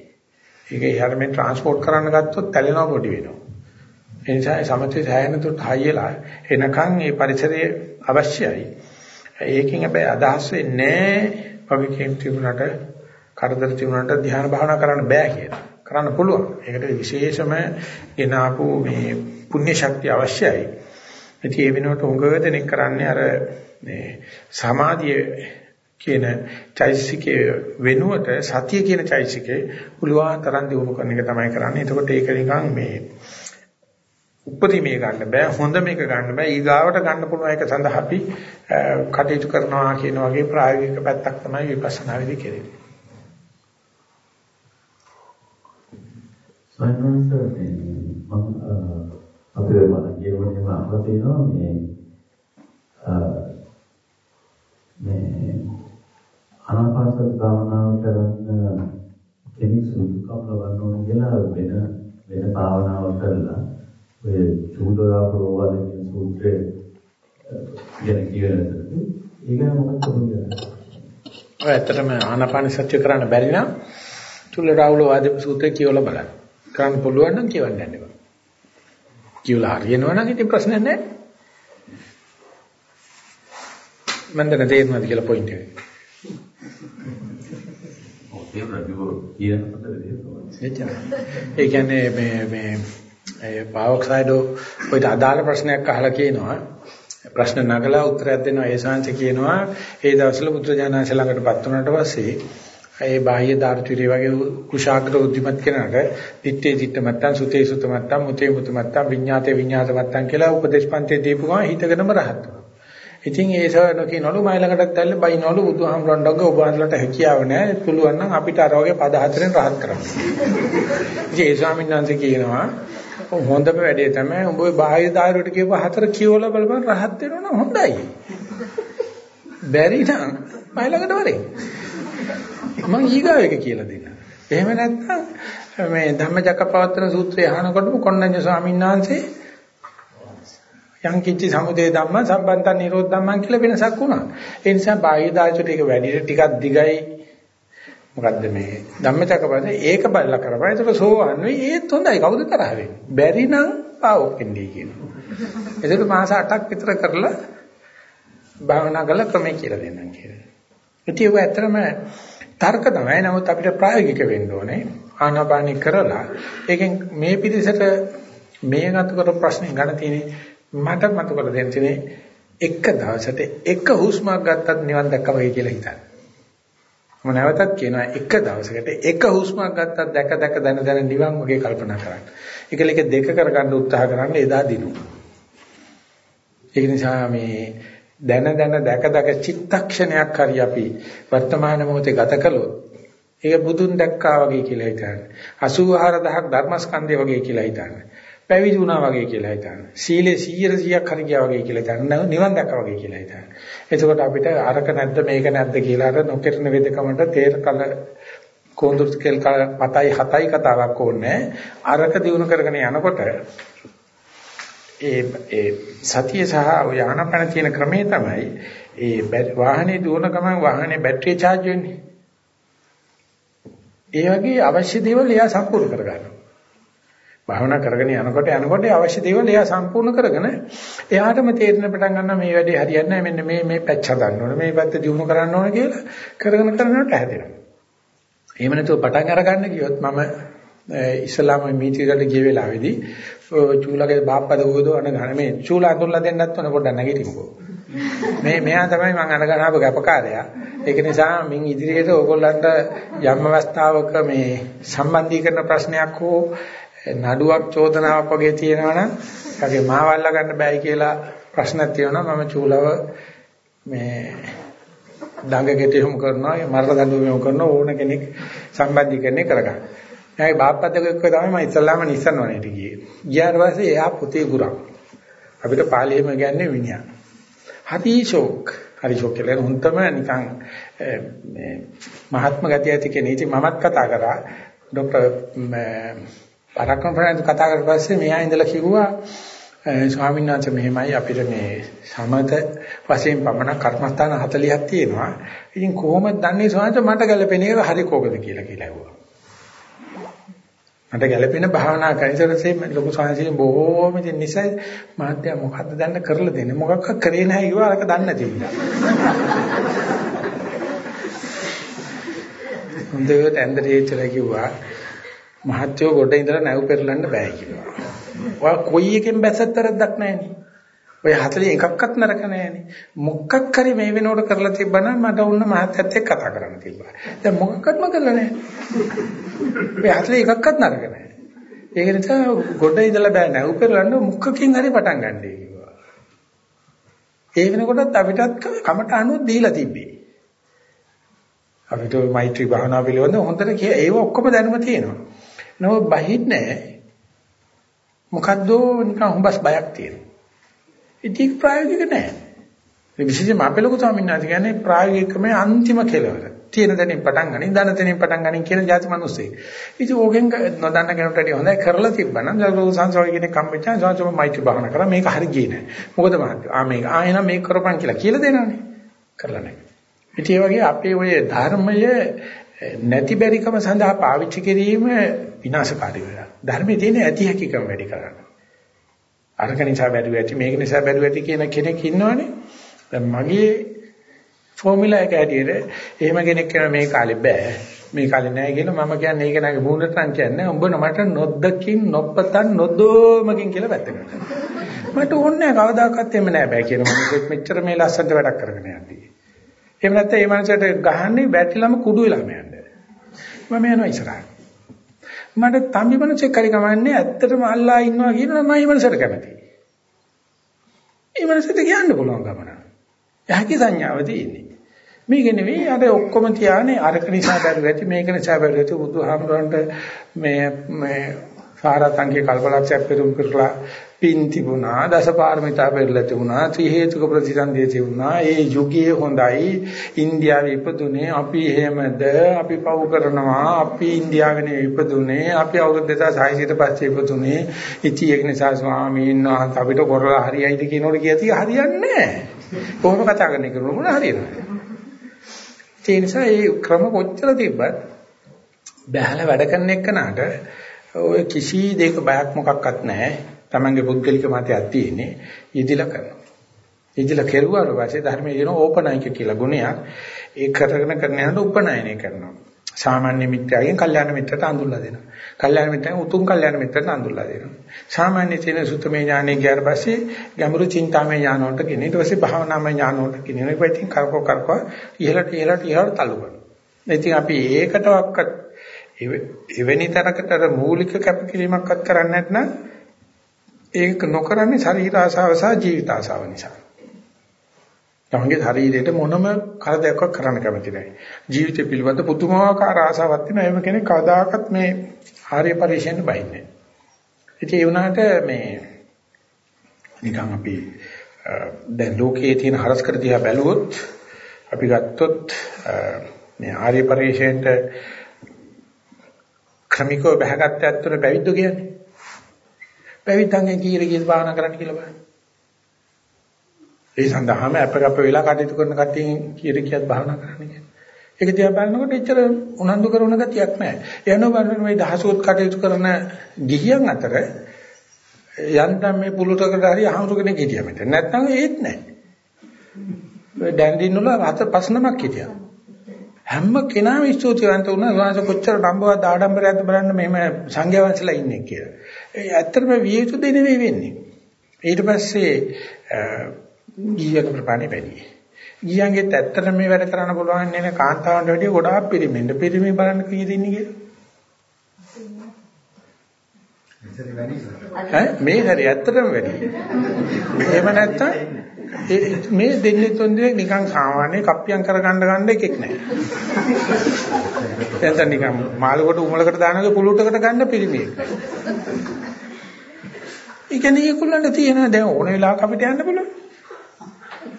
ඒක ඉහරමෙන් ට්‍රාන්ස්පෝර්ට් කරන්න ගත්තොත් තැලෙනවා පොඩි වෙනවා. ඒ නිසා සමතේ සෑහෙන දුරට හයියලා එනකන් මේ පරිසරය අවශ්‍යයි. ඒකෙන් හැබැයි අදහස් වෙන්නේ වගේ කේම් තිබුණාට කරදර තිබුණාට ධ්‍යාන භාවනා කරන්න බෑ කියලා. කරන්න පුළුවන්. ඒකට විශේෂම එනාපු මේ පුණ්‍ය ශක්තිය අවශ්‍යයි. ඉතින් ඒ වෙනුවට උඟ දෙනෙක් කරන්නේ අර මේ සමාධිය කියන චෛසිකේ වෙනුවට සතිය කියන චෛසිකේ පුළුවන් තරම් දිනු කරන එක තමයි කරන්නේ. එතකොට ඒක නිකන් මේ උපරිමේ ගන්න බෑ හොඳ මේක ගන්න බෑ ඊගාවට ගන්න පුළුවන් එක සඳහා අපි කටයුතු කරනවා කියන වගේ ප්‍රායෝගික පැත්තක් තමයි විපස්සනා විදි කෙරෙන්නේ. සයන්ස් මම අපේ මම කියවන්නේ මම අහලා තියෙනවා මේ මේ ආනාපානසති භාවනාව කරන්න කෙනෙක් සුදුකම් ලබන්න ඕන කියලා වෙන වෙන භාවනාවක් කරලා ඔය චූඩරාපරෝ වලින් සූත්‍රයේ ගැන කියනකොට ඒක මොකක්ද කියන්නේ? ඔය ඇත්තටම ආනාපාන සත්‍ය කරන්න බැරි නම් චූඩරාවලෝ ආදී සූත්‍රය කියවලා බලන්න. කරන්න පුළුවන් නම් කියවන්න යන්න එපා. කියවලා හරියනවා නම් ඉතින් ප්‍රශ්නයක් නැහැ. මම දැන් තේරුණාද කියලා පොයින්ට් එක. ඒ කියන්නේ මේ මේ ඒ පාවොක්සයිඩෝ ඔයිට අදාළ ප්‍රශ්නයක් අහලා කියනවා. ප්‍රශ්න නගලා උත්තරයක් දෙනවා ඒ ශාන්ති කියනවා ඒ දවස්වල පුත්‍රජානංශ ළඟටපත් වුණාට පස්සේ ඒ බාහ්‍ය ධාර්තිරිය වගේ කුශාග්‍ර උද්දිමත් කෙනාට දිත්තේ දිත්ත මත්තන් සුතේ සුත මත්තන් මුතේ මුත මත්තන් විඤ්ඤාතේ විඤ්ඤාත මත්තන් කියලා උපදේශ පන්තියේ දීපු ගමන් හිතගෙනම රහත් වෙනවා. ඉතින් ඒ සරණ කියනවලු මයි ළඟටත් ඇල්ල බයිනවලු බුදුහාමුදුරන්ගේ ඔබ වහන්සේලාට හැකියාව නැහැ. පුළුවන් නම් අපිට අර වගේ පද හතරෙන් රහත් කරන්න. ඉතින් ඒ ස්වාමීන් වහන්සේ කියනවා හොඳම වැඩේ තමයි උඹ ඔය බාහිර ධාරුවට කියපු හතර කියවලා බලපන් රහත් වෙනවනම් හොඳයි. බැරි නම් මයි ළඟට වරේ. මම ඊගාව එක කියලා දෙන්න. එහෙම නැත්නම් මේ ධම්මචක්කපවත්තන සූත්‍රය අහනකොටම කොණ්ණඤ්ඤ ස්වාමීන් වහන්සේ යම් කිච්චි සමුදේ ධම්ම සම්බන්තන් නිරෝධ ධම්මන් කියලා වෙනසක් වුණා. ඒ නිසා බාහ්‍ය දාර්ශනික ටික වැඩි ටිකක් දිගයි මොකද්ද මේ ධම්මචක්කපද ඒක බලලා කරපන්. ඒක සෝවන් වෙයි ඒත් හොඳයි කවුද තරහ වෙන්නේ. බැරි නම් පාවොක් වෙන්නේ කියනවා. ඒකට මාස 8ක් විතර කරලා භාවනා කරලා ක්‍රමයේ කියලා දෙන්නම් කියලා. ඉතින් ඒක ඇත්තටම තර්ක තමයි. නමුත් අපිට ප්‍රායෝගික වෙන්න ඕනේ. ආනාපානි කරලා ඒකෙන් මේ පිළිසෙට මේ ගත කර ප්‍රශ්නේ ගන්න තියෙන්නේ මට මතු කර දෙන්න තියෙන්නේ එක දවසට එක හුස්මක් ගත්තත් නිවන් දැක්කම වෙයි කියලා හිතන්න. මම නැවතත් කියනවා එක දවසකට එක හුස්මක් ගත්තත් දැක දැක දන දන නිවන් වගේ කල්පනා කරන්න. ඒකල එක දෙක කරගන්න උත්සාහ කරන්න එදා දිනු. ඒක නිසා මේ දැන දැන දැක දැක චිත්තක්ෂණයක් හරි අපි වර්තමාන මොහොතේ ගත කළොත් ඒක බුදුන් දැක්කා වගේ කියලා හිතන්න. 84000ක් ධර්මස්කන්ධය වගේ කියලා හිතන්න. පැවිදි වුණා වගේ කියලා හිතන්න. සීලේ 100 100ක් හරි ගියා වගේ කියලා හිතන්න. නිවන් දැක්කා වගේ කියලා හිතන්න. එතකොට අපිට අරක නැද්ද මේක නැද්ද කියලා අර නොකිරන වෙදකමට තේර කල කොඳුරු කෙල් පතයි හතයි කතාවක් ඕනේ. අරක දිනු කරගෙන යනකොට ඒ ඒ සතිය සහ යානපන තියෙන ක්‍රමේ තමයි ඒ වාහනේ දුවන ගමන් වාහනේ බැටරිය charge වෙන්නේ. ඒ වගේ අවශ්‍ය දේවල් එයා සම්පූර්ණ කරගන්නවා. භාවනා කරගෙන යනකොට යනකොට අවශ්‍ය දේවල් එයා සම්පූර්ණ කරගෙන එයාටම තේරෙන පටන් ගන්නවා මේ වැඩේ හරියන්නේ නැහැ මෙන්න මේ මේ පැච් හදන්න ඕනේ මේ පැත්ත දියුණු කරන්න ඕනේ කියලා කරගෙන කරනකොට හැදෙනවා. එහෙම නැතුව පටන් අරගන්න ගියොත් මම ඉස්ලාම මීටිරට ගිය වෙලාවේදී චූලගේ බාප්පද උගදෝ අන ගන්න මේ චූල අඳුරලා දෙන්නත් ඕන පොඩ්ඩක් නැගිටිමුකෝ. මේ මෙයා තමයි මම අනගනාප ගැපකාරයා. ඒක නිසා මින් ඉදිරියට ඕගොල්ලන්ට යම් අවස්ථාවක මේ සම්බන්ධීකරණ ප්‍රශ්නයක් හෝ නඩුවක් චෝදනාවක් වගේ තියෙනවනම් ඒකේ මාවල්ලා ගන්න බෑයි කියලා ප්‍රශ්නක් තියෙනවා මම චූලව මේ දඟකට යොමු කරනවා මරණ දඬුවම යොමු කරනවා ඕන කෙනෙක් සම්බන්ධීකරණය කරගන්න. එයාගේ බාප්පත් එක්ක තමයි මම ඉස්ලාම නිසන්වනේට ගියේ. ගියාට පස්සේ එයා පුතේ ගුරා. අපිට පාලියෙම කියන්නේ විනය. හරි ෂෝක්. හරි ෂෝක් කියලා හුන්තම නිකන් මේ මහත්ම ගතිය ඇති කෙනෙක්. ඉතින් මමත් කතා කරා ડોક્ટર පරක්‍රම ප්‍රණාන්දු කතා කරලා පස්සේ මෙයා ඉඳලා කිව්වා ස්වාමීන් වහන්සේ මෙහෙමයි අපිට මේ සමත වශයෙන් පමණ කර්මස්ථාන 40ක් තියෙනවා. ඉතින් කොහොමද දන්නේ ස්වාමීන් මට ගැලපෙන එක හරි කෝකද කියලා කියලා ඇහුවා. මට ගැලපෙන භාවනා කරනසෙ ලොකු ස්වාමීන් බොහෝම ඉතින් නිසා මාත්‍ය මොකද්ද දන්න කරලා දෙන්නේ මොකක්ද කරේ නැහැ කිව්වා අරක දන්නේ නැති නිසා. හොඳට ඇන්දරේ ඉච්චලා කිව්වා මහත්යෝ ගොඩ ඉඳලා නැව් පෙරලන්න බෑ කියලා. ඔය කොයි එකෙන් බැස්සත් තරද්දක් නැහෙනි. ඔය 40 එකක්වත් නරක නැහෙනි. මොකක් හරි මේ වෙනකොට කරලා තිබ්බනම් මට උන්න මහත්යත් එක්ක කතා කරන්න තිබ්බා. දැන් මොකක්වත්ම කරලා නැහැ. ඔය 40 එකක්වත් නරක නැහැ. ඒක නිසා ගොඩ ඉඳලා බෑ නැව් පෙරලන්න මුක්කකින් හරි පටන් ගන්නයි කිව්වා. ඒ වෙනකොටත් අපිටත් කමට අනුව දීලා තිබ්බේ. අපිට මෛත්‍රී භාවනාව පිළිබඳව හොඳට කිය ඒව ඔක්කොම දැනුම තියෙනවා. නෝ බහින්නේ මොකද්ද නිකන් හුඹස් බයක් තියෙනවා. ඉතින් ප්‍රායෝගික නැහැ. මේ විශේෂයෙන්ම අපේ ලොකු ස්වාමීන් වහන්සේ කියන්නේ ප්‍රායෝගිකමේ අන්තිම කෙලවර. තියෙන දැනින් පටන් ගනින්, දන තැනින් පටන් ගනින් කියන જાති මිනිස්සෙක්. ඉතින් ඕකෙන් නොදන්න කෙනෙකුට වැඩි හොඳයි කරලා තිබ්බනම් ලොකු සංසාරය කියන කම්පිටන් සංසාරම මෛත්‍රී භාවනා කරා මේක හරි ගියේ නැහැ. මොකද මහත්තයා ආ මේක ආ එහෙනම් මේක කරපන් කියලා කියලා දෙනවනේ. කරලා නැහැ. ඉතින් ඒ වගේ අපේ ඔය ධර්මය නැති බැරිකම සඳහා පාවිච්චි කිරීම විනාශකාරී වෙනවා. ධර්මයේ තියෙන ඇති හැකියකම වැඩි කරගන්න. අරක නිසා බැරුව ඇති මේක නිසා බැරුව ඇති කියන කෙනෙක් ඉන්නවනේ. දැන් මගේ ෆෝමියුලා එක හැටියට එහෙම කෙනෙක් කරන මේ කාලේ බෑ. මේ කාලේ නෑ කියලා මම කියන්නේ ඒක නගේ බුණට නම් කියන්නේ උඹ මට නොදකින් නොපතන් නොදෝමකින් කියලා වැත්තකට. මට ඕනේ කවදාකවත් එහෙම නෑ බෑ කියන මොකද මෙච්චර මේ ලස්සනට වැඩක් කරගෙන යන්නේ. එහෙම නැත්නම් මේ මනසට ගහන්නේ බැටරිලම කුඩු වෙලාම යන්නේ. මම යනවා ඉස්සරහට. මට තම්බි මනසෙක් හරි කමන්නේ ඇත්තටම අල්ලා ඉන්නවා කියනවා මම මේ මනසට කැමතියි. මේ මනසට කියන්න පුළුවන් ගමන. යහකි සංඥාව තියෙන්නේ. මේක නෙවෙයි අර ඔක්කොම තියානේ අරක නිසා බැරුව ඇති මේක නිසා බැරුව ඇති බුදුහාමුදුරන්ට මේ මේ සාරාංශික කල්පලක්ෂයක් පෙරම් කරලා පින් තිබුණා දසපාරමිතා පෙරලා තිබුණා ත්‍රි හේතුක ප්‍රතිසන්දිය තිබුණා. ඒ යුගයේ හොඳයි. ඉන්දියාවේ ඉපදුනේ අපි එහෙමද? අපි පව් කරනවා. අපි ඉන්දියාවේ ඉපදුනේ. අපි අවුරුදු 2600 ට පස්සේ ඉපදුනේ. ඉති ඒක නිසා ස්වාමීන් වහන්සේ අපිට කරලා හරියයිද කියනකොට කියති හරියන්නේ නැහැ. කොහොම කතා කරන්නේ කියලා මොන හරියනවද? ඒ නිසා මේ ක්‍රම කොච්චර තිබ්බත් බැහැලා වැඩ කරන එකනට ඔය කිසි දෙයක බයක් මොකක්වත් නැහැ තමන්ගේ පුද්ගලික මතයක් තියෙන්නේ ඉදිලා කරනවා. ඉදිලා කෙරුවාට පස්සේ ධර්මයේ කියන ඕපනයික කියලා ගුණයක් ඒ කරගෙන කරන යනකොට උපනයනය කරනවා. සාමාන්‍ය මිත්‍යාගෙන් කල්යාණ මිත්‍රට අඳුල්ලා දෙනවා. කල්යාණ මිත්‍රෙන් උතුම් කල්යාණ මිත්‍රට අඳුල්ලා දෙනවා. සාමාන්‍ය තියෙන සුතමේ ඥානෙ ගියාට පස්සේ ගැඹුරු චින්තාමය ඥාන වලට කියන ඊට පස්සේ භාවනාමය ඥාන වලට කියන එක ඉතින් කරකෝ කරකෝ ඉහළට ඉහළට ඉහළට තල්ලු කරනවා. ඉතින් අපි ඒකටවත් එවැනි තරකට මූලික කැපකිරීමක්වත් කරන්නේ නැත්නම් ඒක නොකරන්නේ ශරීර ආසාව සහ ජීවිත ආසාව නිසා. තමන්ගේ ශරීරයට මොනම කරදරයක් කරන්න කැමති නැහැ. ජීවිතය පිළිබඳ පුදුමාකාර ආසාවක් තියෙනවා. එහෙම කෙනෙක් කවදාකවත් මේ ආර්ය පරිශ්‍රයෙන් බයින්නේ නැහැ. ඉතින් ඒ වුණාට මේ නිකන් අපි දැන් ලෝකයේ තියෙන හරස් කර දිහා බැලුවොත් අපි ගත්තොත් මේ ආර්ය පරිශ්‍රයට ක්‍රමිකව බහගත්ත ඇත්තට පැවිද්දෝ කියන්නේ පැවිද්දන්ගෙන් කීර කීර භාවනා කරන්න කියලා බලන්න. ඒ සඳහාම අපකප්ප වෙලා කටයුතු කරන කට්ටියන් කීර කීයක් භාවනා කරන්න කියන්නේ. ඒක දිහා බලනකොට එච්චර උනන්දු කරන ගතියක් නැහැ. යනවා බලන්න මේ දහසුවත් කටයුතු කරන ගිහියන් අතර යන්තම් මේ පුලුටකට හරි අහමුරු කෙනෙක් හිටියා මෙතන. නැත්නම් ඒත් නැහැ. ඩැන්ඩින් වල හත පස් නමක් හිටියා. හැම කෙනාම ස්තුතිවන්ත වුණා වාස කොච්චර නම්බුවක් ආඩම්බරයක්ද බලන්න මෙහෙම සංඝයා වහන්සේලා ඉන්නේ කියලා. ඒ ඇත්තටම විය යුතු දෙ නෙවෙයි වෙන්නේ. ඊට පස්සේ ගියක ප්‍රපාණි වැඩි. ගියන්ගෙත් ඇත්තට මේ වැඩ කරන්න පුළුවන් නේ කාන්තාවන්ට වැඩිය ගොඩාක් පිරිමින්ද පිරිමි බලන්න කීයද ඉන්නේ කියලා. මේ හැරි ඇත්තටම වැඩි. එහෙම නැත්තම් මේ දෙන්නේ තුන් දෙනෙක් නිකන් සාමාන්‍ය කප්පියම් කරගන්න ගන්න එකෙක් නෑ. දැන් නිකන් මාළුකට උමලකට දානගේ පුලුටකට ගන්න පිරිමියෙක්. ඒ කියන්නේ ඒගොල්ලන්ට තියෙන දැන් ඕන වෙලාවක අපිට යන්න පුළුවන්.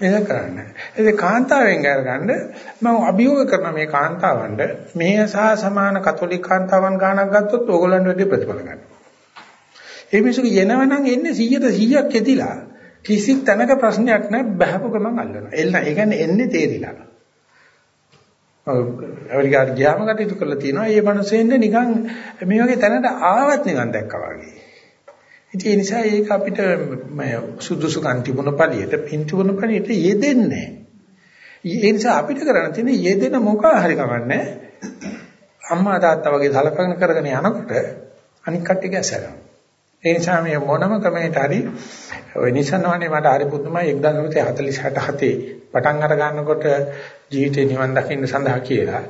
ඒක කරන්න. ඒ කාන්තාවෙන් අරගන්න මම අභියෝග කරන මේ කාන්තාවන්ට මේ සහ සමාන කතෝලික කාන්තාවන් ගානක් ගත්තොත් ඕගොල්ලන්ට වැඩි ප්‍රතිඵල ගන්න. ඒ මිනිස්සු යනවනම් එන්නේ 100ට 100ක් එදිලා කිසි තැනක ප්‍රශ්නයක් නැහැ බහපු ගමන් අල්ලනවා. එන්න ඒ කියන්නේ එන්නේ තේරිලා. ඔව් ඇමරිකාට ගියාම කටයුතු කරලා තියෙනවා. මේ මිනිස්සෙන්නේ නිකන් මේ වගේ තැනකට ආවත් නිකන් දැක්කා වගේ. ඉතින් ඒ නිසා ඒක අපිට සුදුසුකම් තිබුණ පළියට පින් තිබුණ පළියට යෙදෙන්නේ ඒ නිසා අපිට කරන්න තියෙන්නේ යෙදෙන මොකක් හරි කමන්නේ අම්මා තාත්තා වගේ සලකන කරගෙන යනකොට අනික් කට්ටිය ගැසරනවා ඒ නිසා මේ මොනම ක්‍රමයකට හරි ඔය නිසනවනේ මට හරි පුදුමයි 1947 පටන් අර ගන්නකොට ජීවිතේ නිවන් දකින්න සඳහා කියලා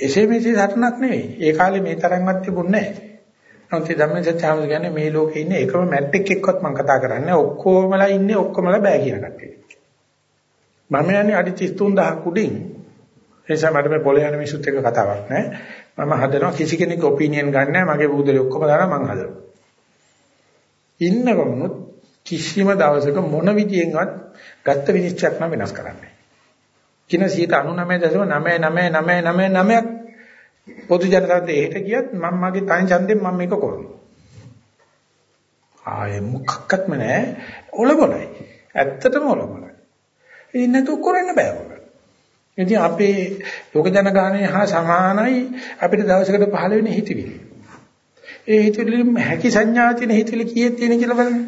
එසේ මෙසේ සටනක් නෙවෙයි ඒ කාලේ මේ තරම්වත් තිබුණේ නැහැ නමුත් ධම්මසත්‍යම කියන්නේ මේ ලෝකේ ඉන්නේ එකම මැට්‍රික් එක්කවත් මම කතා කරන්නේ ඔක්කොමලා ඉන්නේ ඔක්කොමලා බෑ කියන කට්ටිය. මම යන්නේ අඩි 33000 කුඩින් ඒ නිසා මට මේ පොළේ යන මිනිස්සුත් එක්ක කතාවක් නැහැ. මම හදනවා කිසි කෙනෙක් ඔපිනියන් ගන්න නැහැ. මගේ බූදලේ ඔක්කොම දාලා මම හදනවා. ඉන්නකොමුත් කිසිම දවසක මොන විදියෙන්වත් ගත්ත විනිශ්චයක් නම් වෙනස් කරන්නේ. කින 99.99999ක් පොදු ජනතාවට එහෙට ගියත් මම මගේ තනි ඡන්දයෙන් මම මේක කරනවා. ආයේ මොකක්වත්ම නැහැ ඔලබලයි. ඇත්තටම ඔලබලයි. ඒ නැතු කරන්න බෑ ඔක. ඉතින් අපේ ලෝක ජනගහනය හා සමානයි අපිට දවසකට පහළ වෙන හිතවිලි. ඒ හිතවිලි හැකි සංඥා තියෙන හිතවිලි කීයක් තියෙන කියලා බලන්න.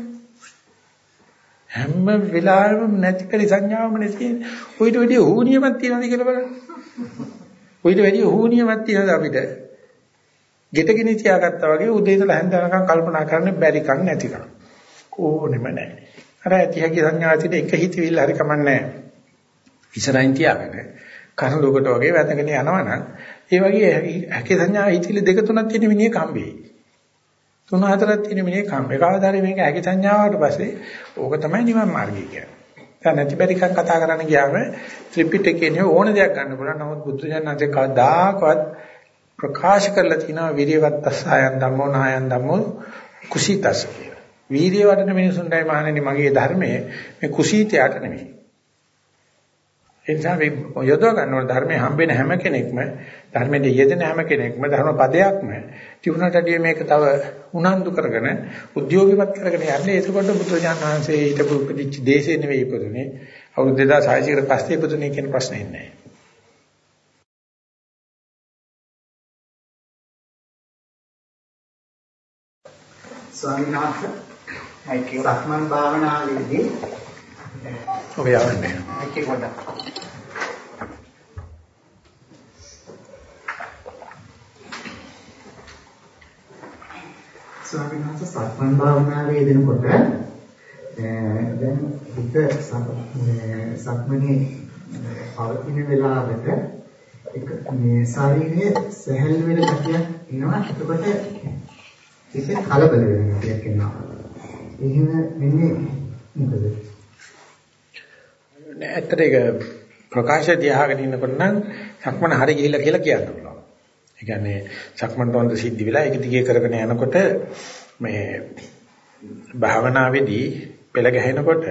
හැම වෙලාවෙම නැති පරි සංඥාවම නැති. ඔයිට වැඩි හුනියමක් තියෙනවද කියලා බලන්න. කොයිට වැඩි හුනියමක් තියෙනවද අපිට? ගෙටගෙන තියාගත්තා වගේ උදේ ඉඳලා හැන්ද වෙනකන් කල්පනා කරන්න බැරි කන් නැතිකම්. ඕනෙම නැහැ. අර ඇතිහගේ සංඥාතිට එක හිතවිල්ල හරි කමන්නේ ඉස්සරහින් තියාගෙන කනලුකට වගේ වැදගෙන යනවනම් ඒ වගේ හැකි සංඥා හිතවිලි දෙක තුනක් තියෙන මිනිහ කම්බේ. තුන හතරක් තියෙන මිනිහ කම්බේ. කවදාද මේක හැකි සංඥාවට පස්සේ ඕක තමයි නිවන් මාර්ගය කියන්නේ. දැන් නැති බැරි කම් කතා කරන්න ගියාම ත්‍රිපිටකයේ ඕන දෙයක් ගන්න පුළුවන්. නමුත් බුදුජානනාංශේ කවදාකවත් ප්‍රකාශ කරලා තිනවා විරියවත්තසයන් ධම්මෝ නායන් ධම්මෝ කුසීතස් කියලා. වීර්ය වඩන මිනිසුන්ටයි මහණෙනි මගේ ධර්මයේ මේ කුසීතයට නෙමෙයි. ඒ නිසා මේ යොදව ගන්න ඕන ධර්මයේ හම්බෙන හැම කෙනෙක්ම ධර්මයේ යෙදෙන හැම කෙනෙක්ම ධර්ම පදයක්ම තිබුණටදී මේක තව උනන්දු කරගෙන උද්‍යෝගිමත් කරගෙන යන්නේ එතකොට බුදුරජාණන් වහන්සේ හිටපු උපදිච්ච දේශේ නෙවෙයි ඉපදුනේ අවුරුදු 2600 කට පස්සේ ඉපදුනේ කියන ප්‍රශ්නේ නැහැ. ස්වාමීන් වහන්සේ මයිකේ සක්මන් භාවනාවේදී ඔබ යවන්නේ. මයිකේ පොඩ්ඩක්. ස්වාමීන් වහන්සේ සක්මන් භාවනාවේ යෙදෙනකොට දැන් හිත සක්මනේ පවතින වෙලාවට එක මේ ශරීරයේ සැහැල් වෙන ගතියක් එනවා. එතකොට ඒක කලබල වෙන ගතියක් එනවා. එහෙම වෙන්නේ මොකද? ඇත්තට ඒක ප්‍රකාශ දිහාගෙන ඉන්නකොට නම් සක්මන හරි ගිහිල්ලා කියලා කියන්න පුළුවන්. ඒ කියන්නේ සක්මන් තොන්ද සිද්ධ වෙලා ඒක දිගේ කරගෙන යනකොට මේ භාවනාවේදී පෙළ ගැහෙනකොට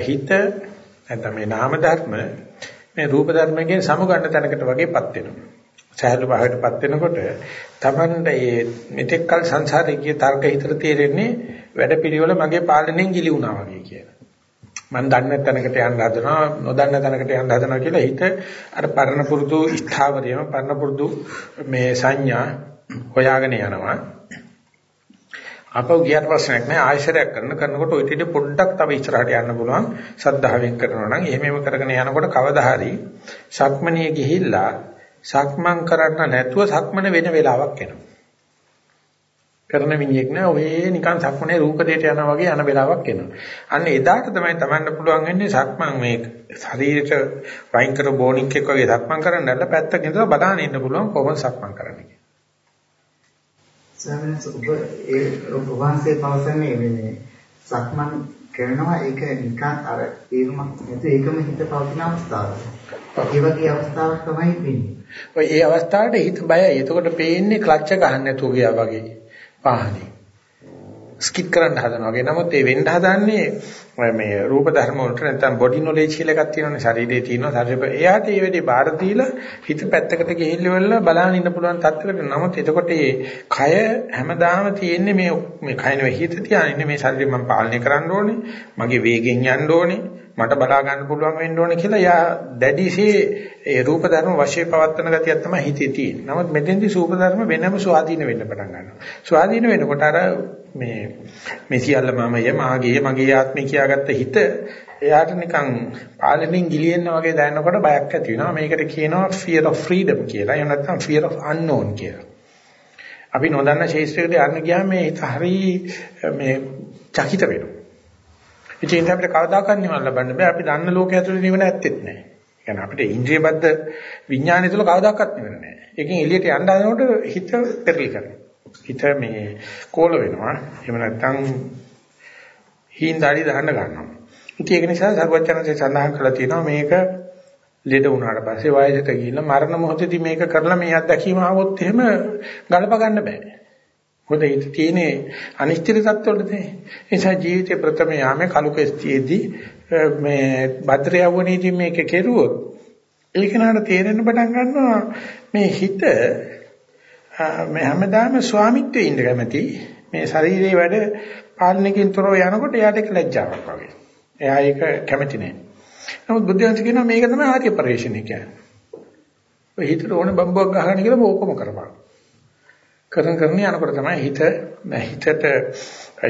හිත නැත්නම් මේ නාම ධර්ම මේ රූප ධර්මයෙන් සමුගන්න තැනකට වගේපත් වෙනවා. සහැල්ලු භාවයටපත් වෙනකොට තමන්ට මේ මෙතෙක්කල් සංසාරේ ගිය තර්ක හිතට තේරෙන්නේ වැඩපිළිවෙල මගේ පාලනයෙන් ගිලි වුණා වගේ කියලා. මම දන්නේ තැනකට යන්න හදනවා නොදන්න තැනකට යන්න හදනවා කියලා හිත අර පරණ පුරුදු ස්ථාවරයම පරණ පුරුදු මේ සංඥා හොයාගෙන යනවා. අපෝ ගියට ප්‍රශ්නයක් නෑ ආයශරයක් කරන කරනකොට ඔය ටික පොඩ්ඩක් තව ඉස්සරහට යන්න පුළුවන් සද්ධාවෙන් කරනවා නම් එහෙමම කරගෙන යනකොට කවදා හරි සක්මණේ ගිහිල්ලා සක්මන් කරන්න නැතුව සක්මන වෙන වෙලාවක් එනවා. කරන මිනිහෙක් නෑ ඔය නිකන් සක්මනේ රූප දෙයට යනවා වගේ යන වෙලාවක් එනවා. අන්න එදාට තමයි Tamanne පුළුවන් වෙන්නේ සක්මන් මේ ශරීරයට වයින් කර බෝනික් එක වගේ සක්මන් කරන්න නැත්නම් පැත්තක ඉඳලා බලන්න ඉන්න පුළුවන් කොහොමද සක්මන් කරන්නේ කියලා. ස්වාමීන් ඔබ ඒ වහන්සේ පවසන්නේ මේ සක්මන් කරනවා ඒක නිකන් අර තේරුමක් නැතු ඒකම හිත පවතින අවස්ථාවක්. ඒ වගේ අවස්ථාවක් තමයි වෙන්නේ. ඔය ඒ අවස්ථාවට හිත බයයි. එතකොට පේන්නේ ක්ලච් එක ගන්න නැතුව ගියා වගේ. වාහනේ. ස්කිප් කරන්න හදනවා වගේ. නමුත් ඒ වෙන්න හදන්නේ මේ රූප ධර්ම වලට නැත්නම් බොඩි නොලෙජ් කියලා එකක් තියෙනවානේ. ශරීරයේ තියෙනවා. ශරීරය එයාට ඒ වෙලේ බාර දීලා හිත පැත්තකට ගිහිල්ලා බලන්න ඉන්න පුළුවන් තත්ත්වයකට. නමුත් එතකොට මේ කය හැමදාම තියෙන්නේ මේ මේ කය නෙවෙයි හිත තියාගෙන මේ ශරීරය මම පාලනය කරන්න ඕනේ. මගේ වේගෙන් යන්න ඕනේ. මට බලා ගන්න පුළුවන් වෙන්න ඕනේ කියලා යා දැඩිසේ ඒ රූප ධර්ම වශයෙන් පවත්වන ගතියක් තමයි හිතේ තියෙන්නේ. නමුත් මෙතෙන්දී රූප ධර්ම වෙනම ස්වාධීන වෙන්න පටන් ගන්නවා. ස්වාධීන වෙනකොට අර මේ මේ සියල්ල මමය මාගේ මගේ ආත්මය කියාගත්ත හිත එයාට නිකන් පාලනයෙන් ගිලින්න වගේ දැනෙනකොට බයක් ඇති වෙනවා. මේකට කියනවා fear of freedom කියලා. එහෙම නැත්නම් fear of unknown කියලා. අපි නොදන්න ශේෂ්ත්‍රයකට යන්න ගියාම මේ හිත හරි මේ චකිත වෙනවා. ඉතින් අපිට කවදාකවත් නිවන ලබන්න බෑ. අපි දන්න ලෝකයේ ඇතුලේ නිවන ඇත්තෙත් නෑ. يعني අපිට ඉන්ද්‍රිය බද්ධ විඥානය තුළ කවදාකවත් නිවන නෑ. ඒකෙන් එළියට යන්න හදනකොට හිත පෙරලි කරනවා. හිත මේ කෝල වෙනවා. එහෙම නැත්නම් හීන්දාඩි දාන්න ගන්නවා. ඉතින් ඒක නිසා සර්වඥාන්සේ සඳහන් කළා තියෙනවා මේක ලෙඩ වුණාට පස්සේ වයසට ගිහිල්ලා මරණ මොහොතදී මේක කරලා මේ අත්දැකීම ආවොත් එහෙම ගලප ගන්න බෑ. මොකද ඒක තියෙන්නේ අනිශ්චිත තත්ත්වවලද ඒ නිසා ජීවිතේ ප්‍රථම යාමේ කලු කෙස්තියේදී මේ භද්‍ර යවණේදී මේක කෙරුවොත් ඒක නට තේරෙන්න පටන් ගන්නවා මේ හිත මේ හැමදාම ස්වාමිත්වයේ ඉඳ කැමති මේ ශරීරයේ වැඩ පාලනකින් තොරව යනකොට එයාට ඒක ලැජ්ජාවක් වගේ. එයා ඒක කැමති නෑ. නමුත් බුද්ධයන්ස කියනවා මේක තමයි ආර්ය පරිශ්‍රණය කියන්නේ. ඔය හිතට ඕන බම්බුවක් ගහගෙන කියලා ඕකම කරපන්. කරන කරන යනකොට තමයි හිත හිතට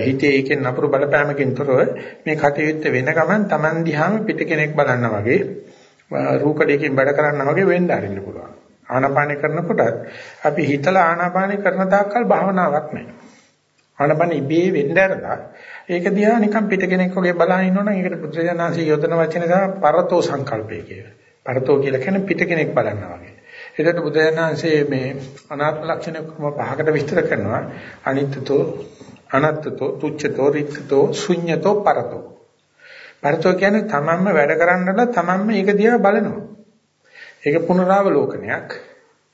හිතේ එකෙන් නපුරු බලපෑමකින් තොරව මේ කටයුත්ත වෙන ගමන් Taman දිහාම පිට කෙනෙක් බලන්න වගේ රූකඩයකින් වැඩ කරන්න වගේ වෙන්න ආරින්න පුළුවන්. ආනාපානය කරනකොටත් අපි හිතලා ආනාපානය කරන තාක්කල් භාවනාවක් නැහැ. ආනාපාන ඉබේ වෙන්න ඇරලා ඒක දිහා නිකන් පිට කෙනෙක් වගේ බලන ඉන්නවනම් ඒකට පුත්‍රයන්ාංශී යොදන වචන තමයි පරතෝ සංකල්පය කියලා. පරතෝ කියලා කියන්නේ පිට කෙනෙක් බලනවා වගේ. ඒකට බුදුරජාණන්සේ මේ අනාත්ම ලක්ෂණ පහකට විස්තර කරනවා අනිත්‍යතෝ අනත්තතෝ තුච්ඡතෝ රික්තතෝ ශුඤ්ඤතෝ පරතෝ පරතෝ කියන්නේ තමන්ම වැඩ කරන්නලා තමන්ම ඒක දිහා බලනවා ඒක පුනරාවලෝකනයක්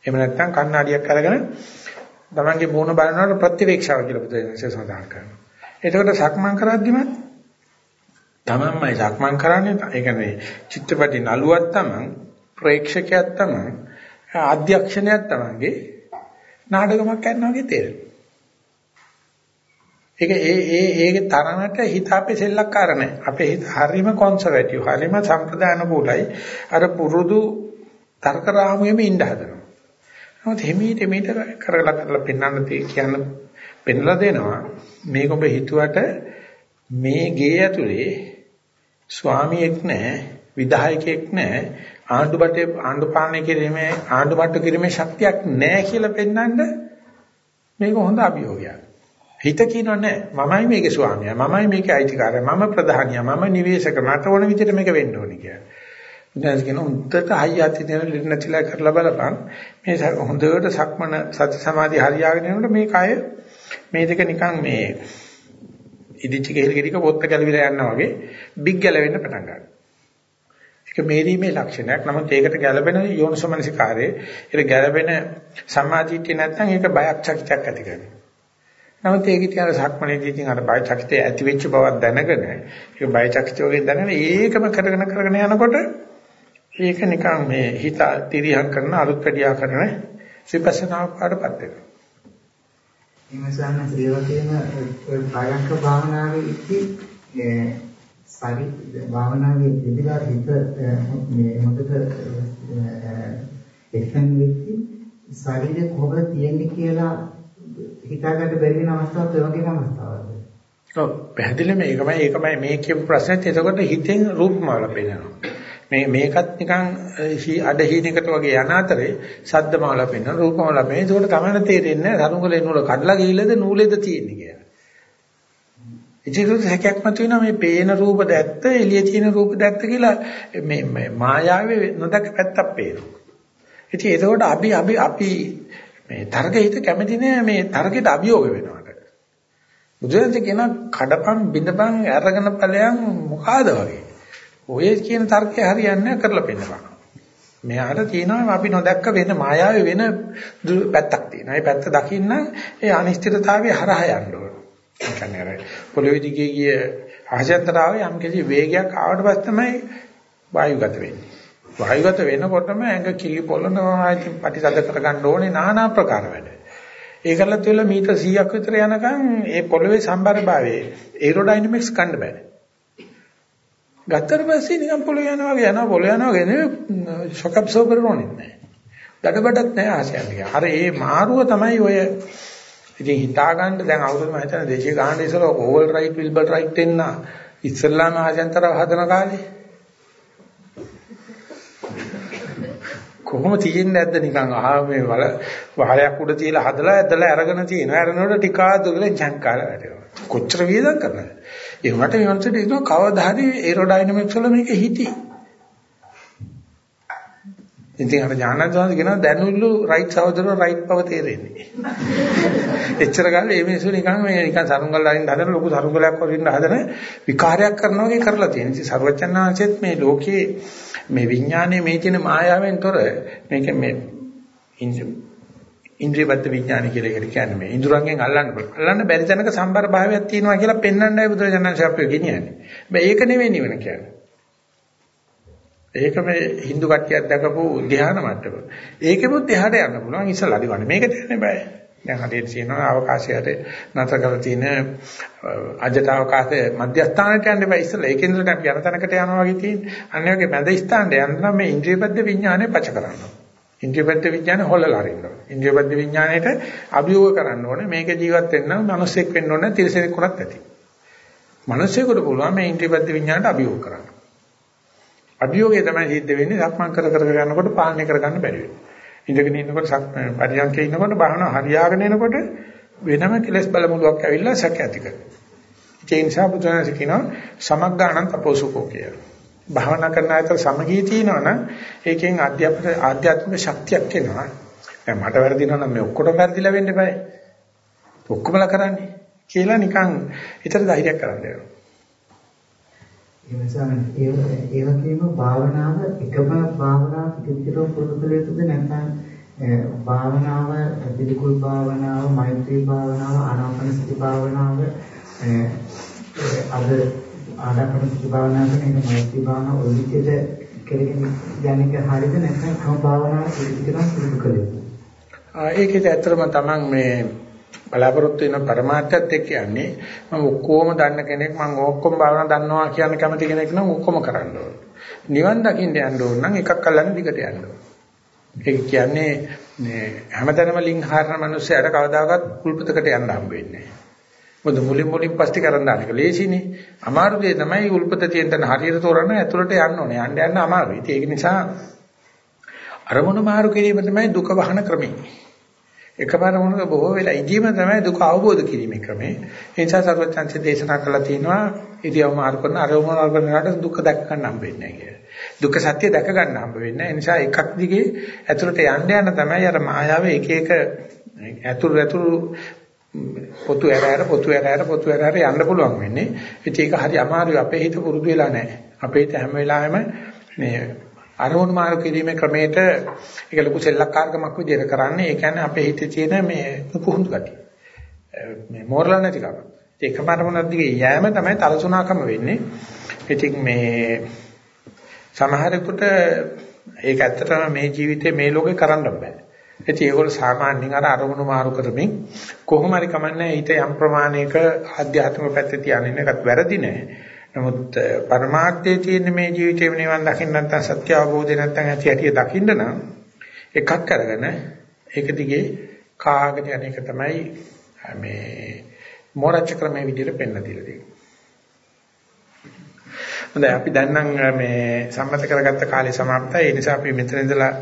එහෙම නැත්නම් කණ්ණාඩියක් අරගෙන තමන්ගේ මූණ බලනකොට ප්‍රතිවේක්ෂාව කියලා බුදුරජාණන්සේ සඳහන් කරනවා. එතකොට සක්මන් කරද්දිමත් තමන්මයි සක්මන් කරන්නේ. ඒ කියන්නේ චිත්‍රපටි නළුවක් තමන් ප්‍රේක්ෂකයක් තමන් අධ්‍යක්ෂණයක් තමන්ගේ නාටකමක් කරනවා වගේ තේරෙනවා. ඒක ඒ ඒ ඒකේ තරමට හිත අපේ සෙල්ලක්කාර නැහැ. අපේ හිත හරිම කොන්සර්වටිව්, හරිම සම්ප්‍රදානුකූලයි. අර පුරුදු තර්ක රාමුවෙම ඉඳ හදනවා. නමුත් හිමීට මේට කරලා කරලා පෙන්වන්න තේ කියන්න පෙන්ලා දෙනවා. මේක ඔබ හිතුවට මේ ගේ ඇතුලේ ස්වාමියෙක් නැහැ, විධායකයෙක් නැහැ, ආණ්ඩු බටේ ආණ්ඩු පාලනය කිරීමේ ආණ්ඩු මට්ටු කිරීමේ ශක්තියක් නැහැ කියලා පෙන්වන්න මේක හොඳ අභියෝගයක්. හිත කියනවා නෑ මමයි මේකේ ස්වාමියා මමයි මේකේ අයිතිකාරයා මම ප්‍රධානියා මම නිවේශක මට ඕන විදිහට මේක වෙන්න ඕනේ කියලා. දැන් කියන උන්ටට හයියත් දෙන ලිට නැතිලා කරලා බලපන් මේ හොඳට සක්මන සති සමාධි හරියාගෙන යනකොට මේ කය මේ දෙක නිකන් මේ ඉදිච්ච කෙහෙල් ගෙඩික පොත්ත ගැලවිලා යනවා වගේ බිග් ගැලවෙන්න පටන් ගන්නවා. ඒක මේරීමේ ලක්ෂණයක්. නමුත් ඒකට ගැළපෙන යෝනිසමනසිකාරයේ ඒක ගැළපෙන සමාධිත්‍ය නැත්නම් ඒක බයක් චකිතයක් ඇති කරනවා. නමුත් ඒක ඉතින් අර සක්මණේදී ඉතින් අර බය චකිතය ඇති වෙච්ච බවක් දැනගෙන ඒක බය චකිතය වගේ දැනගෙන ඒකම කරගෙන කරගෙන යනකොට ඒක නිකන් මේ හිත තිරියම් කරන අලුත් කඩියා කරන විපස්සනා පාඩපත් වෙනවා. ඉමසන්න ශ්‍රීවතේම පාරංක භාවනාවේ ඉති සරි භාවනාවේ දෙවිලා හිත මේ හොඳට එක්සන් වෙච්චි ශරීරය කොහොමද තියෙන්නේ කියලා හිතාගන්න බැරි වෙන අවස්ථාවක් ඒ වගේම අවස්ථාවක්. ඔව් පැහැදිලිම ඒකමයි ඒකමයි මේ කියපු ප්‍රශ්නෙත් එතකොට හිතෙන් රූපමවල පේනවා. මේ මේකත් නිකන් අඩහීනකට වගේ යන අතරේ සද්දමවල පේනවා රූපමවල පේනවා. ඒකට තමයි තේරෙන්නේ සරුංගලේ නූල කඩලා ගිහිල්ලාද නූලේද තියෙන්නේ කියලා. ඉතින් හැකයක් මතුවෙනවා මේ පේන රූප දැත්ත එළියේ තියෙන රූප දැත්ත කියලා මේ මායාවේ නොදක පැත්තක් පේනවා. ඉතින් ඒකෝට අපි අපි අපි මේ තර්කහිත කැමති නෑ මේ තර්කයට අභියෝග වෙනවට. බුදුරජාණන් කියන කඩපම් බිඳපම් අරගෙන ඵලයන් මොකಾದ වගේ. ඔය කියන තර්කය හරියන්නේ කරලා පෙන්නපන්. මෙයාට තියෙනවා අපි නොදැක්ක වෙන මායාවේ වෙන පැත්තක් තියෙනවා. ඒ පැත්ත දකින්න ඒ අනිශ්චිතතාවයේ හරහා යන්න ඕන. ඒ කියන්නේ අර පොළොවේ දිගේ ගිය ආශයන්තරාවේ යම් කිසි වේගයක් ආවට පස්සේ තමයි වායුගත වෙන්නේ. වායුගත වෙනකොටම ඇඟ කිලි පොළනවා ඉතින් ප්‍රතිසද කරගන්න ඕනේ নানা ප්‍රකාර වැඩ. ඒකලත් වෙලා මීටර් 100ක් විතර යනකම් ඒ පොළවේ සම්බරභාවයේ ඒරෝඩයිනමික්ස් ගන්න බෑ. ගත්තට පස්සේ නිකන් පොළව යනවා වගේ යනවා පොළව යනවා වගේ නෙවෙයි ෂොක් ඇබ්සෝබර් ඕනෙත් නැහැ. දඩබඩක් නැහැ ආසයන්ගේ. අර ඒ මාරුව තමයි ඔය ඉතින් හිතා ගන්න දැන් අවුරුදු මම හිතන දේශීය ගහන්න ඉස්සෙල්ලා ඕවල් රයිට් විල්බර් රයිට් එන්න ඉස්සල්ලාම ආජන්තරව හදන කාලේ කොහොම තියෙන්නේ නැද්ද නිකන් ආ මේ වල වහලයක් උඩ තියලා හදලා ඇදලා අරගෙන තියෙනවා. අරනකොට ටිකක් දුරල ජංකාල වැඩේවා. කොච්චර වියදම් කරනවද? ඒ වුණාට මේ වන්සට ඒක කවදා හරි ඒරෝඩයිනමික්ස් වල මේක හිටි. ඉතින් අර ඥානදාස කියනවා දැනුල්ලු රයිට් සහෝදරව රයිට් බව තේරෙන්නේ. එච්චර ගාලා මේ මිනිස්සු නිකන් මේ නිකන් සරුංගල් අරින්න හදන ලොකු සරුංගලයක් වරින්න හදන විකාරයක් කරනවා වගේ කරලා තියෙනවා. ඉතින් සර්වචන්නාංශෙත් මේ ලෝකේ මේ විඥානයේ මේ තියෙන මායාවෙන් තොර මේක මේ ඉන්ද්‍රියපත් විඥාන කියලා එකට කියන්නේ මේ ඉඳුරංගෙන් අල්ලන්න බෑ. අල්ලන්න බැරි තැනක සම්බර භාවයක් තියෙනවා කියලා පෙන්වන්නයි බුදුරජාණන් ශ්‍රාප්පය ගෙනියන්නේ. හැබැයි ඒක නෙවෙයි නිවන කියන්නේ. ඒක මේ Hindu කට්ටියක් දැකපු ධ්‍යාන මට්ටම. ඒකෙමුත් එහාට යන්න පුළුවන් ඉස්සලා දිවන්නේ. මේකට යන්න බෑ. දැන් හරියට තියෙනවා අවකාශයට නතර කරලා තියෙන අජට අවකාශයේ මධ්‍යස්ථානට යන්න බෑ ඉස්සලා ඒකෙන්දට අපි යන තැනකට යනවා වගේ තියෙන. අන්න වගේ මැද ස්ථානට යන්න නම් මේ ඉන්ද්‍රියපද්ද විඥානය පච කරන්න ඕනේ. ඉන්ද්‍රියපද්ද විඥානය හොල්ලලා අරින්න ඕනේ. ඉන්ද්‍රියපද්ද විඥානයට අභියෝග කරන්න ඕනේ. මේක ජීවත් වෙන්න නම් මිනිස්සෙක් වෙන්න ඕනේ තිරසනෙක් වුණත් ඇති. මිනිස්සෙකුට පුළුවන් මේ ඉන්ද්‍රියපද්ද විඥානට අභියෝග කරන්න. අභියෝගය තමයි සිද්ධ වෙන්නේ සක්මන් කර කර යනකොට පාලනය කරගන්න බැරි වෙනවා. ඉඳගෙන ඉන්නකොට පරියන්කේ ඉන්නකොට බහන හරියාගෙන එනකොට වෙනම කෙලස් බලමුලක් ඇවිල්ලා සැක ඇති කරනවා. ඒ නිසා බුදුරජාණන් කියනවා සමග්ගාණන් තපෝසුකෝ කියලා. භාවනා කරන අතර සමගිය තියෙනවනම් ඒකෙන් ආධ්‍යාත්මික ආධ්‍යාත්මික ශක්තියක් එනවා. දැන් මට වැරදිනවා නම් මේ ඔක්කොටම වැරදිලා වෙන්න බෑ. ඔක්කොමලා කරන්නේ කියලා නිකන් හිතට ධෛර්යයක් කරන්න දෙනවා. ඒ නිසා ඒ ඒ වගේම භාවනාව එකම භාවනාව පිටිපිටව පුරුදු කළ යුතුද නැත්නම් භාවනාව පිළිකුල් භාවනාව මෛත්‍රී භාවනාව ආනාපාන සති භාවනාව අද ආනාපාන සති භාවනාව කියන මෛත්‍රී භාවනාව ඔය විදිහට කරගෙන යන්නේ හරියද නැත්නම් කම භාවනාව පිළිපිටකම් පුරුදු කළේ. ආ ඒකෙත් ඇත්තටම තමන් මේ බලාපොරොත්තු වෙන પરමාර්ථයත් එක්ක යන්නේ මම ඔක්කොම දන්න කෙනෙක් මම ඔක්කොම භාවනා දන්නවා කියන කැමති කෙනෙක් නම් ඔක්කොම කරන්න ඕන. නිවන් දකින්න යන්න ඕන නම් එකක් අල්ලන්න දිගට යන්න ඕන. ඒක කියන්නේ මේ හැමතැනම ලිං හාරන මිනිස්සයාට කවදාකවත් කුල්පතකට යන්න හම්බ වෙන්නේ නැහැ. මොකද මුලින් මුලින් පස්ති කරන් දාන එක ලේසිනේ. අමාරු දේ තමයි උල්පත තියෙන තැන හරියට තෝරන්න ඇතුළට යන්න ඕනේ. යන්න යන්න අමාරුයි. ඒක නිසා අරමුණු මාරු කිරීම තමයි දුක වහන ක්‍රමය. එකපාර වුණොත් බොහෝ වෙලා ඉදීම තමයි දුක අවබෝධ කිරීමේ ක්‍රමය. ඒ නිසා සර්වඥාන්සේ දේශනා කළා තියෙනවා ඉරියව් මාරු කරන අරමුණු මාරු කරනකොට දුක දැක ගන්න හම්බ වෙන්නේ නැහැ කියලා. දුක්ඛ සත්‍ය දැක ගන්න හම්බ වෙන්නේ. ඒ නිසා එකක් දිගේ ඇතුළට යන්න යන තමයි අර මායාවේ එක එක ඇතුළු ඇතුළු පොතු ඇර ඇර පොතු ඇර ඇර පොතු ඇර ඇර යන්න පුළුවන් වෙන්නේ. ඉතින් ඒක හරි අමාරුයි අපේ හිත පුරුදු වෙලා නැහැ. අපේ හිත හැම වෙලාවෙම මේ අරමුණු මාරු කිරීමේ ක්‍රමයට ඒක ලොකු සෙල්ලක්කාරකමක් විදිහට කරන්නේ. ඒ කියන්නේ අපේ හිතේ තියෙන මේ පුහුණු ගතිය. මේ මෝරලා නැතිකම. ඒකම අරමුණක් දිගේ යෑම තමයි තලසුණාකම වෙන්නේ. ඉතින් මේ සමහරෙකුට ඒක ඇත්තටම මේ ජීවිතේ මේ ලෝකේ කරන්න බෑ. ඉතින් ඒගොල්ලෝ සාමාන්‍යයෙන් අර අරමුණු මාරු කරමින් කොහොම හරි කමන්නේ ඊට යම් ප්‍රමාණයක ආධ්‍යාත්මික පැත්තේ තියාගෙන එකත් වැරදි නෑ. නමුත් පරමාර්ථයේ තියෙන මේ ජීවිතේම නිවන් දකින්න නැත්නම් සත්‍ය අවබෝධය නැත්නම් ඇති ඇටි දකින්න නම් එකක් අරගෙන ඒක දිගේ කාගෙන යන එක තමයි මේ මොරච්ච ක්‍රමයේ විදිහට පෙන්න දීලා තියෙන්නේ. හොඳයි අපි දැන් නම් මේ සම්මත කරගත්ත කාලය સમાප්තයි. ඒ නිසා අපි මෙතන ඉඳලා